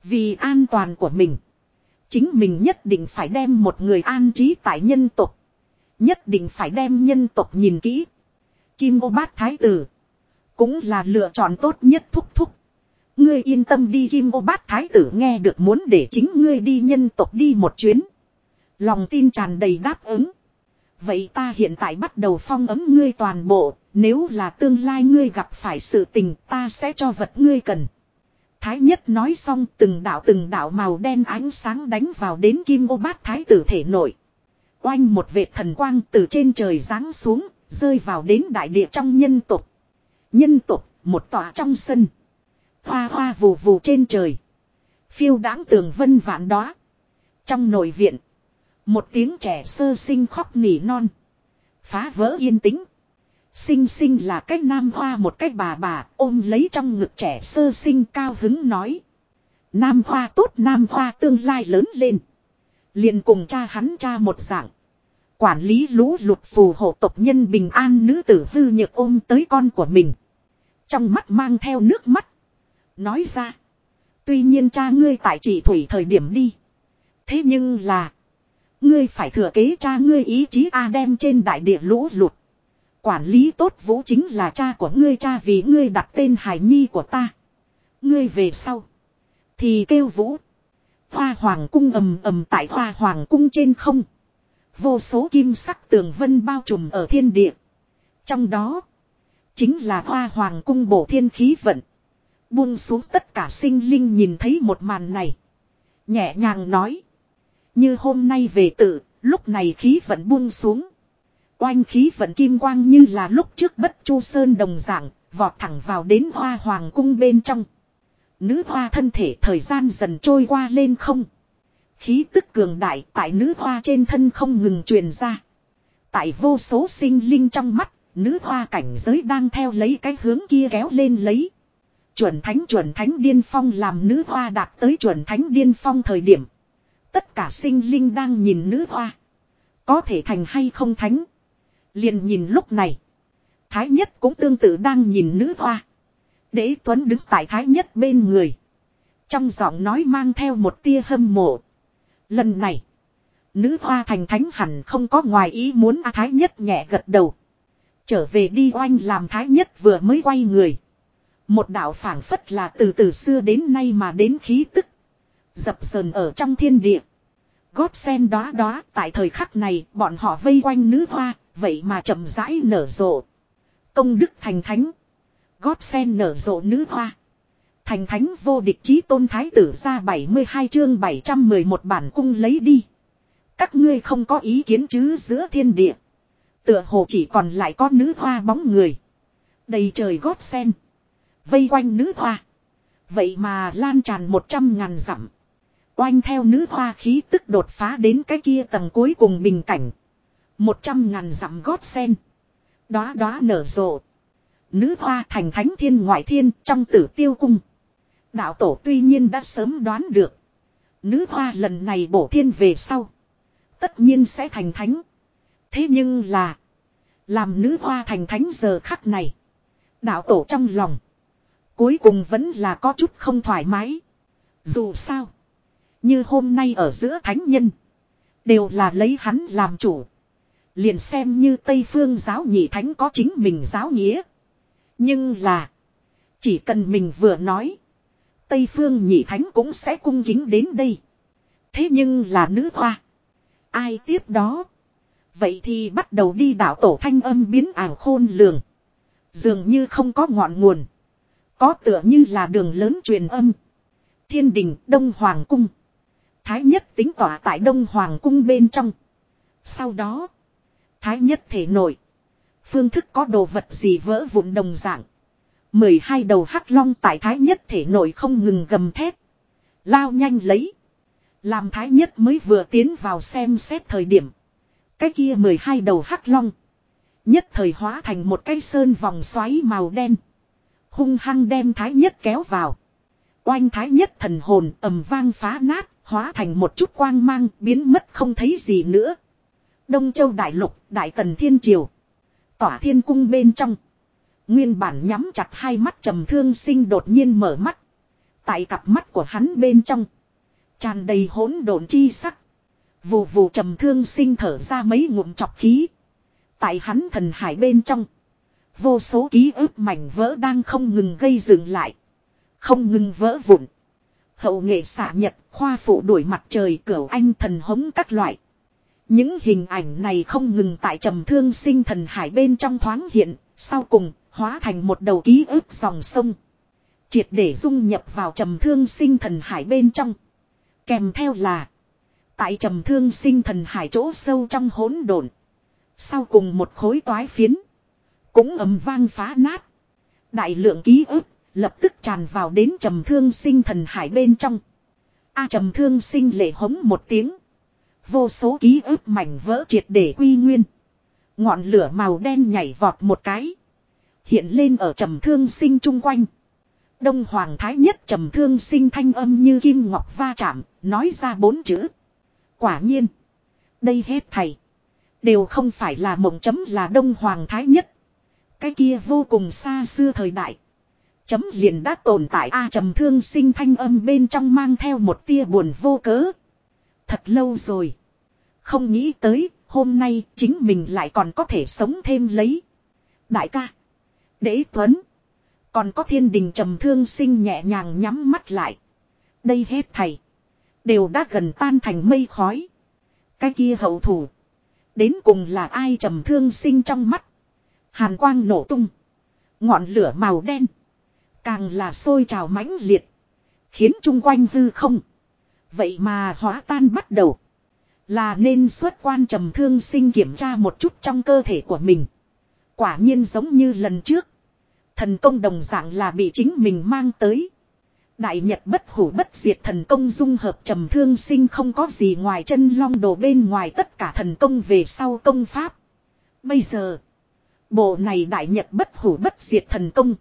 Vì an toàn của mình. Chính mình nhất định phải đem một người an trí tại nhân tộc. Nhất định phải đem nhân tộc nhìn kỹ. Kim ô bát thái tử. Cũng là lựa chọn tốt nhất thúc thúc. Ngươi yên tâm đi Kim ô bát thái tử nghe được muốn để chính ngươi đi nhân tộc đi một chuyến. Lòng tin tràn đầy đáp ứng. Vậy ta hiện tại bắt đầu phong ấm ngươi toàn bộ, nếu là tương lai ngươi gặp phải sự tình ta sẽ cho vật ngươi cần. Thái nhất nói xong từng đạo từng đạo màu đen ánh sáng đánh vào đến kim ô bát thái tử thể nội. Oanh một vệt thần quang từ trên trời giáng xuống, rơi vào đến đại địa trong nhân tục. Nhân tục, một tòa trong sân. Hoa hoa vù vù trên trời. Phiêu đáng tường vân vạn đó Trong nội viện. Một tiếng trẻ sơ sinh khóc nỉ non. Phá vỡ yên tĩnh. Sinh sinh là cách nam hoa một cách bà bà, ôm lấy trong ngực trẻ sơ sinh cao hứng nói. Nam hoa tốt, nam hoa tương lai lớn lên. liền cùng cha hắn cha một dạng. Quản lý lũ lụt phù hộ tộc nhân bình an nữ tử hư nhược ôm tới con của mình. Trong mắt mang theo nước mắt. Nói ra. Tuy nhiên cha ngươi tại chỉ thủy thời điểm đi. Thế nhưng là. Ngươi phải thừa kế cha ngươi ý chí A đem trên đại địa lũ lụt. Quản lý tốt vũ chính là cha của ngươi cha vì ngươi đặt tên hải nhi của ta. Ngươi về sau. Thì kêu vũ. Hoa hoàng cung ầm ầm tại hoa hoàng cung trên không. Vô số kim sắc tường vân bao trùm ở thiên địa. Trong đó. Chính là hoa hoàng cung bổ thiên khí vận. Buông xuống tất cả sinh linh nhìn thấy một màn này. Nhẹ nhàng nói. Như hôm nay về tự, lúc này khí vận buông xuống. Oanh khí vận kim quang như là lúc trước bất chu sơn đồng dạng, vọt thẳng vào đến hoa hoàng cung bên trong. Nữ hoa thân thể thời gian dần trôi qua lên không. Khí tức cường đại tại nữ hoa trên thân không ngừng truyền ra. Tại vô số sinh linh trong mắt, nữ hoa cảnh giới đang theo lấy cái hướng kia kéo lên lấy. Chuẩn thánh chuẩn thánh điên phong làm nữ hoa đạt tới chuẩn thánh điên phong thời điểm. Tất cả sinh linh đang nhìn nữ hoa. Có thể thành hay không thánh. Liền nhìn lúc này. Thái nhất cũng tương tự đang nhìn nữ hoa. Đế Tuấn đứng tại Thái nhất bên người. Trong giọng nói mang theo một tia hâm mộ. Lần này. Nữ hoa thành thánh hẳn không có ngoài ý muốn A Thái nhất nhẹ gật đầu. Trở về đi oanh làm Thái nhất vừa mới quay người. Một đạo phảng phất là từ từ xưa đến nay mà đến khí tức. Dập sờn ở trong thiên địa. Gót sen đó đó tại thời khắc này bọn họ vây quanh nữ hoa, vậy mà chậm rãi nở rộ. Công đức thành thánh. Gót sen nở rộ nữ hoa. Thành thánh vô địch chí tôn thái tử ra 72 chương 711 bản cung lấy đi. Các ngươi không có ý kiến chứ giữa thiên địa. Tựa hồ chỉ còn lại có nữ hoa bóng người. Đầy trời gót sen. Vây quanh nữ hoa. Vậy mà lan tràn một trăm ngàn dặm. Oanh theo nữ hoa khí tức đột phá đến cái kia tầng cuối cùng bình cảnh. Một trăm ngàn dặm gót sen. Đóa đóa nở rộ. Nữ hoa thành thánh thiên ngoại thiên trong tử tiêu cung. Đạo tổ tuy nhiên đã sớm đoán được. Nữ hoa lần này bổ thiên về sau. Tất nhiên sẽ thành thánh. Thế nhưng là. Làm nữ hoa thành thánh giờ khắc này. Đạo tổ trong lòng. Cuối cùng vẫn là có chút không thoải mái. Dù sao. Như hôm nay ở giữa thánh nhân. Đều là lấy hắn làm chủ. Liền xem như Tây Phương giáo nhị thánh có chính mình giáo nghĩa. Nhưng là. Chỉ cần mình vừa nói. Tây Phương nhị thánh cũng sẽ cung kính đến đây. Thế nhưng là nữ hoa. Ai tiếp đó. Vậy thì bắt đầu đi đảo tổ thanh âm biến ảo khôn lường. Dường như không có ngọn nguồn. Có tựa như là đường lớn truyền âm. Thiên đình, Đông Hoàng Cung. Thái nhất tính tỏa tại Đông Hoàng Cung bên trong. Sau đó. Thái nhất thể nội Phương thức có đồ vật gì vỡ vụn đồng dạng. mười hai đầu hắc long tại thái nhất thể nội không ngừng gầm thét. Lao nhanh lấy. Làm thái nhất mới vừa tiến vào xem xét thời điểm. Cái kia mười hai đầu hắc long. Nhất thời hóa thành một cây sơn vòng xoáy màu đen. Hung hăng đem thái nhất kéo vào. Oanh thái nhất thần hồn ầm vang phá nát, hóa thành một chút quang mang biến mất không thấy gì nữa. Đông Châu Đại Lục, Đại Tần Thiên Triều. Tỏa thiên cung bên trong. Nguyên bản nhắm chặt hai mắt trầm thương sinh đột nhiên mở mắt. Tại cặp mắt của hắn bên trong. Tràn đầy hỗn độn chi sắc. Vù vù trầm thương sinh thở ra mấy ngụm chọc khí. Tại hắn thần hải bên trong. Vô số ký ức mảnh vỡ đang không ngừng gây dựng lại. Không ngừng vỡ vụn. Hậu nghệ xạ nhật, khoa phụ đuổi mặt trời cửu anh thần hống các loại. Những hình ảnh này không ngừng tại trầm thương sinh thần hải bên trong thoáng hiện, sau cùng, hóa thành một đầu ký ức dòng sông. Triệt để dung nhập vào trầm thương sinh thần hải bên trong. Kèm theo là, tại trầm thương sinh thần hải chỗ sâu trong hỗn độn Sau cùng một khối toái phiến, cũng ầm vang phá nát. Đại lượng ký ức, lập tức tràn vào đến trầm thương sinh thần hải bên trong. A trầm thương sinh lệ hống một tiếng. Vô số ký ức mảnh vỡ triệt để quy nguyên. Ngọn lửa màu đen nhảy vọt một cái. Hiện lên ở trầm thương sinh chung quanh. Đông Hoàng Thái nhất trầm thương sinh thanh âm như kim ngọc va chạm, nói ra bốn chữ. Quả nhiên. Đây hết thầy. Đều không phải là mộng chấm là Đông Hoàng Thái nhất. Cái kia vô cùng xa xưa thời đại. Chấm liền đã tồn tại A trầm thương sinh thanh âm bên trong mang theo một tia buồn vô cớ. Thật lâu rồi. Không nghĩ tới, hôm nay chính mình lại còn có thể sống thêm lấy. Đại ca. Đế Tuấn. Còn có thiên đình trầm thương sinh nhẹ nhàng nhắm mắt lại. Đây hết thầy. Đều đã gần tan thành mây khói. Cái kia hậu thủ. Đến cùng là ai trầm thương sinh trong mắt. Hàn quang nổ tung. Ngọn lửa màu đen. Càng là sôi trào mãnh liệt. Khiến chung quanh hư không. Vậy mà hóa tan bắt đầu. Là nên xuất quan trầm thương sinh kiểm tra một chút trong cơ thể của mình. Quả nhiên giống như lần trước. Thần công đồng dạng là bị chính mình mang tới. Đại Nhật bất hủ bất diệt thần công dung hợp trầm thương sinh không có gì ngoài chân long đồ bên ngoài tất cả thần công về sau công pháp. Bây giờ, bộ này Đại Nhật bất hủ bất diệt thần công.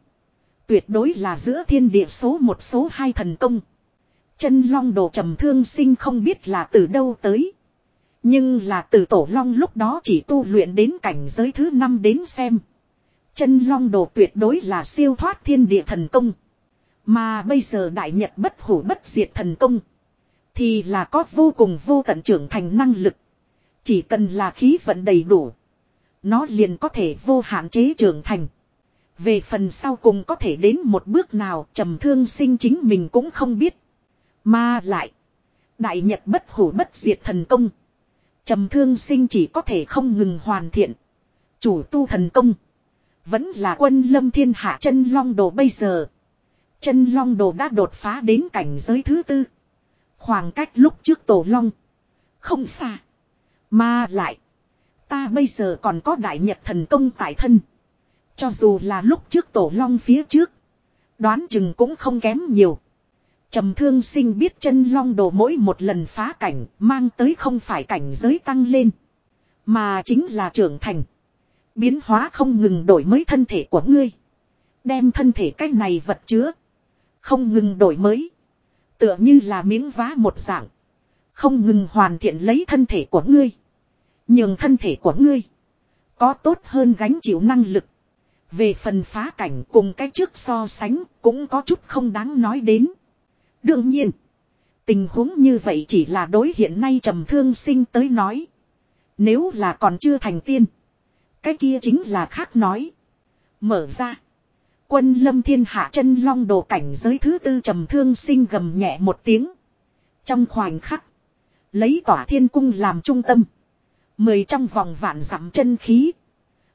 Tuyệt đối là giữa thiên địa số một số hai thần công. Chân long đồ trầm thương sinh không biết là từ đâu tới. Nhưng là từ tổ long lúc đó chỉ tu luyện đến cảnh giới thứ năm đến xem. Chân long đồ tuyệt đối là siêu thoát thiên địa thần công. Mà bây giờ đại nhật bất hủ bất diệt thần công. Thì là có vô cùng vô tận trưởng thành năng lực. Chỉ cần là khí vận đầy đủ. Nó liền có thể vô hạn chế trưởng thành. Về phần sau cùng có thể đến một bước nào, trầm thương sinh chính mình cũng không biết. Mà lại. Đại Nhật bất hủ bất diệt thần công. Trầm thương sinh chỉ có thể không ngừng hoàn thiện. Chủ tu thần công. Vẫn là quân lâm thiên hạ chân long đồ bây giờ. Chân long đồ đã đột phá đến cảnh giới thứ tư. Khoảng cách lúc trước tổ long. Không xa. Mà lại. Ta bây giờ còn có đại nhật thần công tại thân. Cho dù là lúc trước tổ long phía trước. Đoán chừng cũng không kém nhiều. Trầm thương sinh biết chân long đồ mỗi một lần phá cảnh, mang tới không phải cảnh giới tăng lên. Mà chính là trưởng thành. Biến hóa không ngừng đổi mới thân thể của ngươi. Đem thân thể cách này vật chứa. Không ngừng đổi mới. Tựa như là miếng vá một dạng. Không ngừng hoàn thiện lấy thân thể của ngươi. nhường thân thể của ngươi. Có tốt hơn gánh chịu năng lực. Về phần phá cảnh cùng cái trước so sánh cũng có chút không đáng nói đến. Đương nhiên. Tình huống như vậy chỉ là đối hiện nay trầm thương sinh tới nói. Nếu là còn chưa thành tiên. Cái kia chính là khác nói. Mở ra. Quân lâm thiên hạ chân long đồ cảnh giới thứ tư trầm thương sinh gầm nhẹ một tiếng. Trong khoảnh khắc. Lấy tỏa thiên cung làm trung tâm. Mười trong vòng vạn dặm chân khí.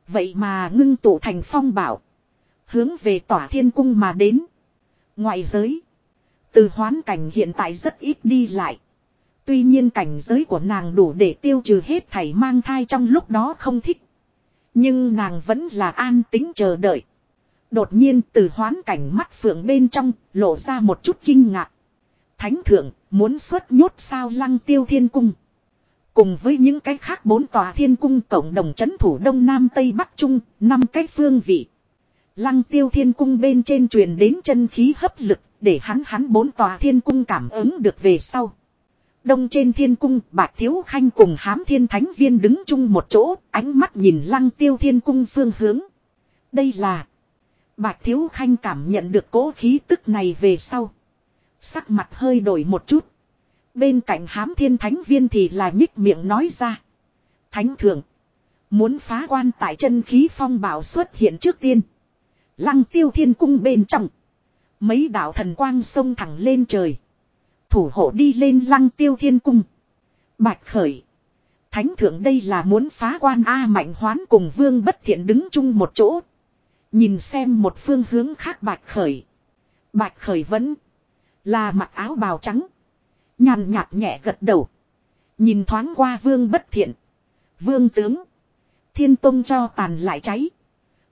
Vậy mà ngưng tụ thành phong bảo. Hướng về tỏa thiên cung mà đến. Ngoại giới. Từ hoán cảnh hiện tại rất ít đi lại. Tuy nhiên cảnh giới của nàng đủ để tiêu trừ hết thảy mang thai trong lúc đó không thích. Nhưng nàng vẫn là an tính chờ đợi. Đột nhiên từ hoán cảnh mắt phượng bên trong lộ ra một chút kinh ngạc. Thánh thượng muốn xuất nhốt sao lăng tiêu thiên cung. Cùng với những cái khác bốn tòa thiên cung cộng đồng chấn thủ đông nam tây bắc trung, năm cái phương vị. Lăng tiêu thiên cung bên trên truyền đến chân khí hấp lực, để hắn hắn bốn tòa thiên cung cảm ứng được về sau. Đông trên thiên cung, Bạch thiếu khanh cùng hám thiên thánh viên đứng chung một chỗ, ánh mắt nhìn lăng tiêu thiên cung phương hướng. Đây là... Bạch thiếu khanh cảm nhận được cố khí tức này về sau. Sắc mặt hơi đổi một chút. Bên cạnh hám thiên thánh viên thì là nhích miệng nói ra. Thánh thượng. Muốn phá quan tại chân khí phong bảo xuất hiện trước tiên. Lăng tiêu thiên cung bên trong. Mấy đạo thần quang sông thẳng lên trời. Thủ hộ đi lên lăng tiêu thiên cung. Bạch khởi. Thánh thượng đây là muốn phá quan A mạnh hoán cùng vương bất thiện đứng chung một chỗ. Nhìn xem một phương hướng khác bạch khởi. Bạch khởi vẫn là mặc áo bào trắng. Nhàn nhạt nhẹ gật đầu. Nhìn thoáng qua vương bất thiện. Vương tướng. Thiên tông cho tàn lại cháy.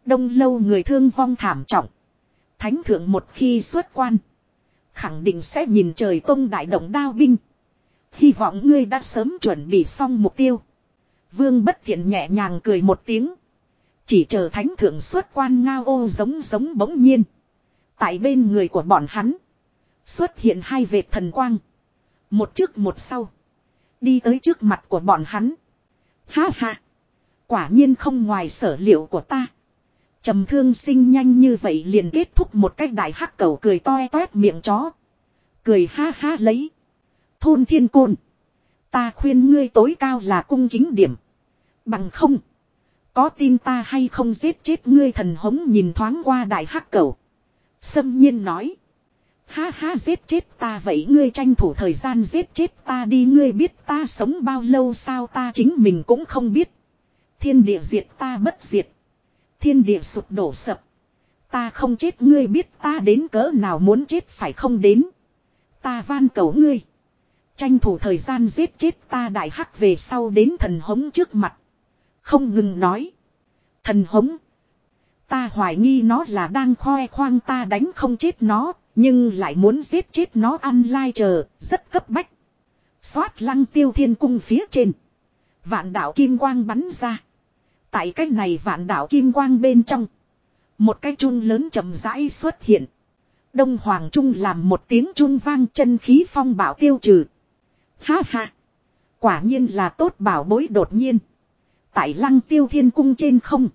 Đông lâu người thương vong thảm trọng. Thánh thượng một khi xuất quan. Khẳng định sẽ nhìn trời tông đại động đao binh. Hy vọng ngươi đã sớm chuẩn bị xong mục tiêu. Vương bất thiện nhẹ nhàng cười một tiếng. Chỉ chờ thánh thượng xuất quan ngao ô giống giống bỗng nhiên. Tại bên người của bọn hắn. Xuất hiện hai vệt thần quang. Một trước một sau. Đi tới trước mặt của bọn hắn. Ha ha. Quả nhiên không ngoài sở liệu của ta. Trầm thương sinh nhanh như vậy liền kết thúc một cách đại hắc cầu cười toe toét miệng chó. Cười ha ha lấy. Thôn thiên côn. Ta khuyên ngươi tối cao là cung kính điểm. Bằng không. Có tin ta hay không giết chết ngươi thần hống nhìn thoáng qua đại hắc cầu. Sâm nhiên nói. Ha ha giết chết ta vậy ngươi tranh thủ thời gian giết chết ta đi ngươi biết ta sống bao lâu sao ta chính mình cũng không biết. Thiên địa diệt ta bất diệt. Thiên địa sụp đổ sập. Ta không chết, ngươi biết ta đến cỡ nào muốn chết phải không đến. Ta van cầu ngươi. Tranh thủ thời gian giết chết ta đại hắc về sau đến thần hống trước mặt. Không ngừng nói. Thần hống. Ta hoài nghi nó là đang khoe khoang ta đánh không chết nó. Nhưng lại muốn giết chết nó ăn lai chờ. Rất cấp bách. Xoát lăng tiêu thiên cung phía trên. Vạn đạo kim quang bắn ra. Tại cái này vạn đảo kim quang bên trong. Một cái chun lớn chậm rãi xuất hiện. Đông Hoàng Trung làm một tiếng chun vang chân khí phong bảo tiêu trừ. Ha ha. Quả nhiên là tốt bảo bối đột nhiên. Tại lăng tiêu thiên cung trên không.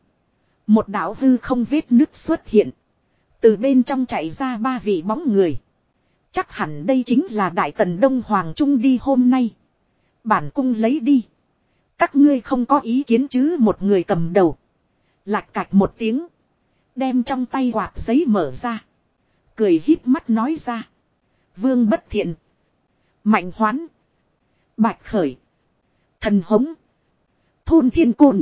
Một đảo hư không vết nứt xuất hiện. Từ bên trong chạy ra ba vị bóng người. Chắc hẳn đây chính là Đại Tần Đông Hoàng Trung đi hôm nay. Bản cung lấy đi. Các ngươi không có ý kiến chứ một người cầm đầu. Lạch cạch một tiếng. Đem trong tay quạt giấy mở ra. Cười híp mắt nói ra. Vương bất thiện. Mạnh hoán. Bạch khởi. Thần hống. Thôn thiên côn.